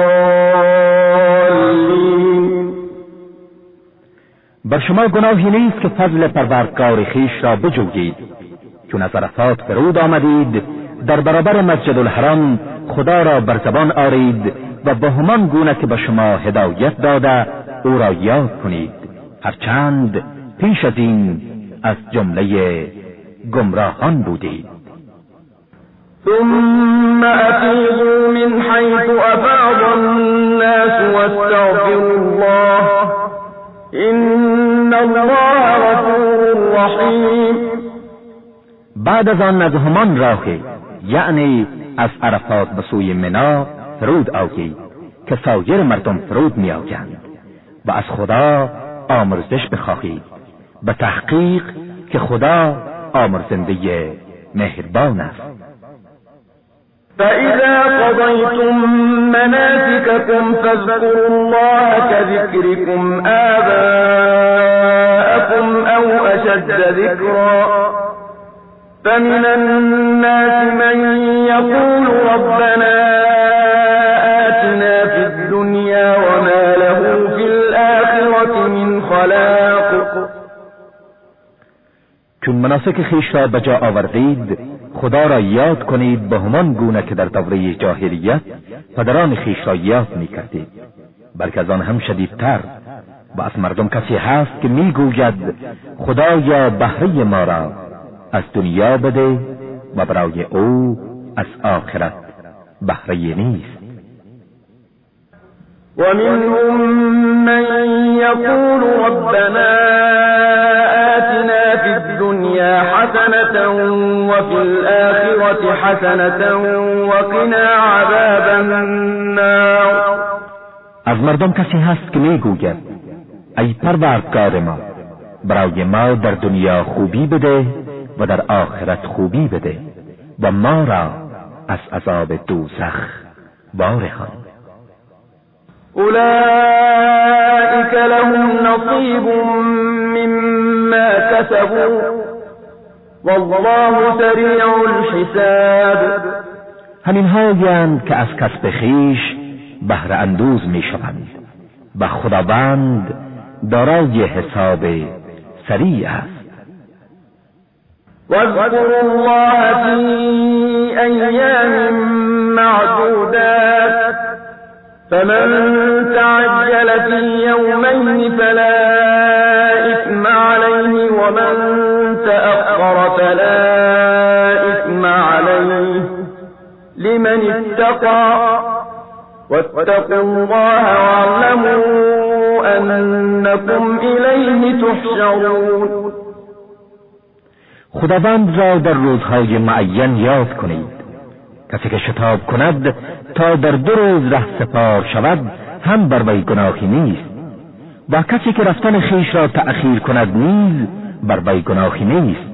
بر شما گناهی نیست که فضل پروردگار خیش را بجویید. چون از عرفات فرود آمدید در برابر مسجد الحرام خدا را بر زبان آرید و به همان گونه که به شما هدایت داده او را یاد کنید. هرچند پیش از این از جمله گمراهان بودید. ثم أفيضوا من حيث أفاض الناس واستغفروا الله. الله بعد از آن از همان راه یعنی از عرفات به سوی منا فرود آیید که سایر مردم فرود می آیند و از خدا آمرزش بخواهید به تحقیق که خدا آمرزنده مهربان است. فإذا قضيتم مناسككم فاذكروا الله كذكركم آباءكم أو أشد ذكرا. فمن الناس من يقول ربنا آتنا في الدنيا وما له في الآخرة من خلاق. چون مناسک خیش را به جا آوردید خدا را یاد کنید به همان گونه که در دوره جاهلیت پدران خیش را یاد می کردید بلکه از آن هم شدیدتر و از مردم کسی هست که می‌گوید خدایا بهره ما را از دنیا بده و برای او از آخرت بهره نیست. ومنهم من يقول ربنا آتنا الدنيا حسنة وفي الآخرة حسنة وقنا عذاب النار. از مردم کسی هست که می‌گوید ای پروردگار ما برای ما در دنیا خوبی بده و در آخرت خوبی بده و ما را از عذاب دوزخ وارهان. أولئك لهم نصيب مما كسبوا والله سريع الحساب. همین هایند که از کسب خیش بهره اندوز می شوند و خداوند دارای حساب سریع است. واذكروا الله في أيام معدودات. فمن تعجل في يومين فلا إثم عليه ومن تأخر فلا إثم عليه. لمن اتقى واتقوا الله واعلموا أنكم إليه تحشرون. خداوند را در روزهای معین یاد کنید. کسی که شتاب کند تا در دو روز ره سپار شود هم بر وی گناهی نیست. و کسی که رفتن خیش را تأخیر کند نیز بر وی گناهی نیست.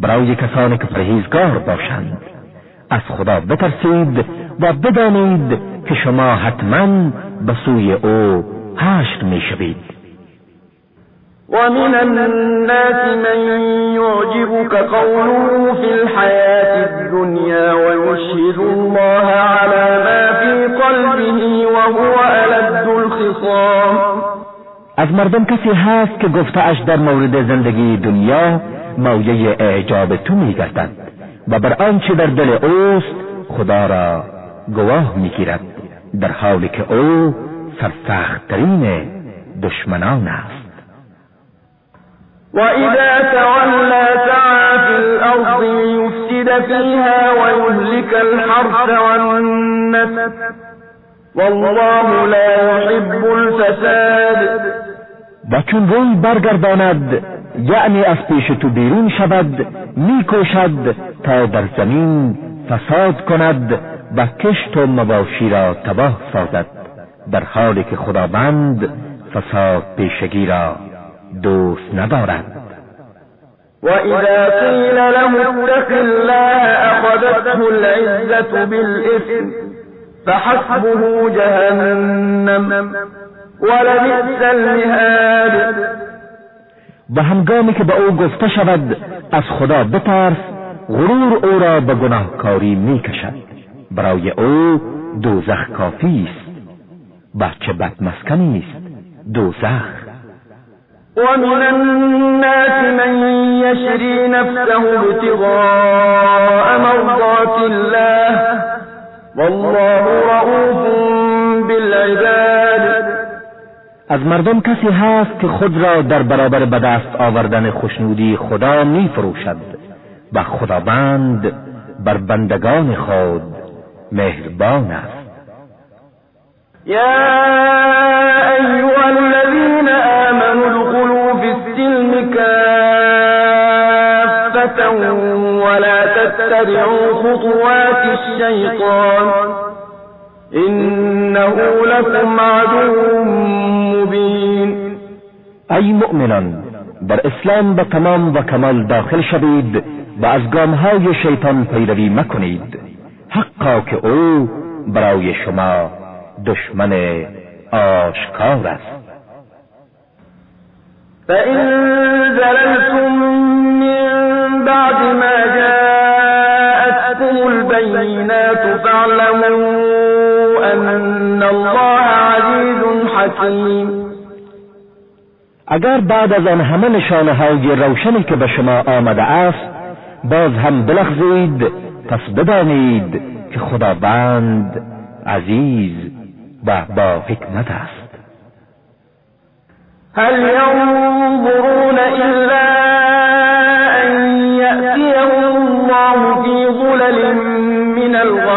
برای کسانی که پرهیزگار باشند از خدا بترسید و بدانید که شما حتما به سوی او حشر می‌شوید. ومن الناس من يعجبك قوله في الحياة الدنيا ويشهد الله على ما في قلبه وهو ألد الخصام. از مردم کسی هست که گفتهاش در مورد زندگی دنیا مایه اعجاب تو میگردد و بر آنچه در دل اوست خدا را گواه می‌گیرد در حالی که او سرسختترین دشمنان است. وإذا تولى سعى في الأرض ليفسد فيها ويهلك الحرث والنسل والله لا يحب الفساد. و روی برگرداند یعنی از پیش تو بیرون شود میکوشد تا در زمین فساد کند و کشت و مواشی را تباه سازد در حالی که خداوند فساد پیشگی را دوست ندارد وإذا قيل له اتق الله أخذته العزة بالإثم فحسبه جهنم ولبئس المهاد. و هنگامی که به او گفته شود از خدا بترس غرور او را به گناهکاری می‌کشد. برای او دوزخ کافی است. و چه بدمسکنی است دوزخ. ومن الناس من يشري نفسه ابتغاء مرضات الله والله رؤوف بالعباد. از مردم کسی هست که خود را در برابر به دست آوردن خوشنودی خدا می فروشد و خداوند بر بندگان خود مهربان است. یا ایها تتبعوا خطوات الشیطان إنه لكم عدو مبین ای مؤمنان در إسلام به تمام و کمال داخل شوید و از گامهای شیطان پیروی مکنید. حقا که أو برای شما دشمن آشکار است. فإن زللتم من بعد ما جاءتكم البينات فاعلموا ان الله عزیز حکیم اگر بعد از آن همه نشانه های روشنی که به شما آمده است باز هم بلغزید پس بدانید که خداوند عزیز و با حکمت است. هل ينظرون إلا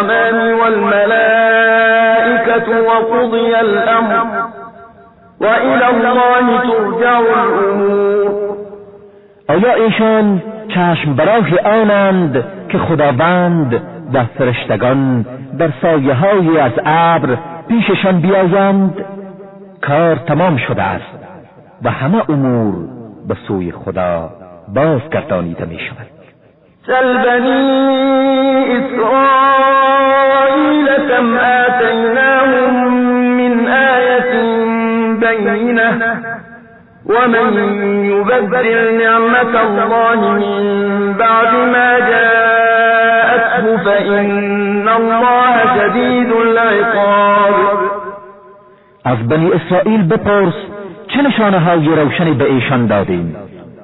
من الغمام والملائكة وقضي الأمر وإلى الله ترجع الأمور. آیا ایشان چشم برای آنند که خداوند و فرشتگان در سایه های از ابر پیششان بیایند کار تمام شده است و همه امور به سوی خدا بازگردانیده می شود سل بنی اسرائیل كم آتیناهم من آیت بینه ومن يبدل نعمة الله من بعد ما جاءته فإن الله شدید العقاب. از بنی اسرائیل بپرس چه نشانه های روشنی به ایشان دادیم؟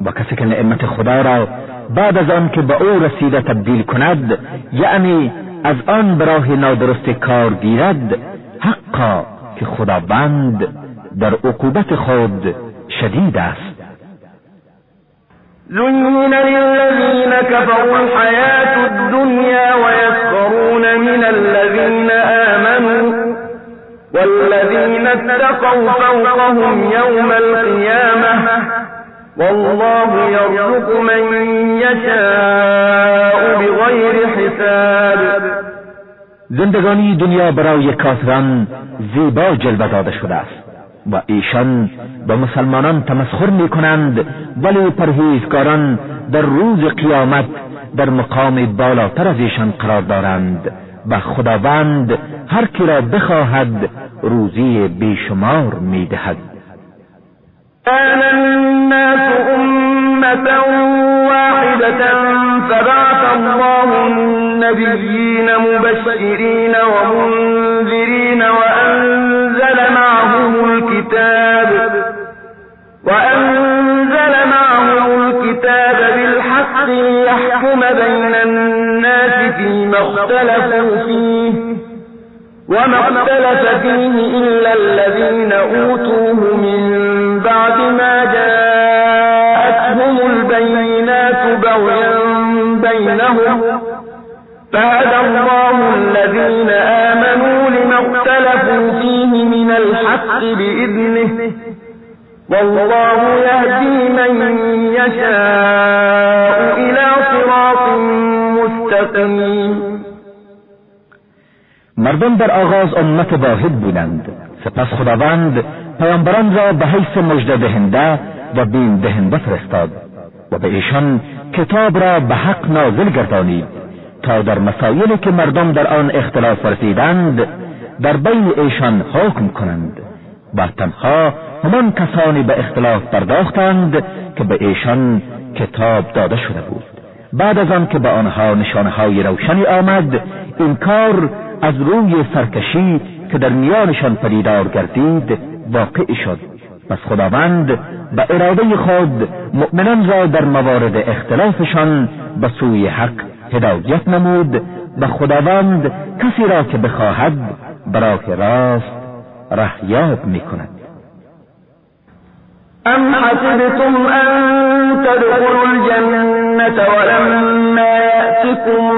و کسی که نعمت خدا را بعد از آن که به او رسیده تبدیل کند یعنی از آن به راه نادرست کار گیرد حقا که خداوند در عقوبت خود شدید است. زين للذين كفروا الحياة الدنيا ويسخرون من الذين آمنوا والذين اتقوا فوقهم يوم القيامة والله يرزق من يشاء بغير حساب. زندگانی دنیا برای کافران زیبا جلوه داده شده است و ایشان به مسلمانان تمسخر می کنند ولی پرهیزگاران در روز قیامت در مقام بالاتر از ایشان قرار دارند و خداوند هر کی را بخواهد روزی بیشمار می دهد كان الناس أمة واحدة فبعث الله النبيين مبشرين ومنذرين وأنزل معهم الكتاب وأنزل معهم الكتاب بالحق ليحكم بين الناس فيما اختلفوا فيه وما اختلف فيه إلا الذين أوتوه والله يهدي من يشاء إلى صراط مستقیم مردم در آغاز امت واحد بودند. سپس خداوند پیامبران را به حیث مژده دهنده و بین دهنده فرستاد و به ایشان کتاب را به حق نازل گردانید تا در مسائلی که مردم در آن اختلاف ورزیدند در بین ایشان حکم کنند. و تنها همان کسانی به اختلاف پرداختند که به ایشان کتاب داده شده بود. بعد از آن که به آنها نشانهای روشنی آمد این کار از روی سرکشی که در میانشان پدیدار گردید واقع شد. پس خداوند به اراده خود مؤمنان را در موارد اختلافشان به سوی حق هدایت نمود و خداوند کسی را که بخواهد برای راست رهیاب می کند ام حسبتم ان تدخلوا الجنة ولما يأتكم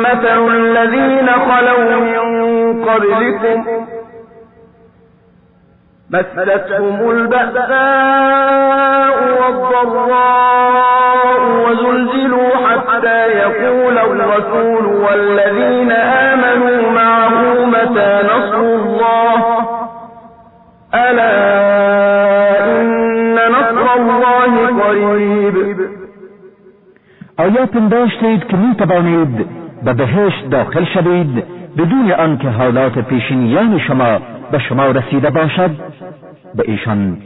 مثل الذين خلوا من قبلكم مستهم البأساء والضراء وزلزلوا حتى يقول الرسول والذين آمنوا معه متى نصر الله ألا إن نصر الله قريب. آیا پنداشتید که می توانید به بهشت داخل شوید بدون آنکه حالات پیشینیان شما به شما رسیده باشد؟ به ایشان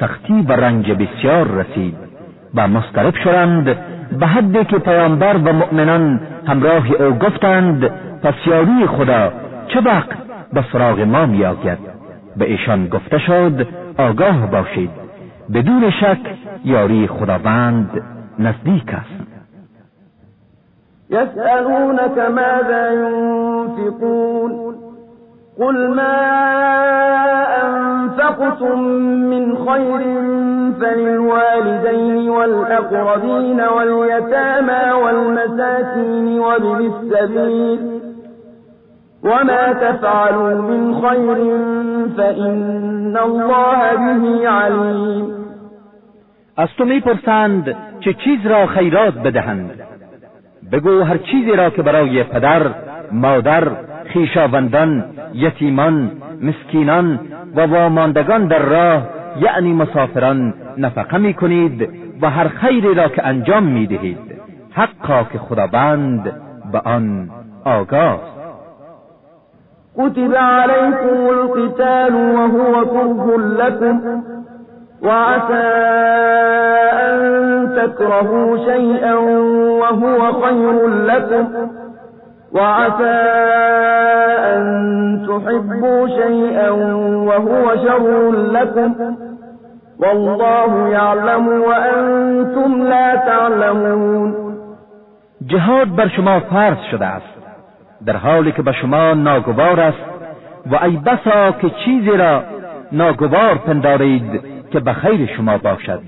سختی و رنج بسیار رسید و مسترب شدند به حدی که پیامبر و مؤمنان همراه او گفتند پس یاری خدا چه وقت به سراغ ما میآید؟ به ایشان گفته شد آگاه باشید. بدون شک یاری خداوند نزدیک است. يسألونك ماذا ينفقون قل ما أنفقتم من خير فللوالدين والأقربين واليتامى والمساكين وابن السبيل وما تفعلوا من خير فإن الله به عليم از تو می‌پرسند چه چیز را خیرات بدهند. بگو هر چیزی را که برای پدر مادر خیشاوندان یتیمان مسکینان و واماندگان در راه یعنی مسافران نفقه می کنید و هر خیری را که انجام می دهید حقا که خداوند به آن آگاه. كتب عليكم القتال وهو كره لكم وعسى أن تكرهوا شيئا وهو خير لكم وعسى أن تحبوا شيئا وهو شر لكم والله يعلم وأنتم لا تعلمون جهاد بر شما فرض شده است. در حالی که به شما ناگوار است و ای بسا که چیزی را ناگوار پندارید که به خیر شما باشد.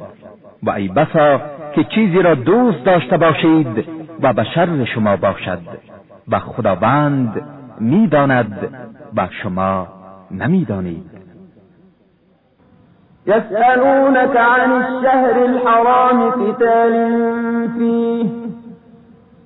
و ای بسا که چیزی را دوست داشته باشید و به شر شما باشد. و خداوند می‌داند و شما نمی‌دانید. يسألونك عن الشهر الحرام قتال فيه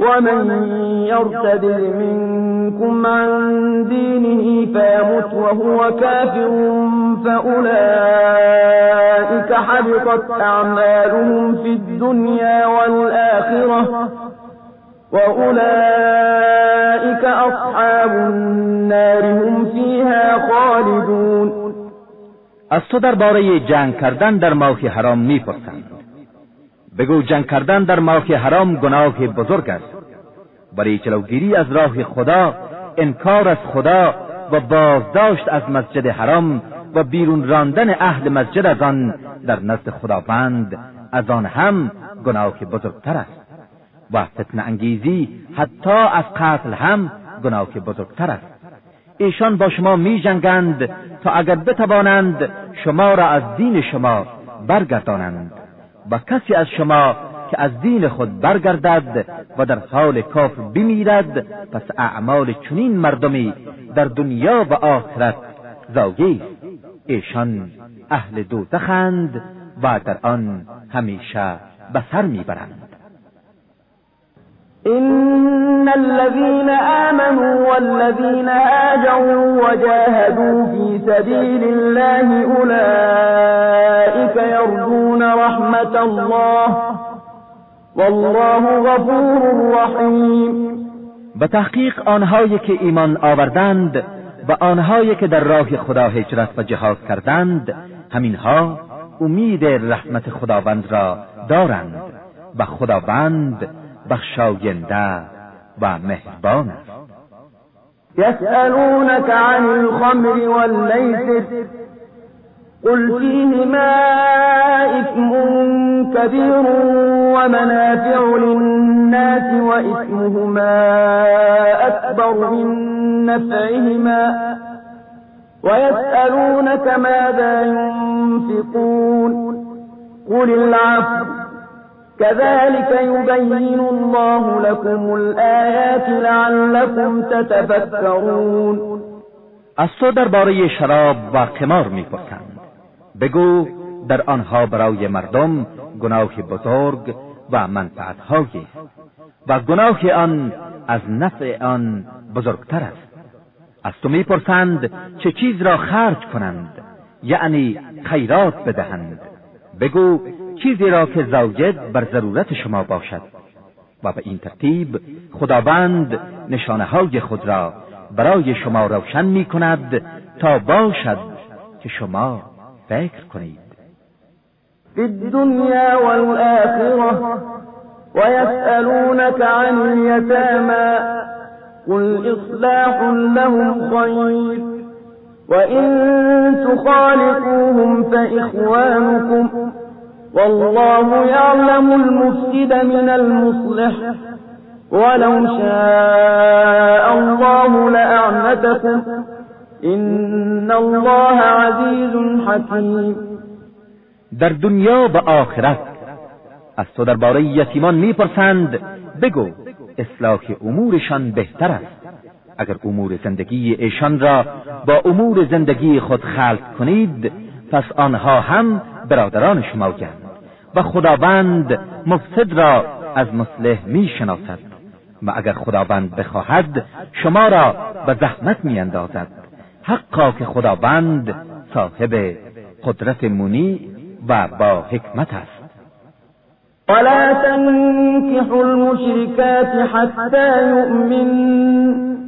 ومن يرتد منكم عن دينه فيمت وهو كافر فأولئك حبطت أعمالهم في الدنيا والآخرة وأولئك أصحاب النار هم فيها خالدون از تو درباره جنگ در ماه حرام میپرسند. بگو جنگ کردن در ماه حرام گناه بزرگ است. برای جلوگیری از راه خدا انکار از خدا و بازداشت از مسجد حرام و بیرون راندن اهل مسجد از آن در نزد خداوند از آن هم گناه بزرگتر است. و فتن انگیزی حتی از قتل هم گناه بزرگتر است. ایشان با شما می جنگند تا اگر بتوانند شما را از دین شما برگردانند. و کسی از شما که از دین خود برگردد و در حال کافر بمیرد پس اعمال چنین مردمی در دنیا و آخرت زاگی ایشان اهل دوزخند و در آن همیشه به سر می‌برند. إن الذين آمنوا والذين هاجروا وجاهدوا في سبيل الله أولئك يرجون رحمة الله. والله غفور رحیم به تحقیق آنهایی که ایمان آوردند و آنهایی که در راه خدا هجرت و جهاد کردند همینها امید رحمت خداوند را دارند و خداوند بخشاینده و مهربان. است يسألونك عن الخمر والميسر قل فيهما إثم كبير ومنافع للناس وإثمهما أكبر من نفعهما. ويسألونك ماذا ينفقون قل العفو. كذلك يبين الله لكم الآيات لعلكم تتفكرون. از تو درباره شراب و قمار می‌پرسند. بگو در آنها برای مردم گناه بزرگ و منفعتهایی و گناه آن از نفع آن بزرگتر است. از تو می‌پرسند چه چیز را خرج کنند یعنی خیرات بدهند. بگو چیزی را که زوجد بر ضرورت شما باشد و به این ترتیب خداوند نشانه های خود را برای شما روشن می کند تا باشد که شما فکر کنید. في الدنيا والآخرة ويسألونك عن اليتامى قل إصلاح لهم خير وإن تخالقوهم فإخوانكم والله يعلم المفسد من المصلح. ولو شاء الله لأعنتكم إن الله عزيز حكيم. در دنیا و آخرت از تو درباره یتیمان می‌پرسند بگو اصلاح امورشان بهتر است. اگر امور زندگی ایشان را با امور زندگی خود خلط کنید پس آنها هم برادران شما گند و خداوند مفسد را از مصلح می شناسد و اگر خداوند بخواهد شما را به زحمت می اندازد حقا که خداوند صاحب قدرت مونی و با حکمت است. ولا تنكحوا المشركات حتى يؤمن.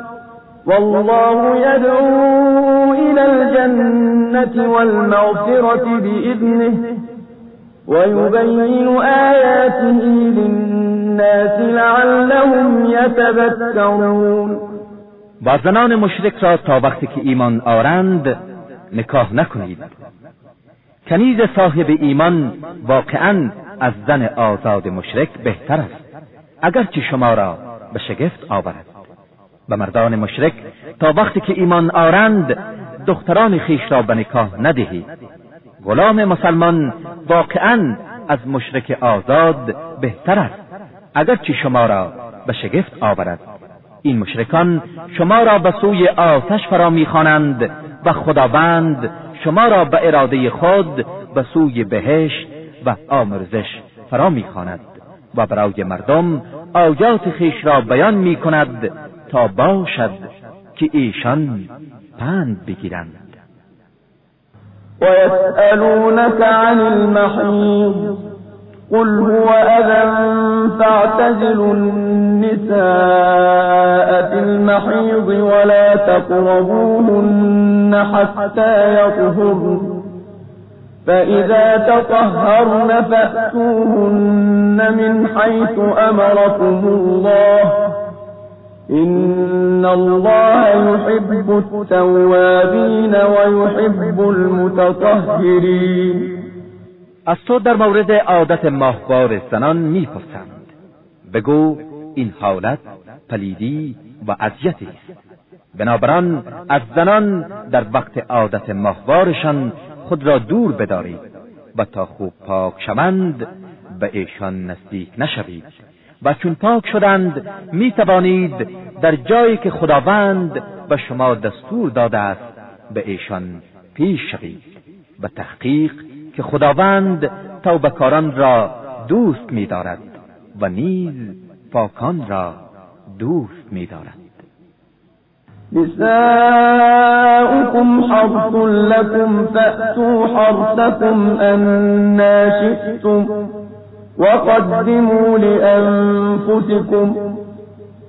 والله يدعو إلى الجنة والمغفرة بإذنه ويبين آياته للناس لعلهم يتذكرون. با زنان مشرک را تا وقتی که ایمان آرند نکاح نکنید. کنیز صاحب ایمان واقعا از زن آزاد مشرک بهتر است. اگرچه شما را به شگفت آورد. و مردان مشرک تا وقتی که ایمان آرند دختران خیش را به نکاح ندهید غلام مسلمان واقعا از مشرک آزاد بهتر است اگرچه شما را به شگفت آورد. این مشرکان شما را به سوی آتش فرا می‌خوانند و خداوند شما را به اراده خود به سوی بهشت و آمرزش فرا می‌خواند و برای مردم آیات خیش را بیان می کند تا باشد که ایشان پند بگیرند. ويسألونك عن المحيض قل هو أذى فاعتزلوا النساء في المحيض ولا تقربوهن حتى يطهرن. فإذا تطهرن فأتوهن من حيث أمركم الله. إن الله يحب التوابين ويحب المتطهرين از تو در مورد عادت ماهوار زنان می‌پرسند. بگو این حالت پلیدی و اذیتی است. بنابراین از زنان در وقت عادت ماهوارشان خود را دور بدارید و تا خوب پاک شوند به ایشان نزدیک نشوید. و چون پاک شدند می توانید در جایی که خداوند به شما دستور داده است به ایشان پیش شوید. و تحقیق که خداوند توبکاران را دوست می‌دارد و نیز پاکان را دوست می‌دارد. نساؤكم حرث لكم فأتوا حرثكم أنا شئتم. وقدموا لأنفسكم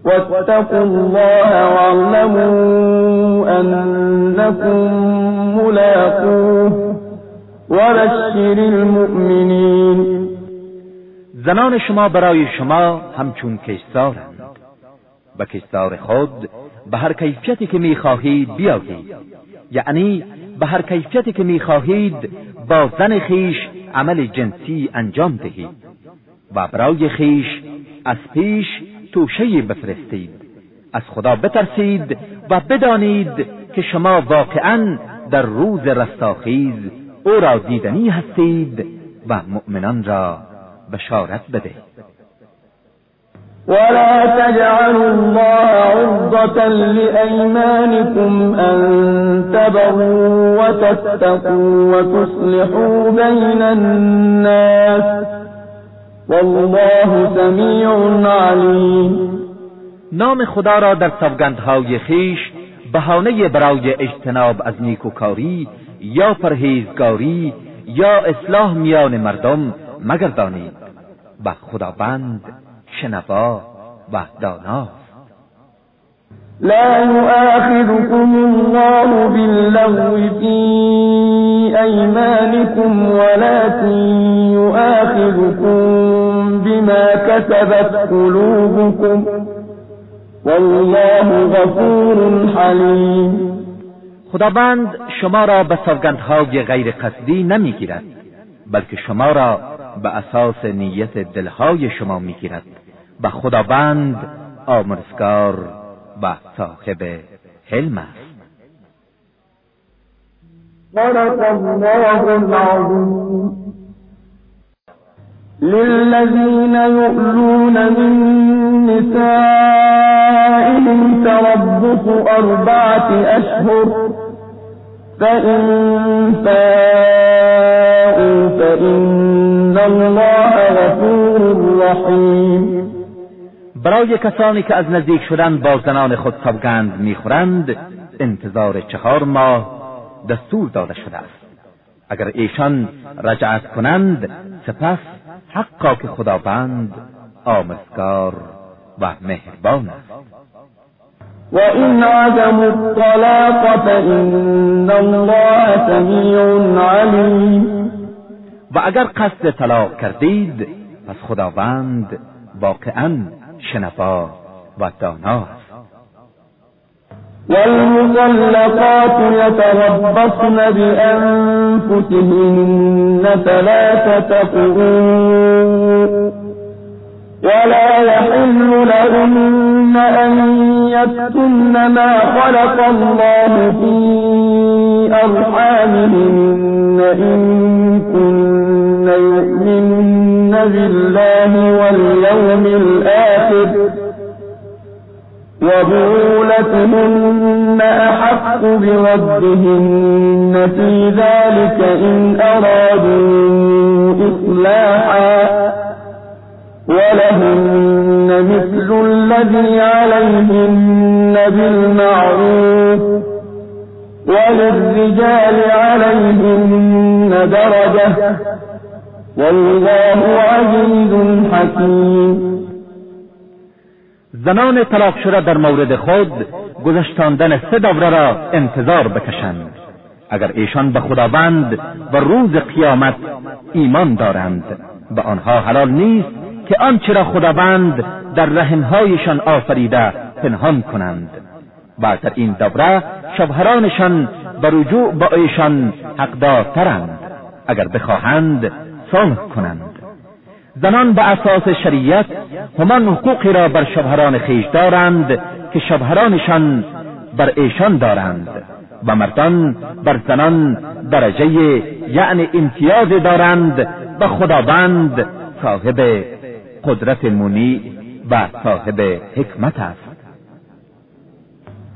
واتقوا الله واعلموا أنكم ملاقوه وبشر المؤمنین زنان شما برای شما همچون کشتارند و کشتار خود به هر کیفیتی که می‌خواهید بیایید. یعنی به هر کیفیتی که می‌خواهید با زن خیش عمل جنسی انجام دهید. و برای خیش از پیش توشه بفرستید. از خدا بترسید و بدانید که شما واقعا در روز رستاخیز او را دیدنی هستید و مؤمنان را بشارت بده. ولا تجعلوا الله عرضة لأيمانكم أن تبروا وتتقوا وتصلحوا بين الناس والله سمیع علیم. نام خدا را در سوگندهای خیش بهانه برای اجتناب از نیکوکاری یا پرهیزگاری یا اصلاح میان مردم مگردانید و خداوند شنوا و داناست لا يؤاخذكم الله باللغو في أيمانكم ولكن يؤاخذكم بما كسبت قلوبكم والله غفور حليم. خداوند شما را به سوگندهای غیر قصدی نمی‌گیرد بلکه شما را به اساس نیت دلهای شما می‌گیرد. و خداوند آمرزگار و صاحب حلم. است للذين يؤلون من نسائهم تربص أربعة أشهر فإن فاءوا فإن الله غفور رحیم برای کسانی که از نزدیک شدن با زنان خود سوگند می‌خورند انتظار چهار ماه دستور داده شده است. اگر ایشان رجعت کنند سپس حقا که خداوند آمرزگار و مهربان است. وإن عدموا الطلاق فإن الله سميع عليم. و اگر قصد طلاق کردید پس خداوند واقعا شنفا و داناست والمطلقات يتربصن بأنفسهن ثلاثة قرون. ولا يحل لهن أن يكتمن ما خلق الله في أرحامهن إن كن بالله واليوم الآخر وبعولتهن أحق بردهن في ذلك إن أرادوا إصلاحا ولهن مثل الذي عليهن بالمعروف وللرجال عليهن درجة والله زنان طلاق شده در مورد خود گذشتاندن سه دوره را انتظار بکشند. اگر ایشان به خداوند و روز قیامت ایمان دارند به آنها حلال نیست که آنچه را خداوند در رحمهایشان آفریده پنهان کنند. و در این دوره شوهرانشان به رجوع با ایشان حقدارترند. اگر بخواهند صلح کنند. زنان به اساس شریعت همان حقوقی را بر شوهران خیش دارند که شوهرانشان بر ایشان دارند و مردان بر زنان درجه یعنی امتیاز دارند و خداوند صاحب قدرت منی و صاحب حکمت است.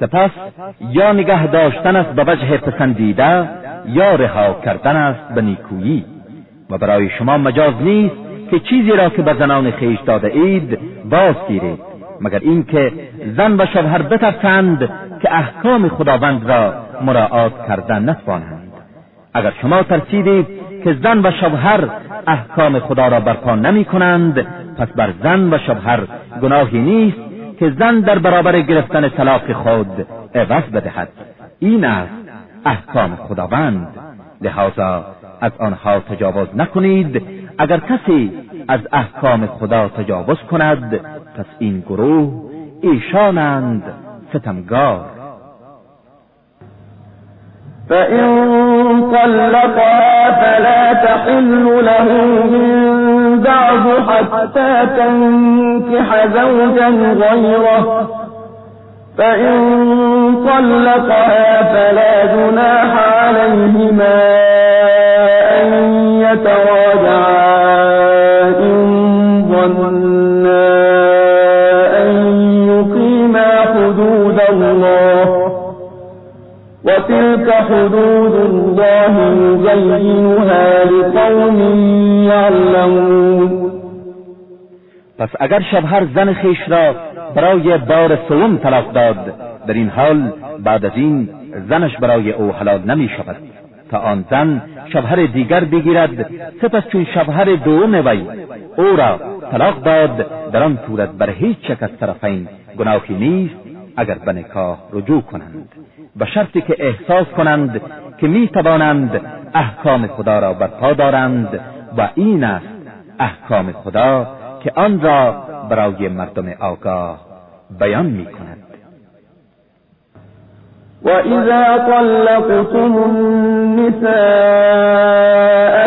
سپس یا نگه داشتن است به وجه پسندیده یا رها کردن است به نیکویی. و برای شما مجاز نیست که چیزی را که به زنان خیش داده اید باز گیرید مگر اینکه زن و شوهر بترسند که احکام خداوند را مراعات کردن نتوانند. اگر شما ترسیدید که زن و شوهر احکام خدا را برپا نمی کنند پس بر زن و شوهر گناهی نیست. که زن در برابر گرفتن طلاق خود عوض بدهد. این است احکام خداوند. لحاظا از آنها تجاوز نکنید. اگر کسی از احکام خدا تجاوز کند پس این گروه ایشانند ستمگار. فإن طلقها فلا تحل له بعد حتى تنكح زوجا غيره. فإن طلقها فلا جناح عليهما أن يتراجعا. وتلك حدود الله يبينها لقوم يعلمون. پس اگر شوهر زن خیش را برای بار سوم طلاق داد در این حال بعد از این زنش برای او حلال نمی شود. تا آن زن شوهر دیگر بگیرد سپس چون شوهر دوم وی او را طلاق داد در آن صورت بر هیچ یک از طرفین گناهی نیست اگر به نکاح رجوع کنند به شرطی که احساس کنند که می توانند احکام خدا را برپا دارند و این است احکام خدا که آن را برای مردم آگاه بیان می کند وإذا طلقتم النساء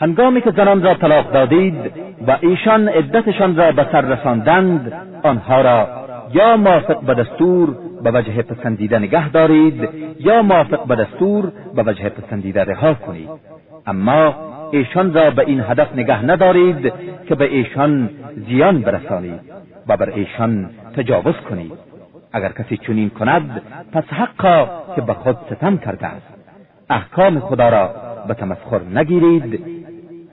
هنگامی که زنان را طلاق دادید و ایشان عدتشان را به سر رساندند آنها را یا موافق به دستور به وجه پسندیده نگه دارید یا موافق به دستور به وجه پسندیده رها کنید. اما ایشان را به این هدف نگه ندارید که به ایشان زیان برسانید و بر ایشان تجاوز کنید. اگر کسی چنین کند پس حقا که به خود ستم کرده است. احکام خدا را به تمسخر نگیرید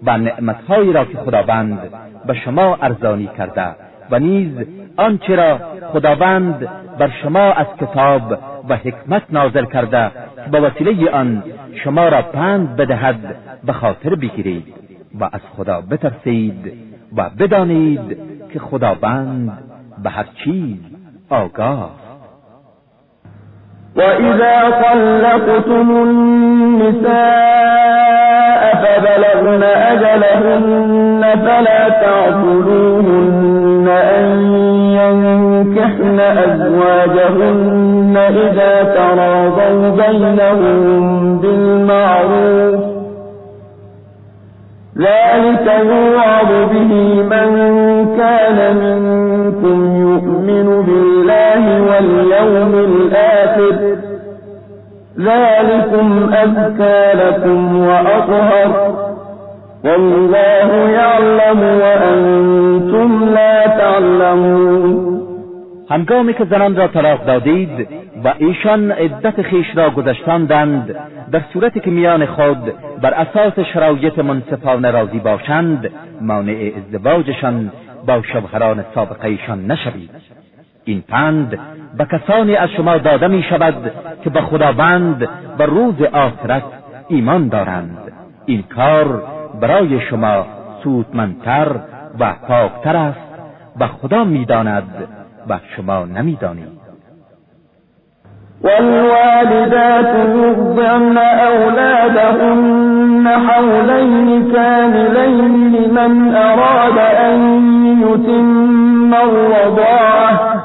و نعمتهایی را که خداوند به شما ارزانی کرده و نیز آنچه را خداوند بر شما از کتاب و حکمت نازل کرده که به وسیله آن شما را پند بدهد به خاطر بگیرید و از خدا بترسید و بدانید که خداوند به هر چیز آگاه وإذا طلقتم النساء فبلغن أجلهن فلا تعضلوهن أن ينكحن أزواجهن إذا تراضوا بينهم بالمعروف ذلك يوعظ به من كان منكم يؤمن بالله واليوم الآخر ذلكم أزكى لكم وأطهر والله يعلم وأنتم لا تعلمون. هنگامی که زنان را طلاق دادید و ایشان عدت خیش را گذشتاندند در صورتی که میان خود بر اساس شرایط منصفانه راضی باشند مانع ازدواجشان با شوهران سابقه ایشان نشوید. این پند به کسانی از شما داده می شود که به خداوند و روز آخرت ایمان دارند. این کار برای شما سودمندتر و پاکتر است و خدا می‌داند و شما نمی‌دانید. والوالدات يرضعن أولادهن حولين كاملين لمن أراد أن يتم الرضاعة.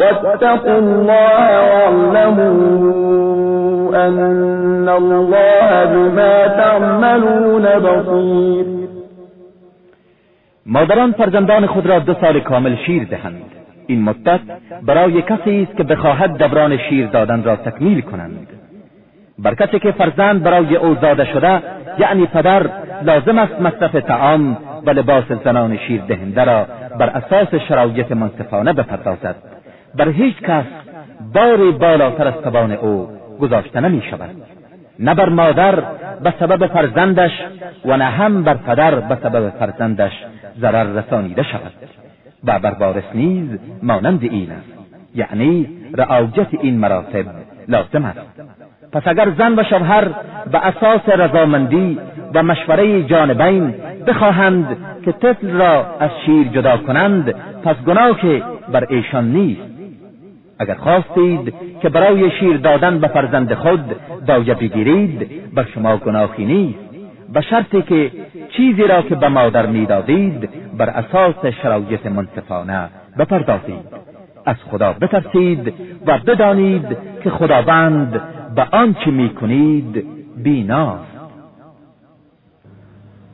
واتقوا الله واعلموا أن الله بما تعملون بصير. مادران فرزندان خود را دو سال کامل شیر دهند. این مدت برای کسی است که بخواهد دوران شیر دادن را تکمیل کنند. بر کسی که فرزند برای او زاده شده یعنی پدر لازم است مصرف تعام و لباس زنان شیر دهنده را بر اساس شرایط منصفانه بپردازد. بر هیچ کس باری بالاتر از توان او گذاشته نمی شود نه بر مادر به سبب فرزندش و نه هم بر پدر به سبب فرزندش ضرر رسانیده شود. و بر وارث نیز مانند این است. یعنی رعایت این مراتب لازم است. پس اگر زن و شوهر به اساس رضامندی و مشوره جانبین بخواهند که طفل را از شیر جدا کنند پس گناهی بر ایشان نیست. اگر خواستید که برای شیر دادن به فرزند خود دایه بگیرید بر شما گناهی نیست. به شرطی که چیزی را که به مادر می‌دادید بر اساس شرایط منصفانه بپردازید. از خدا بترسید و بدانید که خداوند به آنچه می‌کنید بیناست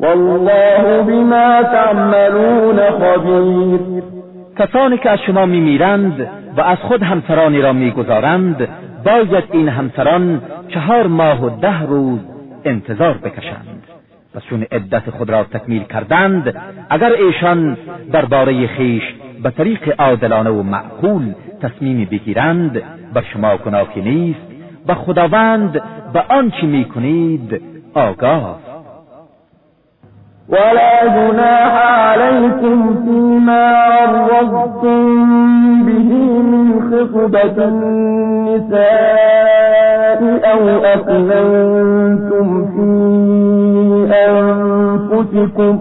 والله بما تعملون خبیر کسانی که از شما میمیرند و از خود همسرانی را می‌گذارند باید این همسران چهار ماه و ده روز انتظار بکشند. و چون عدت خود را تکمیل کردند اگر ایشان درباره خیش به طریق عادلانه و معقول تصمیمی بگیرند بر شما گناهی نیست و خداوند به آنچه می‌کنید آگاه ولا جناح عليكم فيما عرضتم به من خطبة النساء أو أكننتم في أنفسكم.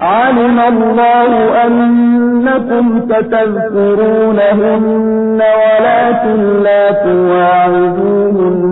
علم الله أنكم ستذكرونهن ولكن لا تواعدوهن.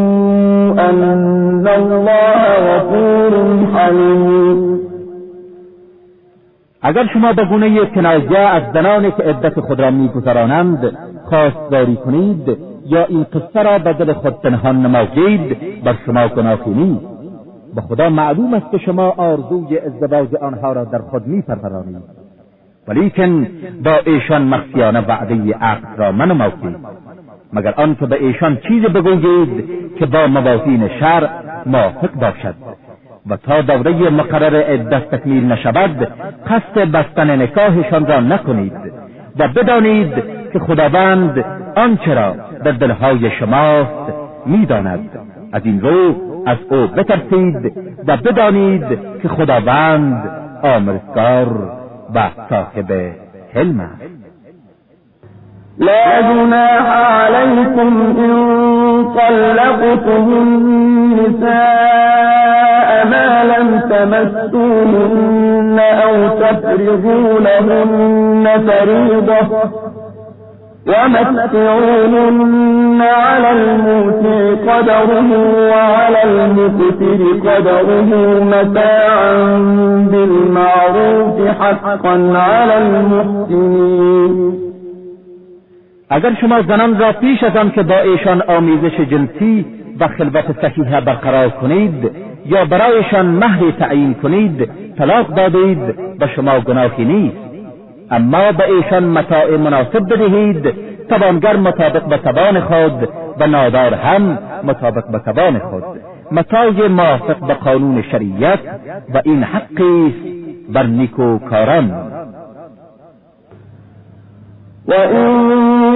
أن الله غفور اگر شما به گونه کنایه از زنانی که عدت خود را میگذرانند خواستگاری کنید یا این قصه را به دل خود پنهان نمایید بر شما گناهی نیست. به خدا معلوم است که شما آرزوی ازدواج آنها را در خود میپرورانید. ولیکن با ایشان مخفیانه وعده عقد را منمایید. مگر آنکه به ایشان چیزی بگویید که با موازین شرع موافق باشد. و تا دوره مقرر عدت تکمیل نشود قصد بستن نکاحشان را نکنید و بدانید که خداوند آنچه را در دلهای شماست می‌داند. از این رو از او بترسید و بدانید که خداوند آمرزگار و صاحب حلم است. لا جناح عليكم إن طلقتم النساء ما لم تمسوهن أو تفرضوا لهن فريضة ومتعوهن على الموسع قدره وعلى المقتر قدره متاعا بالمعروف حقا على المحسنين. اگر شما زنان را پیش از آن که با ایشان آمیزش جنسی و خلوت صحیحه برقرار کنید یا برایشان مهری تعیین کنید طلاق دادید و شما گناهی نیست. اما به ایشان متاع مناسب بدهید توانگر مطابق به توان خود و نادار هم مطابق به توان خود. متاع موافق به قانون شریعت و این حقی است بر نیکوکاران. وإن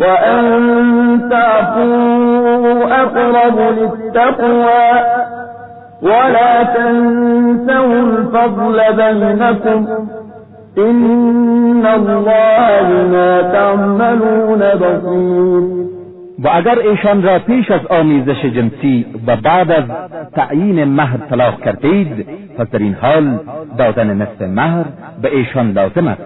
وأن تعفوا أقرب للتقوى ولا تنسوا الفضل بينكم إن الله بما تعملون بصير و اگر ایشان را پیش از آمیزش جنسی و بعد از تعیین مهر طلاق کردید پس در این حال دادن نصف مهر به ایشان لازم است.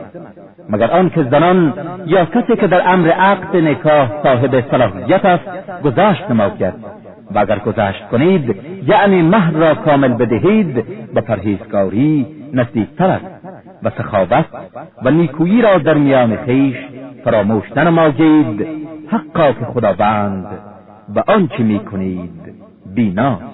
مگر آنکه زنان یا کسی که در امر عقد نکاح صاحب صلاحیت است گذاشت نماید و اگر گذشت کنید یعنی مهر را کامل بدهید به پرهیزگاری نزدیکتر است. و سخاوت و نیکویی را در میان خیش فراموش ننمایید حقا که خداوند و آنچه می‌کنید بیناست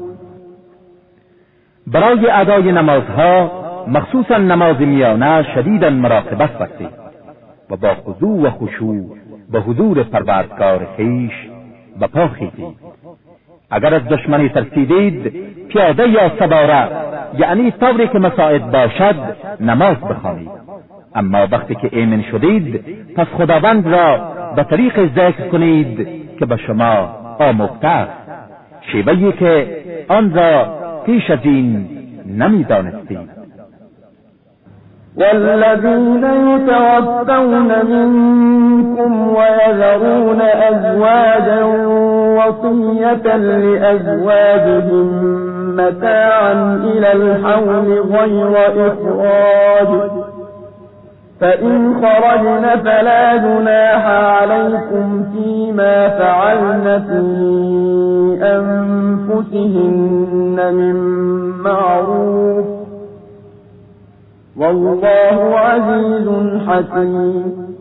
برای ادای نمازها مخصوصا نماز میانه شدیدا مراقبت ورزید و با خضوع و خشوع به حضور پروردگار خیش و پا خیزید. اگر از دشمنی ترسیدید پیاده یا سواره یعنی طوری که مساعد باشد نماز بخوانید. اما وقتی که ایمن شدید پس خداوند را به طریق ذکر کنید که به شما آموخته است. شیوهی که آن را پیش از این نمیدانستید والذين يتوفون منكم ويذرون أزواجا وصية لأزواجهم متاعا إلى الحول غير إخراج. فإن خرجن فلا جناح عليكم فيما فعلن في أنفسهن من معروف والله عزيز حكيم.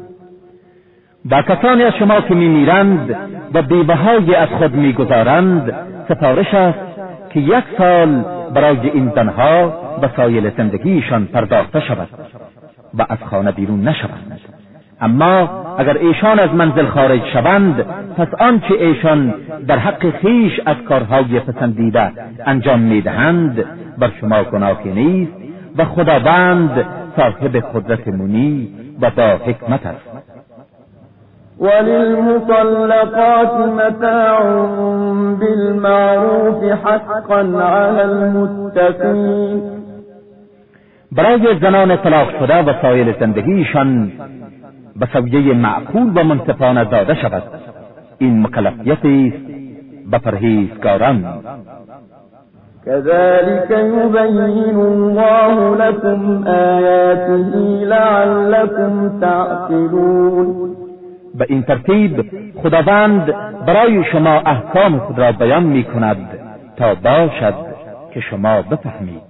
با کسانی از شما که میمیرند و بیبهای از خود می‌گذارند سفارش است که یک سال برای این زنها وسایل زندگیشان پرداخته شود. و از خانه بیرون نشوند. اما اگر ایشان از منزل خارج شوند پس آنچه ایشان در حق خیش از کارهای پسندیده انجام می‌دهند بر شما گناهی نیست و خداوند صاحب قدرت منی و با حکمت است. وللمطلقات متاع بالمعروف حقا على المتقین برای زنان طلاق شده و سایر زندگیشان به سویه معقول و منصفانه داده شود. این مکلفیت است به پرهیزگاران. كذلك يبين الله لكم آياته لعلكم تعقلون. به این ترتیب خداوند برای شما احکام خود را بیان می کند تا باشد که شما بفهمید.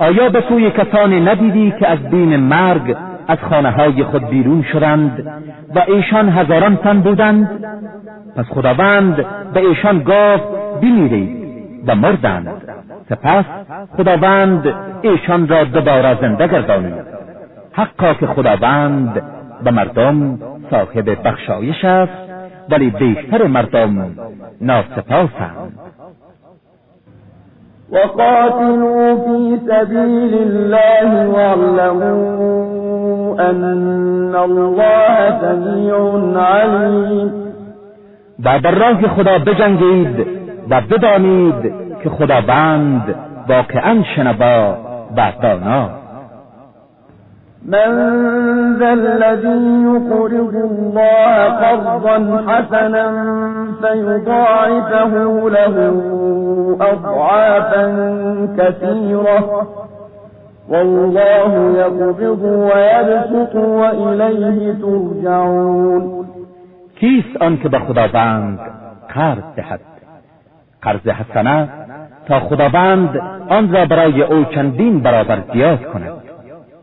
آیا به سوی کسانی ندیدی که از بین مرگ از خانه های خود بیرون شدند و ایشان هزاران تن بودند؟ پس خداوند به ایشان گفت بمیرید و مردند. سپس خداوند ایشان را دوباره زنده گردانید. حقا که خداوند به مردم صاحب بخشایش است ولی بیشتر مردم ناسپاسند. وقاتلوا في سبيل الله واعلموا أن الله سميع عليم. و در راه خدا بجنگید و بدانید که خداوند واقعا شنوا و دانا من ذا الذي يقرض الله قرضا حسنا فيضاعفه له أضعافا كثيرة. والله يقبض ويبسط وإليه ترجعون. آن که به خداوند قرض دهد؟ قرض حسنه تا خداوند آن را برای أو چندین برابر زیاد کند.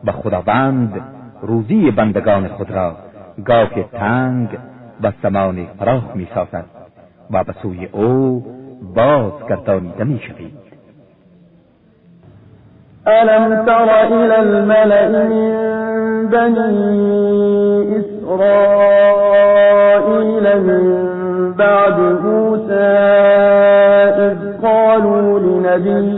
و خداوند روزی بندگان خود را گاه تنگ و زمان فراخ می سازد و به سوی او بازگردانیده می‌شوید. ألم تر إلى الملأ من بني إسرائيل من بعد موسى إذ قالوا لنبي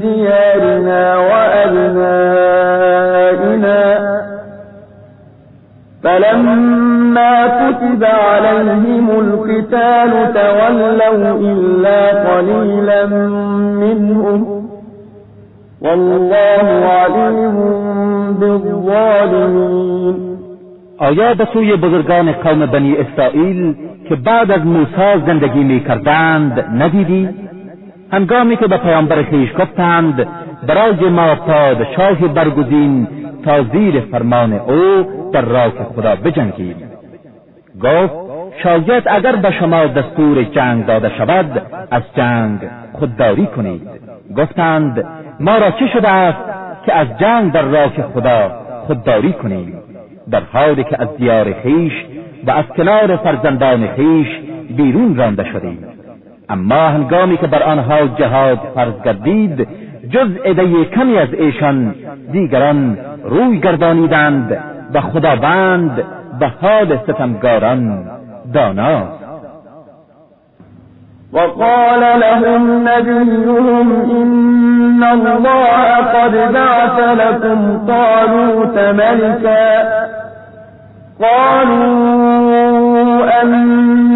ديارنا وأبنائنا. فلما كتب عليهم القتال تولوا إلا قليلا منهم. والله عليم بالظالمين. آیا به سوی بزرگان قوم بنی اسرائیل که بعد از موسی زندگی می کردند ندیدی؟ هنگامی که به پیامبر خیش گفتند برای ما پادشاه برگزین تا زیر فرمان او در راه خدا بجنگیم. گفت شاید اگر به شما دستور جنگ داده شود از جنگ خودداری کنید. گفتند ما را چه شده است که از جنگ در راه خدا خودداری کنیم؟ در حالی که از دیار خیش و از کنار فرزندان خیش بیرون رانده شدیم. اما هنگامی که بر آنها جهاد فرض گردید جز عده کمی از ایشان دیگران روی گردانیدند و خداوند به حال ستمگاران داناست. وقال لهم نبيهم إن الله قد بعث لكم طالوت ملكا قالوا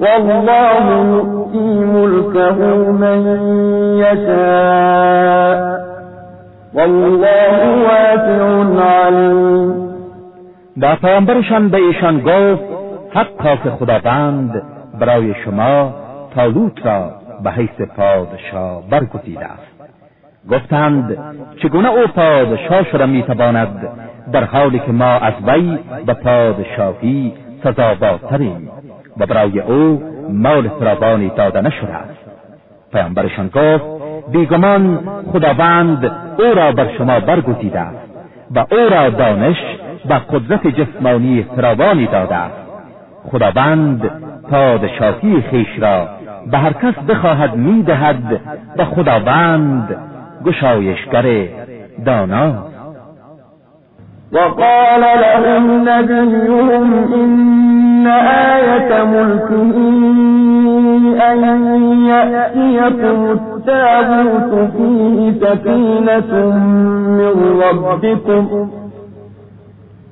والله يؤتي ملكه من يشاء. والله واسع عليم. و پیامبرشان به ایشان گفت حقا که خداوند برای شما تالوت را به حیث پادشاه برگزیده است. گفتند چگونه او پادشاه شده می‌تواند در حالی که ما از وی به پادشاهی سزاوارتریم؟ و برای او مال فراوانی داده نشده. است پیامبرشان گفت بیگمان خداوند او را بر شما برگزیده است و او را دانش و قدرت جسمانی فراوانی داده. است خداوند پادشاهی خیش را به هر کس بخواهد می‌دهد و خداوند گشایشگر دانا. وقال لهم نبيهم إن آية ملكه أن يأتيكم التابوت فيه سكينة من ربكم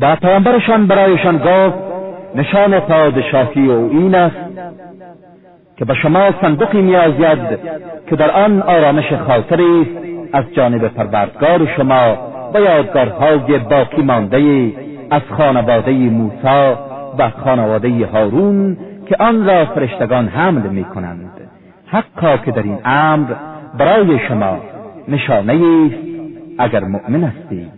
و پیامبرشان برایشان گفت نشان پادشاهی او این است که به شما صندوقی میآید که در آن آرامش خاطری است از جانب پروردگار شما و یادگارهای باقی مانده از خانواده موسی و خانواده هارون که آن را فرشتگان حمل می کنند حقا که در این امر برای شما نشانه است اگر مؤمن هستید.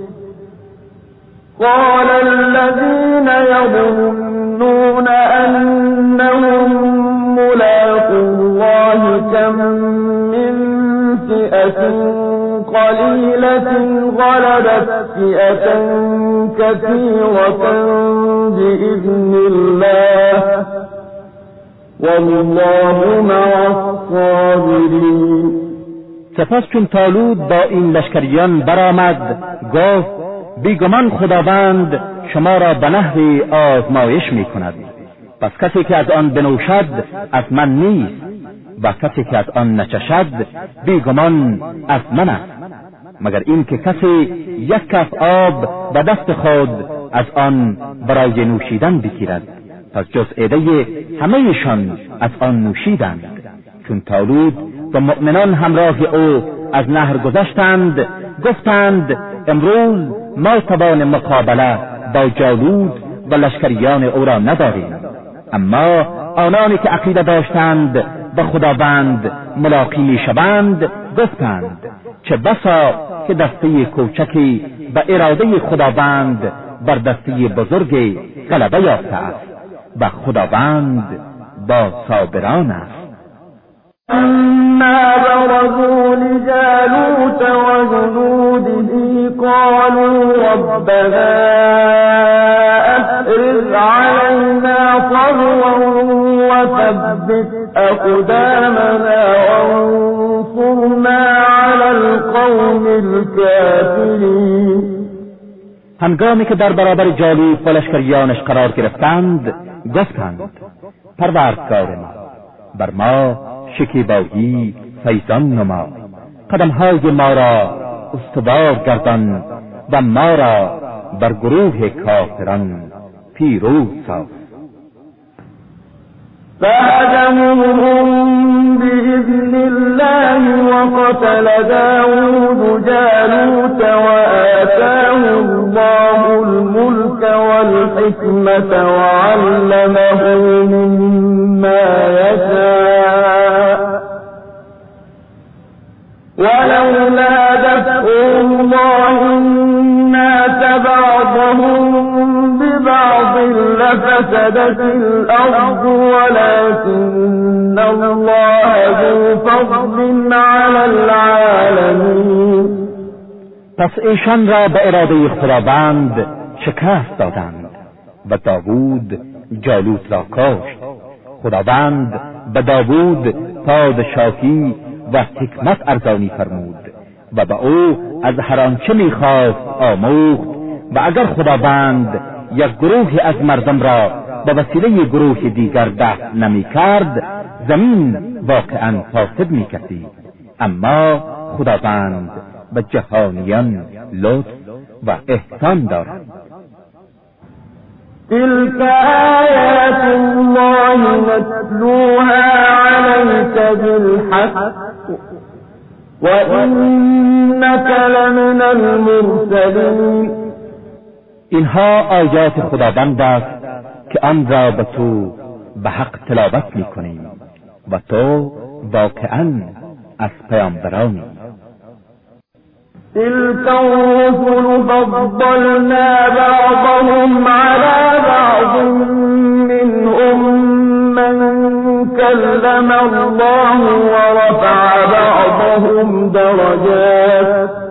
قال الذين يظنون أنهم ملاقوا الله كم من فئة قليلة غلبت فئة كثيرة بإذن الله. والله مع الصابرين. سپس چون تالود با این لشکریان برآمد گفت بیگمان خداوند شما را به نحوی آزمایش می کند پس کسی که از آن بنوشد از من نیست و کسی که از آن نچشد بیگمان از من است. مگر اینکه کسی یک کف آب به دست خود از آن برای نوشیدن بگیرد پس جز عده همهشان از آن نوشیدند. چون تالود و مؤمنان همراه او از نهر گذشتند گفتند امروز ما توان مقابله با جالود و لشکریان او را نداریم. اما آنانی که عقیده داشتند به خداوند ملاقی می‌شوند گفتند چه بسا که دسته کوچکی به اراده خداوند بر دسته بزرگ غلبه یافته است و خداوند با صابران است. أما برزوا لجالوت ربنا أفرغ علينا صبرا وثبت أقدامنا وانصرنا على القوم الكافرين. هنگامی که در برابر جالوت و قرار گرفتند گفتند پروردگار ما بر ما شکیبایی فیضان نما قدمهای ما را استوار گردان و ما را بر گروه کافران پیروز ساز. فهزموهم بإذن الله وقتل داود جالوت وآتاه الله الملك والحكمة وعلمه مما يشاء. ولولا لفسدت الأرض ولكن الله ذو فضل على العالمين. پس ایشان را به اراده خداوند شکست دادند و داوود جالوت را کشت خداوند به داوود پادشاهی و حکمت ارزانی فرمود و به او از هر آنچه می‌خواست آموخت و اگر خداوند یک گروه از مردم را به وسیله گروه دیگر ده نمی کرد زمین واقعا فاسد می کسی. اما خداوند به جهانیان لطف و احسان دارد تلك آيات الله نتلوها عليك بالحق. وإنك لمن المرسلين. اینها آیات خداوند است که آن را به تو به حق تلاوت می‌کنیم و تو واقعا از پیامبرانی تلك الرسل فضلنا بعضهم على بعض منهم من كلم الله ورفع بعضهم درجات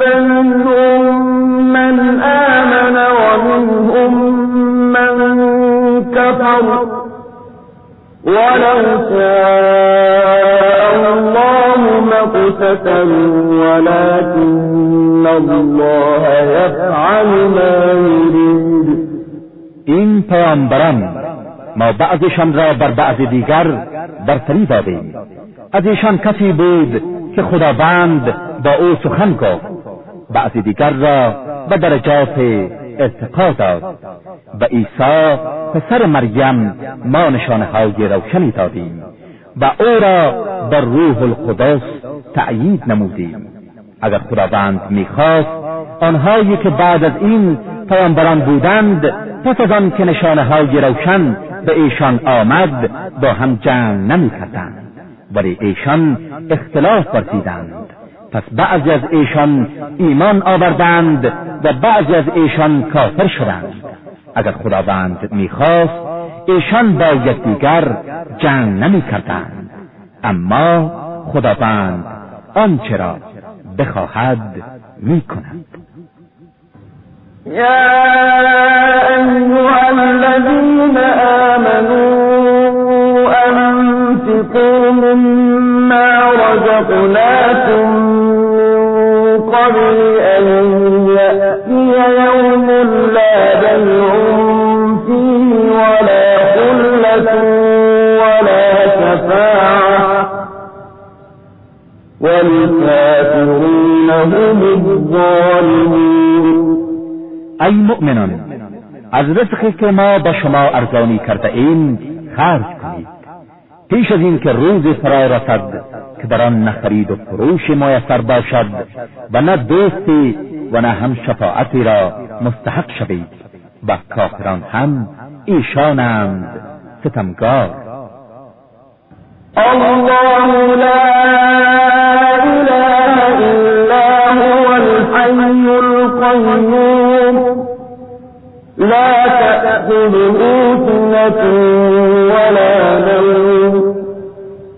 فمنهم من آمن ومنهم من كفر. ولو شاء الله ما ولكن الله يفعل ما يريد. این پیامبران ما بعضشان را بر بعض دیگر برتری دادیم. از ایشان کسی بود که خداوند با او سخن گفت. بعض دیگر را به درجات ارتقا داد و عیسی پسر مریم ما نشانه های روشنی دادیم و او را بر روح القدس تأیید نمودیم. اگر خداوند می‌خواست آنهایی که بعد از این پیامبران بودند پس از آن که نشانه های روشن به ایشان آمد با هم جمع نمی کردند ولی ایشان اختلاف ورزیدند پس بعضی از ایشان ایمان آوردند و بعضی از ایشان کافر شدند. اگر خداوند می‌خواست ایشان با یکدیگر جنگ نمی کردند اما خداوند آنچه را بخواهد می کند يا أيها الذين آمنوا أنفقوا مما رزقناكم أن يأتي يوم لا فيه ولا ولا شفاعة. هم ای مؤمنان از رزقی که ما به شما ارزانی کرده ایم خرج کنید. پیش از این که روز فرا رسد که در آن نه و فروش میسر باشد و نه دوستی و نه هم شفاعتی را مستحق شوید و کافران هم ایشانند. ستمگار الله لا إله إلا هو الحي القيوم. لا تأخذه سنة ولا نوم.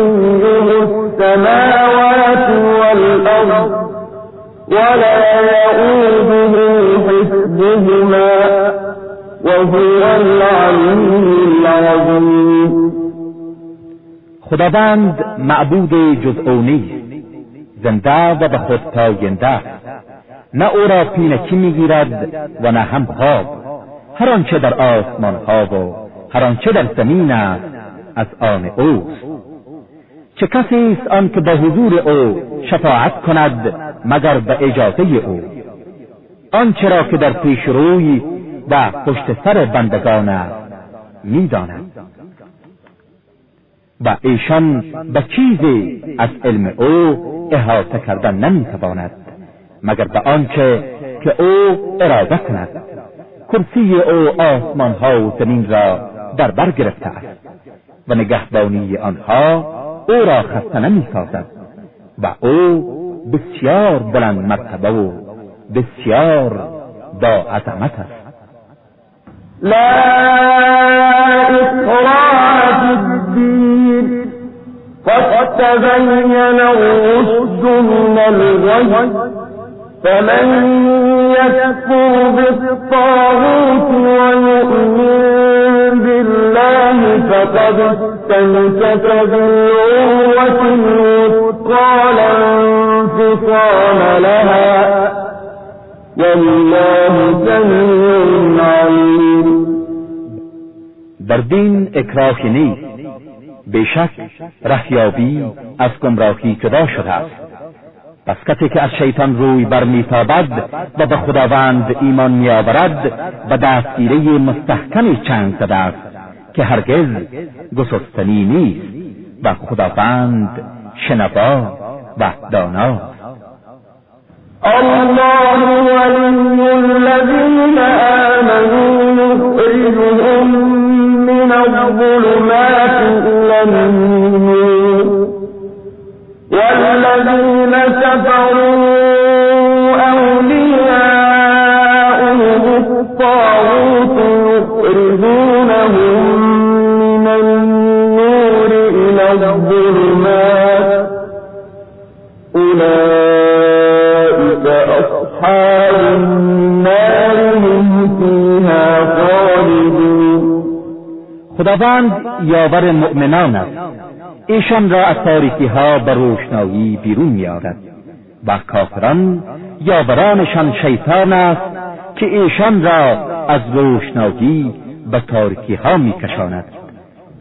كرسيه السماوات والأرض ولا يؤوده حفظهما وهو العلي العظيم. خداوند معبود جز او نیست زنده و به خود پاینده. نه او را پینکی می‌گیرد و نه هم خواب. هر آنچه در آسمان ها و هر آنچه در زمین است از آن اوست. چه کسی است آن که به حضور او شفاعت کند مگر به اجازه او؟ آنچه را که در پیش روی و پشت سر بندگان است می‌داند. و ایشان به چیزی از علم او احاطه کردن نمی‌تواند مگر به آنچه که او اراده کند. کرسی او آسمان ها و زمین را در بر گرفته است و نگهبانی آنها او را خسته نمی سازد و او بسیار بلند مرتبه و بسیار با عظمت است. لا إكراه في الدين. قد تبين الرشد من الغي. فمن يكفر بالطاغوت بالله فقد استمسك بالعروة الوثقى لا انفصام لها. والله سميع عليم. در دین اکراهی نیست. بیشک رهیابی از گمراهی جدا شده است. پس کسی که از شیطان روی برمیتابد و به خداوند ایمان میآورد و دستگیره مستحکمی چنگ زده است. که هرگز گسستنی نیست و خداوند شنوا و دانا. الله ولي الذين آمنوا يخرجهم من الظلمات إلى النور. والذين كفروا خداوند یاور مؤمنان است. ایشان را از تاریکی ها به روشنایی بیرون میآورد و کافران یاورانشان شیطان است که ایشان را از روشنایی به تاریکی ها میکشاند.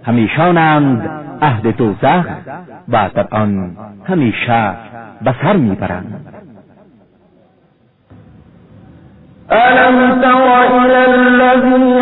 همیشانند اهل دوزخ و در آن همیشه به سر می‌برند. ألم تر إلى الذي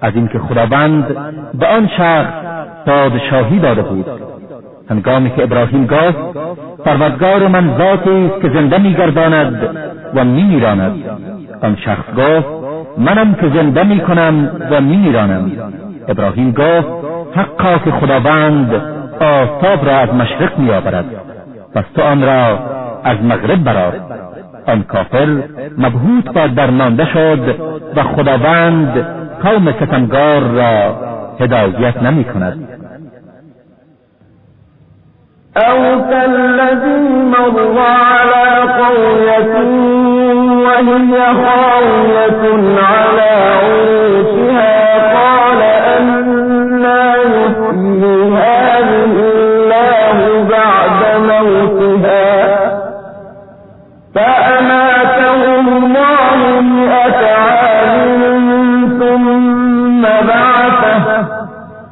از اینکه خداوند به آن شخص پادشاهی داده بود. هنگامی که ابراهیم گفت پروردگار من ذاتی است که زنده میگرداند و میمیراند. آن شخص گفت منم که زنده می‌کنم و میمیرانم. ابراهیم گفت حقا که خداوند آفتاب را از مشرق میآورد پس تو آن را از مغرب برار آن کافر مبهوت و درمانده شد و خداوند قوم ستمگار را هدایت نمی کند أو كالذي مر على قرية وهي خاوية على عروشها قال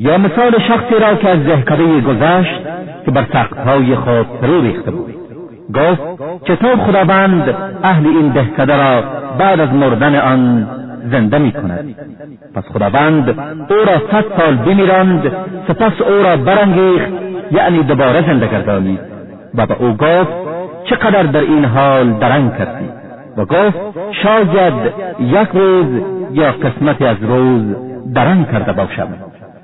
یا مثال شخصی را که از دهکده گذشت که بر سقفهای خود فرو ریخته بود. گفت چطور خداوند اهل این دهکده را بعد از مردن آن زنده می کند پس خداوند او را صد سال بمیراند سپس او را برانگیخت یعنی دوباره زنده گردانید. و به او گفت چقدر در این حال درنگ کردی؟ و گفت شاید یک روز یا قسمتی از روز درنگ کرده باشم.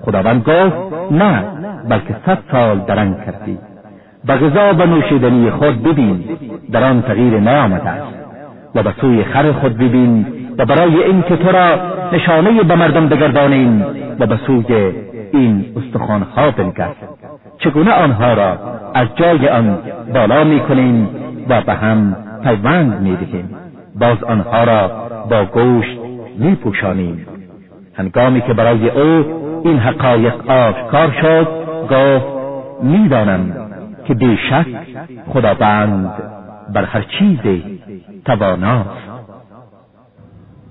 خداوند گفت نه بلکه صد سال درنگ کردی. و غذا و نوشیدنی خود ببین در آن تغییر نیامده است. و به سوی خر خود ببین و برای اینکه تو را نشانه به مردم بگردانیم و به سوی این استخوانها بنگر. چگونه آنها را از جای آن بالا می‌کنیم و به هم پیوند می‌دهیم؟ باز آنها را با گوشت میپوشانیم. هنگامی که برای او این حقایق آشکار شد گفت می‌دانم که بیشک خداوند بر هر چیزی تواناست.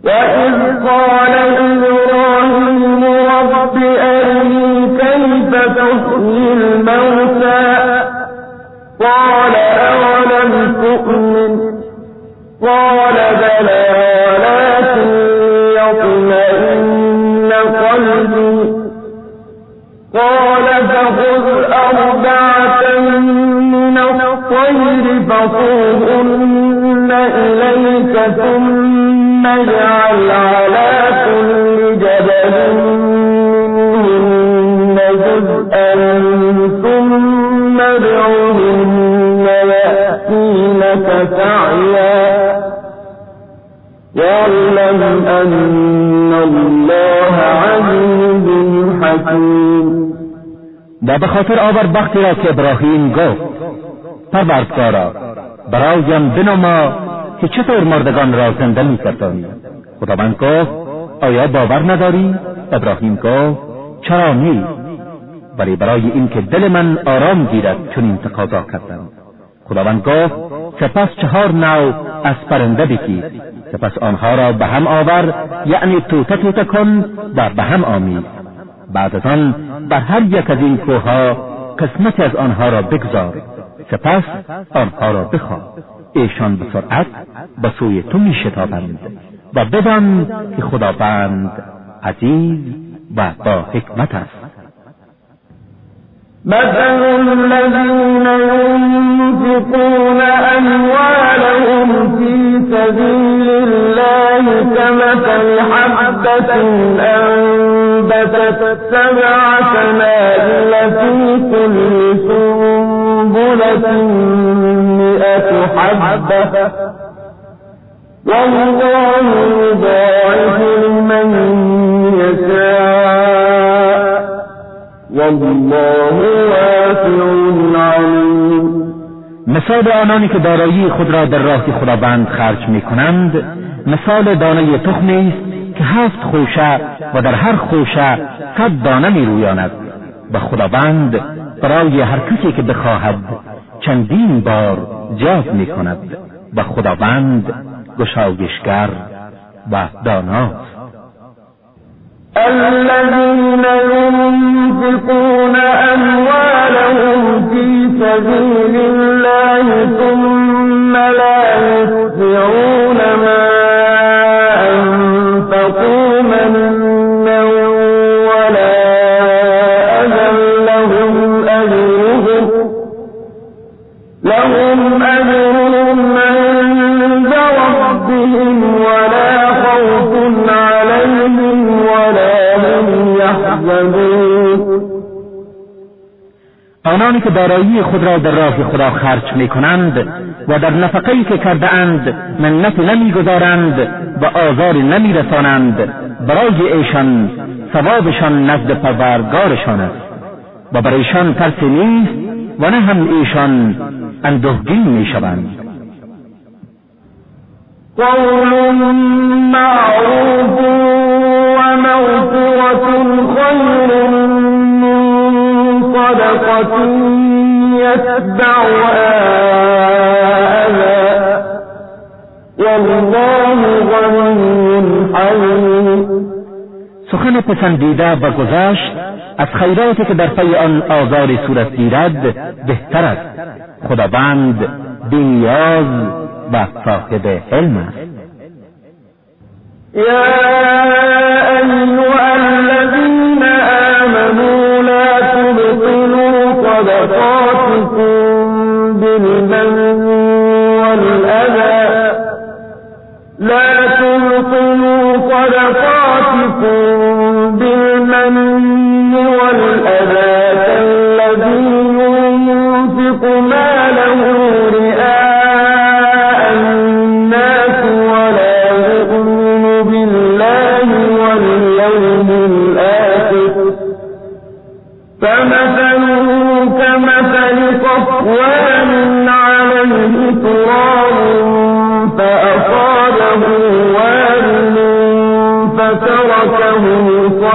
وإذ قال إبراهيم رب أرني كيف تحيي الموتى؟ قال أولم تؤمن؟ قال بلى أربعة من الطير فصوهن إليك ثم اجعل على كل جبل منهن جزءا ثم ادعهن يأتينك سعيا. واعلم أن الله عزيز حكيم. و به خاطر آور وقتی را که ابراهیم گفت پروردگارا برایم بنما که چطور مردگان را زنده میگردانی خداوند گفت آیا باور نداری؟ ابراهیم گفت چرا نی ولی برای اینکه دل من آرام گیرد چنین تقاضا کردم. خداوند گفت سپس چهار نوع از پرنده بگیر سپس آنها را به هم آور یعنی توته توته کن و به هم آمیز. بعد از آن بر هر یک از این کوهها قسمتی از آنها را بگذار. سپس آنها را بخواه ایشان به سرعت به سوی تو می شتابند و بدان که خداوند عزیز و با حکمت است. الذين ينفقون أموالهم في سبيل الله حبة أنبتت في كل سنبلة مئة حبة. والله يضاعف لمن والله واسع مثال آنانی که دارایی خود را در راه خداوند خرج می کنند مثال دانه تخمی است که هفت خوشه و در هر خوشه صد دانه می رویاند و خداوند برای هر کسی که بخواهد چندین بار زیاد می کند و خداوند گشایشگر و داناست. الذين ينفقون أموالهم في سبيل الله ثم لا يتبعون ما آنانی که دارایی خود را در راه خدا خرج می کنند و در نفقهی که کرده اند منت نمی گذارند و آزار نمی رسانند برای ایشان ثوابشان نزد پروردگارشان است. و برایشان ترسی نیست و نه هم ایشان اندوهگین می شوند قول معروف ومغفرة خير من يتبعها أذى. والله سخن پسندیده و گذشت از خیراتی که در پی آن آزار صورت گیرد بهتر است. خداوند بینیاز و صاحب علم است. يا تبطلوا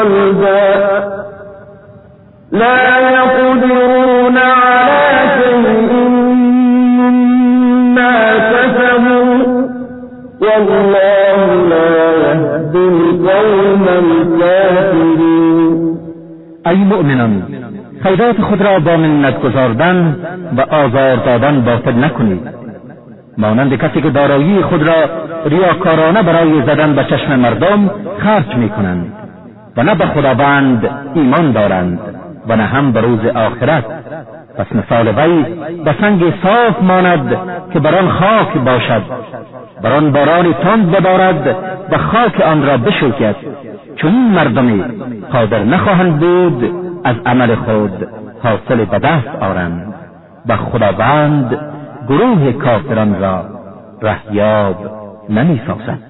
صلبا لا يقدرون على شيء مما كسبوا والله لا يهدي القوم الكافرين. ای مؤمنان خیرات خود را با منت گذاردن و آزار دادن باطل نکنید. مانند کسی که دارایی خود را ریاکارانه برای زدن به چشم مردم خرج می کنند و نه به خداوند ایمان دارند و نه هم به روز آخرت. پس مثال وی به سنگ صاف ماند که بر آن خاک باشد. بر آن باران تند ببارد و خاک آن را بشکد چون مردمی قادر نخواهند بود از عمل خود حاصل به دست آرند. و خداوند گروه کافران را رهیاب نمی سازد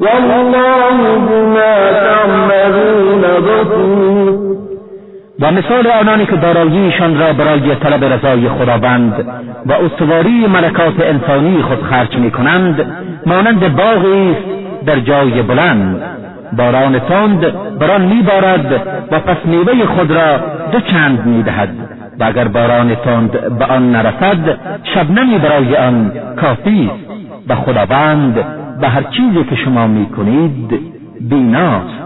والله بما و مثال آنانی که داراییشان را برای طلب رضای خداوند و استواری ملکات انسانی خود خرج می کنند مانند باغی در جای بلند. باران تند بر آن میبارد و پس میوه خود را دو چند می‌دهد. و اگر باران تند به آن نرسد شبنمی برای آن کافی است. و خداوند به هر چیزی که شما می‌کنید بیناست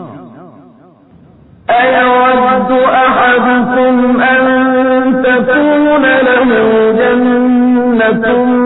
أيود أحدكم أن تكون له جنة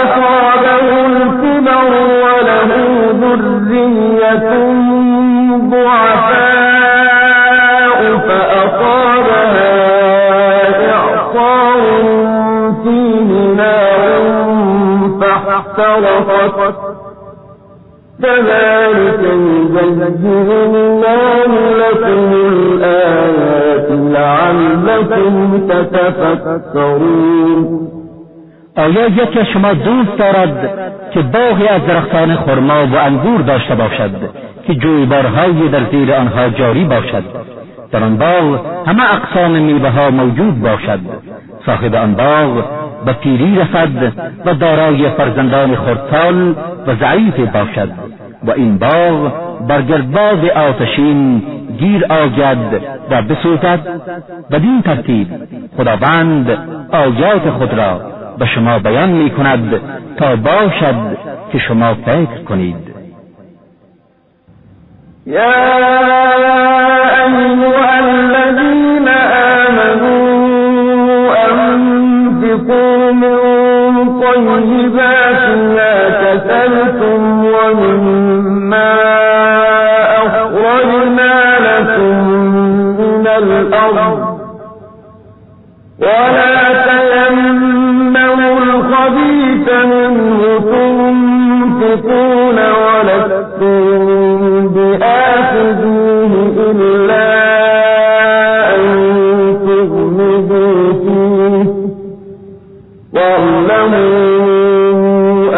اقترفت كذلك يبين الله لكم الآيات لعلكم تتفكرون آیا یکی شما دوست دارد که باغی از درختان خرما و انگور داشته باشد که جویبارهایی در زیر آنها جاری باشد؟ در آن باغ همه اقسام میوه ها موجود باشد. صاحب آن باغ به پیری رسد و دارای فرزندان خردسال و ضعیف باشد. و این باغ بر گردباز آتشین گیر آید و بسوزد. بدین ترتیب خداوند آیات خود را به شما بیان می کند تا باشد که شما فکر کنید. يا أيها الذين آمنوا أنفقوا من طيبات ما كسبتم ومما أخرجنا لكم من الأرض ولا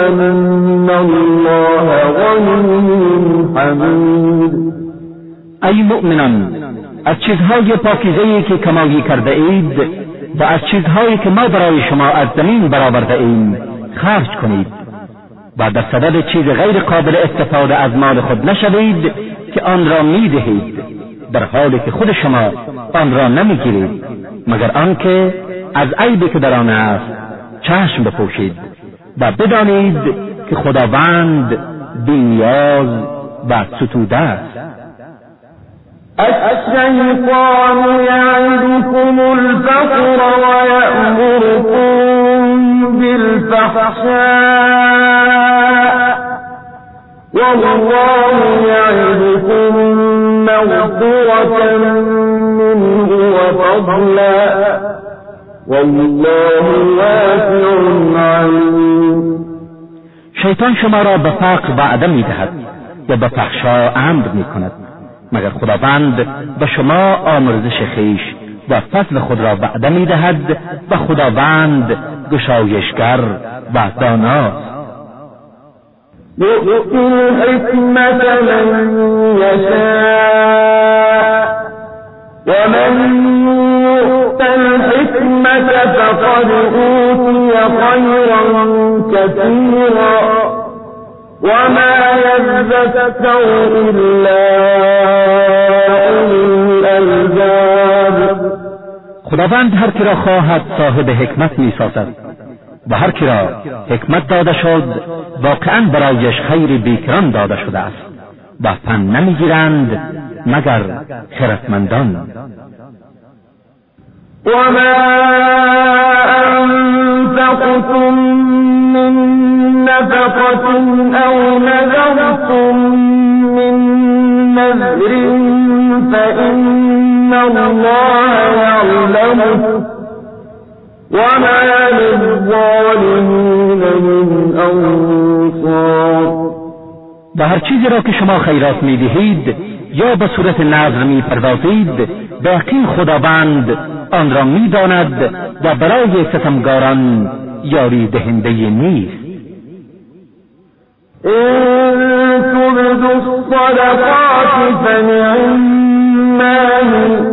أن الله حميد ای مؤمنان از چیزهای پاکیزه‌ای که کمایی کرده اید و از چیزهایی که ما برای شما از زمین برآورده ایم خرج کنید. و در صدد چیز غیر قابل استفاده از مال خود نشوید که آن را می‌دهید در حالی که خود شما آن را نمی‌گیرید مگر آنکه از عیبی که در آن است چشم بپوشید و بدانید که خداوند بینیاز و ستوده است. الشیطان یعدکم الفقر ویأمركم بالفحشاء والله يعدكم مغفرة منه وفضلا والله واسع عليم. شیطان شما را به فقر وعده می‌دهد و به فحشا امر می‌کند. مگر خداوند به شما آمرزش خیش و فضل خود را وعده می‌دهد و خداوند گشایشگر و داناست يؤتي الحكمة من يشاء ومن يؤت الحكمة فقد أوتي خيرا كثيرا وما يذكر إلا أولي الألباب. خداوند هر کی را خواهد صاحب حکمت می‌سازد و هر کی را حکمت داده شد واقعا برایش خیر بیکران داده شده است و فن نمی‌گیرند مگر خردمندان. وما أنفقتم من نفقة أو نذرتم من نذر فإن الله يعلمه وما للظالمين من أنصار. و هر چیزی را که شما خیرات می‌دهید یا به صورت نظر می‌پردازید به یقین خداوند آن را می‌داند و برای ستمگاران یاری دهنده نیست. إن تبدوا الصدقات فنعما هي.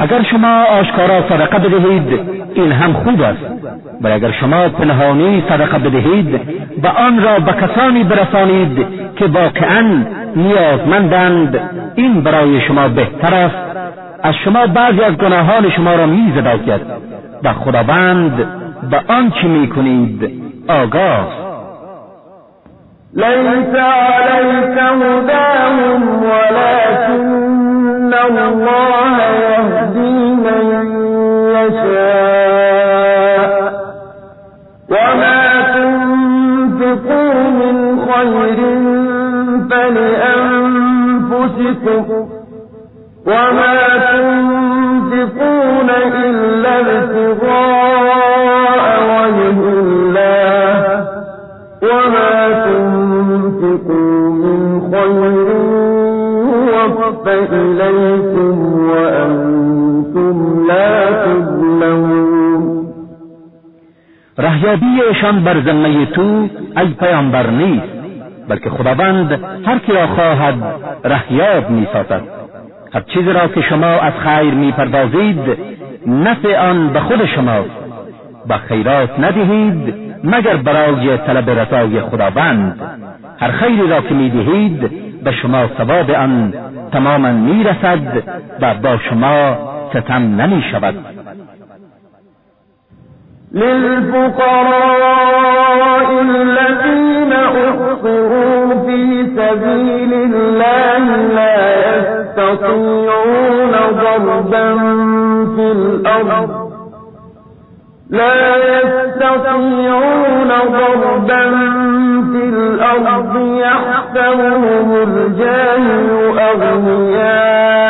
اگر شما آشکارا صدقه بدهید این هم خوب است. و اگر شما پنهانی صدقه بدهید و آن را به کسانی برسانید که واقعا نیازمندند این برای شما بهتر است. از شما بعضی از گناهان شما را میزداید و خداوند به آنچه می‌کنید آگاه ليس عليك هداهم ولكن الله وما تنفقون إلا ابتغاء وجه الله. وما تنفقوا من خير يوفى إليكم وأنتم لا تظلمون. رهیابی ایشان بر ذمه تو ای پیامبر نیست بلکه خداوند هر کی را خواهد رهیاب می‌سازد. هر چیزی را که شما از خیر می‌پردازید نفع آن به خود شماست و خیرات ندهید مگر برای طلب رضای خداوند. هر خیری را که می‌دهید به شما ثواب آن تماما می‌رسد و با شما ستم نمی‌شود. للفقراء الذين أحصروا في سبيل الله يستطيعون ضربا في الأرض. لا يستطيعون ضربا في الأرض يحسبهم الجاهل أغنياء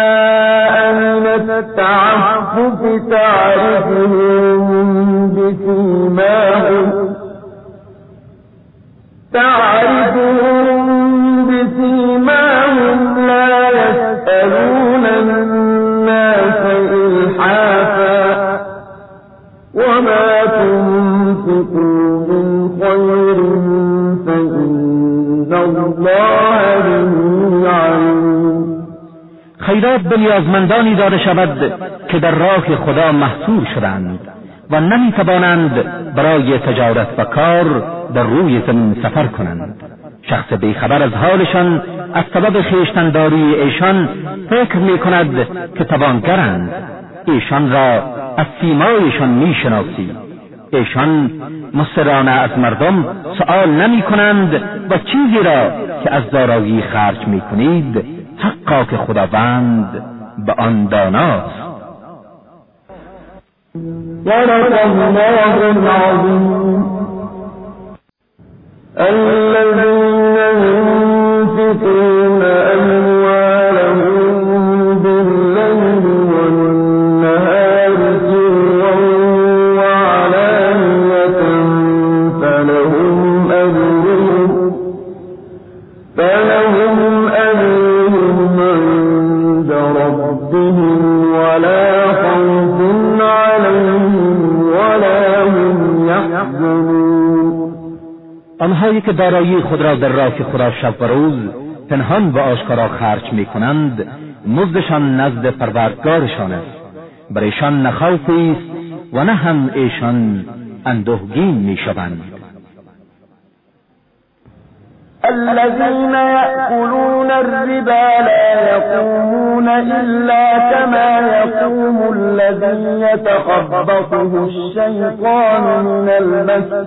من التعفف تعرفهم بسيماهم تعرفهم خیرات به نیازمندانی داده شود که در راه خدا محصول شدند و نمی توانند برای تجارت و کار در روی زمین سفر کنند. شخص بیخبر از حالشان از سبب خیشتنداری ایشان فکر می کند که توانگرند. ایشان را از سیمایشان می شناسی ایشان مصرانه از مردم سؤال نمی کنند و چیزی را که از دارایی خرج می کنید حقا که خداوند به آن داناست. الله الذين آنهایی که دارایی خود را در راه خدا شب و روز پنهان و آشکارا خرج می کنند مزدشان نزد پروردگارشان است. بر ایشان است و نه هم ایشان اندوهگین می شوند الذين يأكلون الربا لا يقومون إلا كما يقوم الذي يتخبطه الشيطان من المس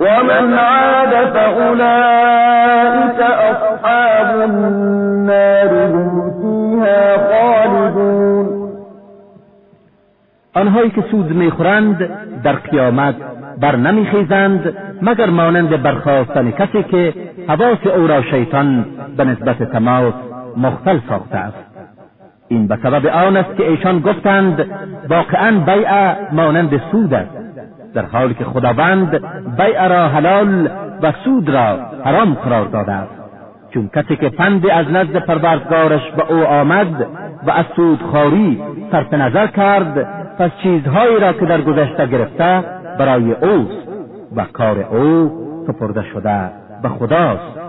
ومن عاد فأولئك أصحاب النار هم فيها خالدون. آنهایی که سود می‌خورند در قیامت بر نمیخیزند مگر مانند برخواستن کسی که حواس او را شیطان به نسبت تماس مختل ساخته است. این به سبب آن است که ایشان گفتند واقعا بیع مانند سود است. در حالی که خداوند بیع را حلال و سود را حرام قرار داده است. چون کسی که پند از نزد پروردگارش به او آمد و از سودخواری صرف نظر کرد پس چیزهایی را که در گذشته گرفته برای اوست و کار او سپرده شده به خداست.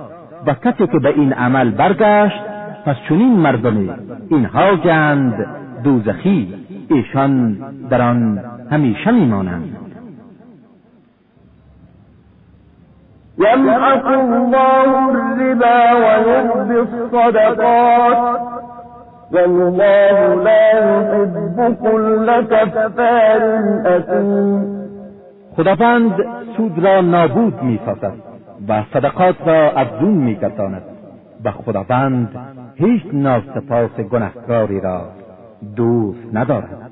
و کسی که به این عمل برگشت پس چنین مردمی اینها گند دوزخی ایشان در آن همیشه میمانند. يمحق الله الربا ويربي الصدقات. والله لا يحب كل كفار أثيم. خداوند سود را نابود می‌سازد و صدقات را افزون میگرداند. و خداوند هیچ ناسپاس گنهکاری را دوست ندارد.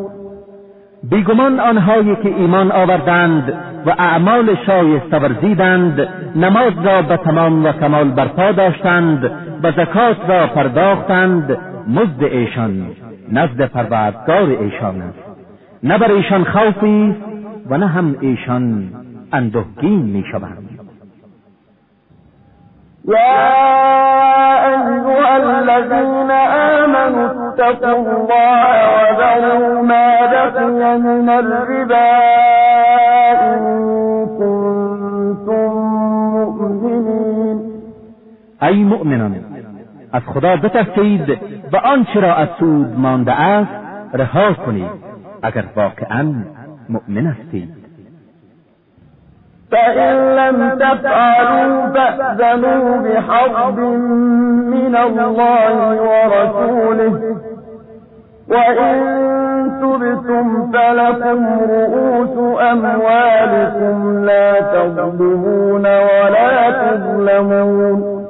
بیگمان آنهایی که ایمان آوردند و اعمال شایسته ورزیدند نماز را به تمام و کمال برپا داشتند و زکات را پرداختند مزد ایشان نزد پروردگار ایشان. است نه بر ایشان خوفی و نه هم ایشان اندوهگین می‌شوند. يا أيها الذين آمنوا اتقوا الله وذروا ما بقي من الربا إن كنتم مؤمنين. ای مؤمنان از خدا بترسید و آنچه را از سود مانده است رها کنید اگر واقعا مؤمن هستید. فإن لم تفعلوا فأذنوا بحرب من الله ورسوله وإن تبتم فلكم رؤوس أموالكم لا تظلمون ولا تظلمون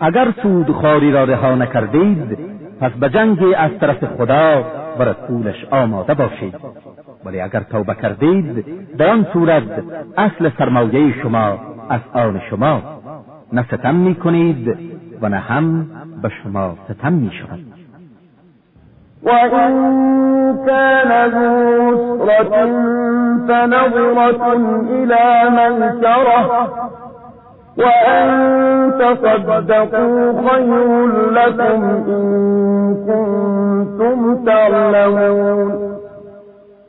اگر سودخواری را رها نکردید پس به جنگ از طرف خدا و رسولش آماده باشید. ولی اگر توبه کردید در آن صورت اصل سرمایه شما از آن شما. نه ستم می کنید و نه هم به شما ستم می شود وإن كان ذو فنظرة إلى ميسرة وأن تصدقوا خير لكم إن كنتم تعلمون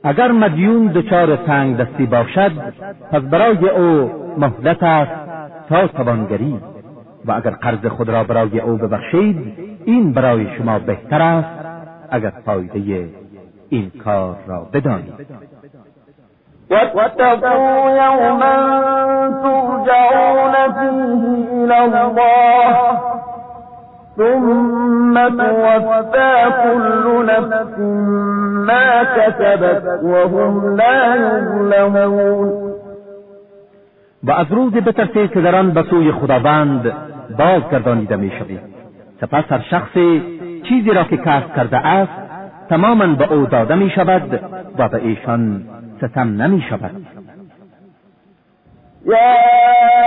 اگر مدیون دچار تنگ دستی باشد پس برای او مهلت است تا توانگری. و اگر قرض خود را برای او ببخشید این برای شما بهتر است اگر فایده این کار را بدانید. واتقوا ترجعون الله ثم توفى كل نفس ما كسبت وهم لا يظلمون. و از روز بترسید که در آن به سوی خداوند بازگردانیده می‌شوید سپس هر شخصی چیزی را که کسب کرده است تماما به او داده می شود و به ایشان ستم نمی شود. يا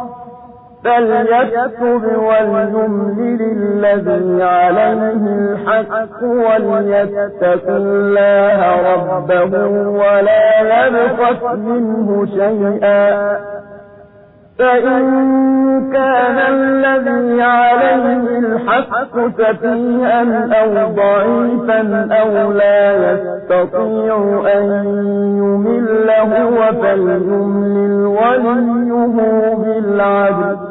فليكتب وليملل الذي عليه الحق وليتق الله ربه ولا يبخس منه شيئا فإن كان الذي عليه الحق سفيها أو ضعيفا أو لا يستطيع أن يمل هو فليملل وليه بالعدل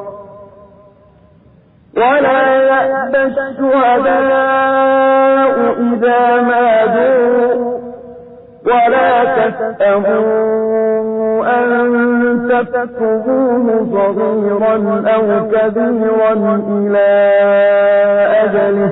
ولا يأبى الشهداء إذا ما دعوا ولا تسأموا أن تكتبوه صغيرا أو كبيرا إلى أجله.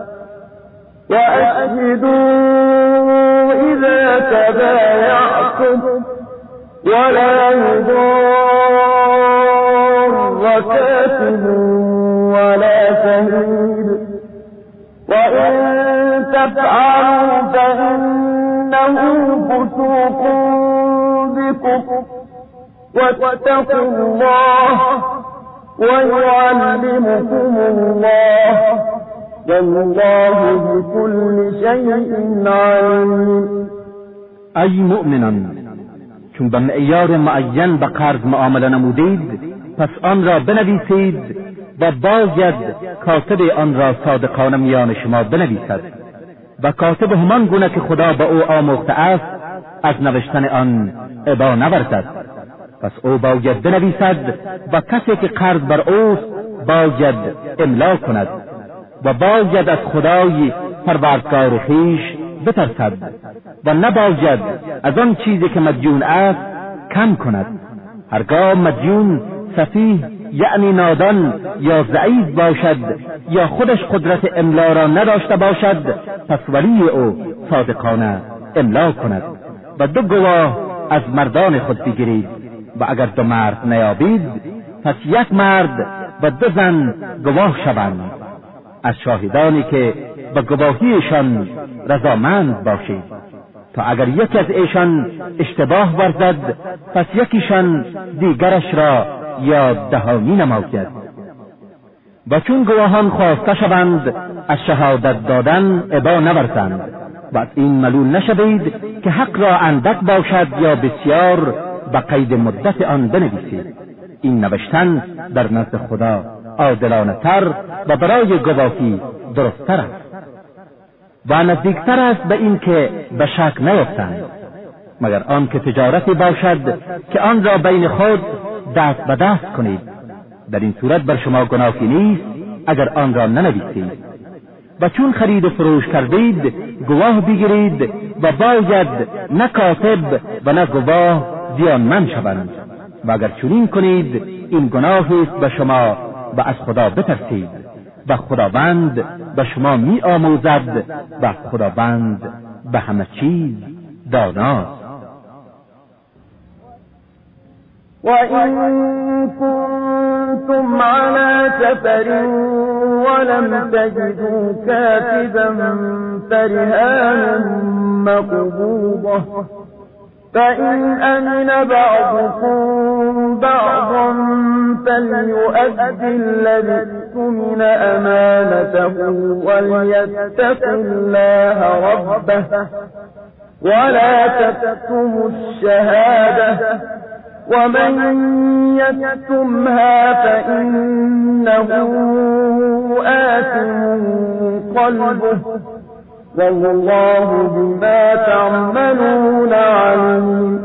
وأشهدوا إذا تبايعتم ولا يضار كاتب ولا شهيد. وإن تفعلوا فإنه فسوق بكم. واتقوا الله ويعلمكم الله. والله بكل شيء عليم. ای مؤمنان چون به معیار معین به قرض معامله نمودید پس آن را بنویسید و باید کاتب آن را صادقانه میان شما بنویسد. و کاتب همان گونه که خدا به او آموخته است از نوشتن آن ابا نورزد. پس او باید بنویسد و کسی که قرض بر اوست باید املا کند. و باید از خدای پروردگار خیش بترسد و نباید از آن چیزی که مدیون است کم کند. هرگاه مدیون سفیه یعنی نادان یا ضعیف باشد یا خودش قدرت املا را نداشته باشد پس ولی او صادقانه املا کند و دو گواه از مردان خود بگیرید و اگر دو مرد نیابید پس یک مرد و دو زن گواه شوند. از شاهدانی که به گواهیشان رضامند باشید. تا اگر یکی از ایشان اشتباه ورزد پس یکیشان دیگرش را یا دهانی نماید. و چون گواهان خواسته شوند از شهادت دادن ابا نورزند. و از این ملول نشوید که حق را اندک باشد یا بسیار به قید مدت آن بنویسید. این نوشتن در نزد خدا عادلانه تر و برای گواهی درستتر است. و نزدیکتر است به این که به شک نیفتند مگر آن که تجارتی باشد که آن را بین خود دست به دست کنید. در این صورت بر شما گناهی نیست اگر آن را ننویسید. و چون خرید و فروش کردید گواه بگیرید و باید نه کاتب و نه گواه زیانمند شوند. و اگر چنین کنید این گناهی است به شما و از خدا بترسید و خداوند به شما می آموزد و خداوند به همه چیز داناست. وإن كنتم على سفر ولم تجدوا كاتبا فرهان مقبوضة فإن أمن بعضكم بعضا فليؤدي الذي اؤتمن أمانته وليتق الله ربه ولا تكتموا الشهادة ومن يكتمها فإنه آثم قلبه والله بما تعملون علیم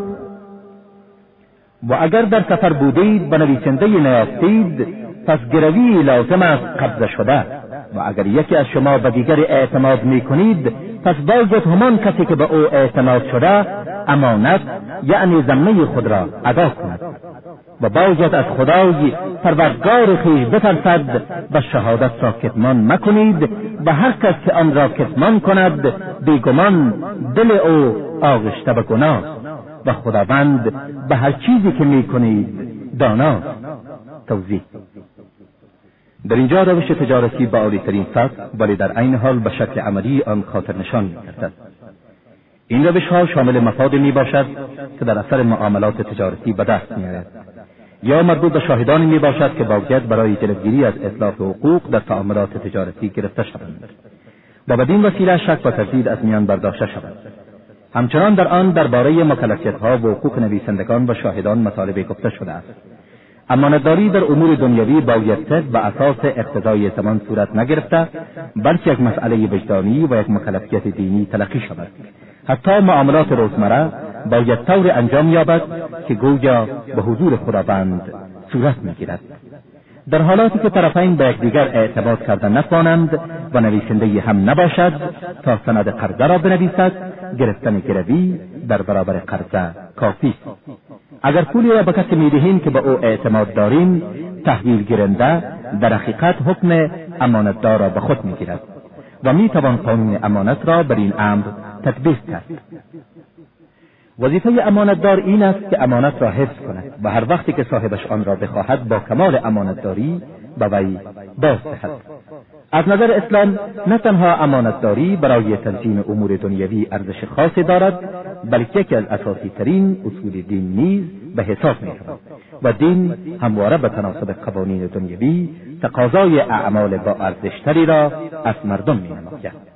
و اگر در سفر بودید به نویسنده نیافتید پس گروی لازم است قبضه شده. و اگر یکی از شما به دیگر اعتماد می کنید پس باید همان کسی که به او اعتماد شده امانت یعنی ذمه خود را ادا کند. و باید از خدای پروردگار خویش بترسد و شهادت را کتمان مکنید و هر کس که آن را کتمان کند بیگمان دل او آغشته به گناه و خداوند به هر چیزی که می‌کنید داناست توضیح. در اینجا روش تجارتی به عالیترین سطح ولی در عین حال به شکل عملی آن خاطر نشان می‌کردد این روش ها شامل مفادی می باشد که در اثر معاملات تجارتی به دست می آید. یا مربوط به شاهدانی می باشد که باید برای جلوگیری از اطلاف حقوق در تعاملات تجارتی گرفته شوند. و بدین وسیله شک و تردید از میان برداشته شود. همچنان در آن درباره ها و حقوق نویسندگان و شاهدان مطالبه گفته شده است. امانتداری در امور دنیوی باید طبق و اساس اقتضای زمان صورت نگرفته بلکه یک مسئله وجدانی و یک مکلفیت دینی تلقی شود. حتی معاملات روزمره باید طور انجام یابد که گویا به حضور خداوند صورت می‌گیرد. در حالاتی که طرفین به یکدیگر اعتماد کردن نتوانند و نویسنده هم نباشد تا سند قرضه را بنویسد گرفتن گروی در برابر قرضه کافی. اگر پولی را به کسی می‌دهیم که به او اعتماد داریم تحویل گیرنده در حقیقت حکم امانتدار را به خود می‌گیرد و می‌توان قانون امانت را بر این امر تطبیق کرد. وظیفه امانتدار این است که امانت را حفظ کند و هر وقتی که صاحبش آن را بخواهد با کمال امانتداری به وی باز دهد. از نظر اسلام نه تنها امانتداری برای تنظیم امور دنیوی ارزش خاصی دارد بلکه یکی از اساسی ترین اصول دین نیز به حساب می و دین همواره به تناسب قوانین دنیوی تقاضای اعمال با ارزشتری را از مردم می نماید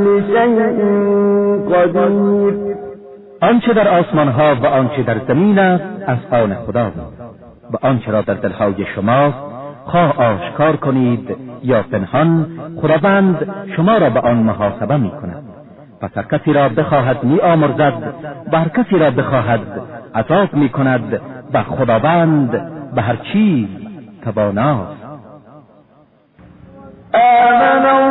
قدیر آنچه در آسمان ها و آنچه در زمین است از آن خدا و آنچه را در دلهای شماست خواه آشکار کنید یا پنهان خداوند شما را به آن محاسبه می کند پس هر کسی را بخواهد می آمرزد و هر کسی را بخواهد عذاب می کند و خداوند به هر چیز تواناست. آمن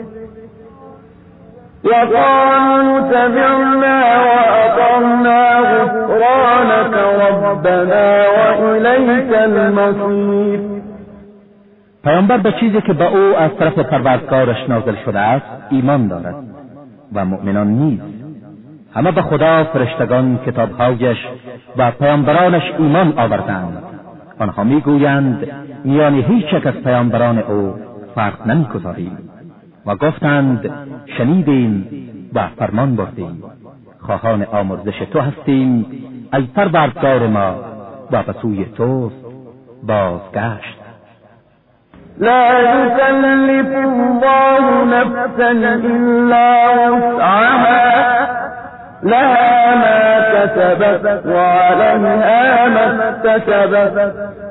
وقالوا وأطعنا غفرانك ربنا وإليك المصير. پیامبر به چیزی که به او از طرف پروردگارش نازل شده است ایمان دارد و مؤمنان نیز همه به خدا فرشتگان کتابهایش و پیامبرانش ایمان آوردند. آنها می‌گویند میان هیچ یک از پیامبران او فرق نمی‌گذاریم و گفتند شنیدیم و فرمان بردیم. خواهان آمرزش تو هستیم ای پروردگار ما و به سوی توست بازگشت. لا يكلف الله نفسا إلا وسعها لها ما كسبت وعليها ما اكتسبت.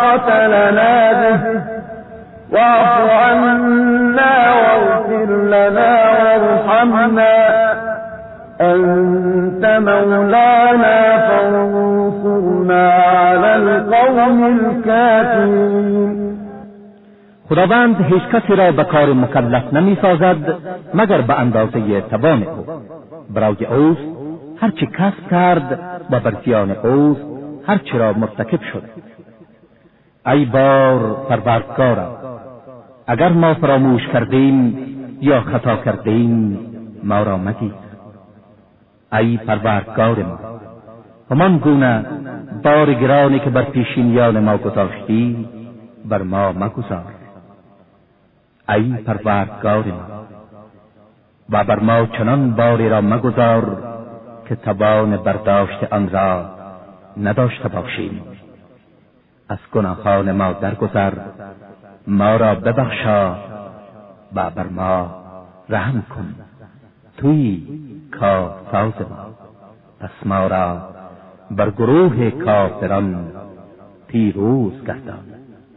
طاقة لنا به. واعف عنا واغفر لنا وارحمنا. أنت مولانا فانصرنا على القوم الكافرين. خداوند هیچ کسی را به کار مکلف نمی سازد مگر به اندازه توان او. برای اوست هرچی کسب کرد و بر زیان اوست هرچی را مرتکب شد. ای بار پروردگارا اگر ما فراموش کردیم یا خطا کردیم ما را مگیر. ای پروردگار ما همان گونه بار گرانی که بر پیشینیان ما گذاشتی بر ما مگذار. ای پروردگار ما و بر ما چنان باری را مگذار که توان برداشت آن را نداشته باشیم. از گناهان ما درگذر. ما را ببخشا و بر ما رحم کن. توی ساز ما. پس ما را بر گروه کافران پیروز گردان.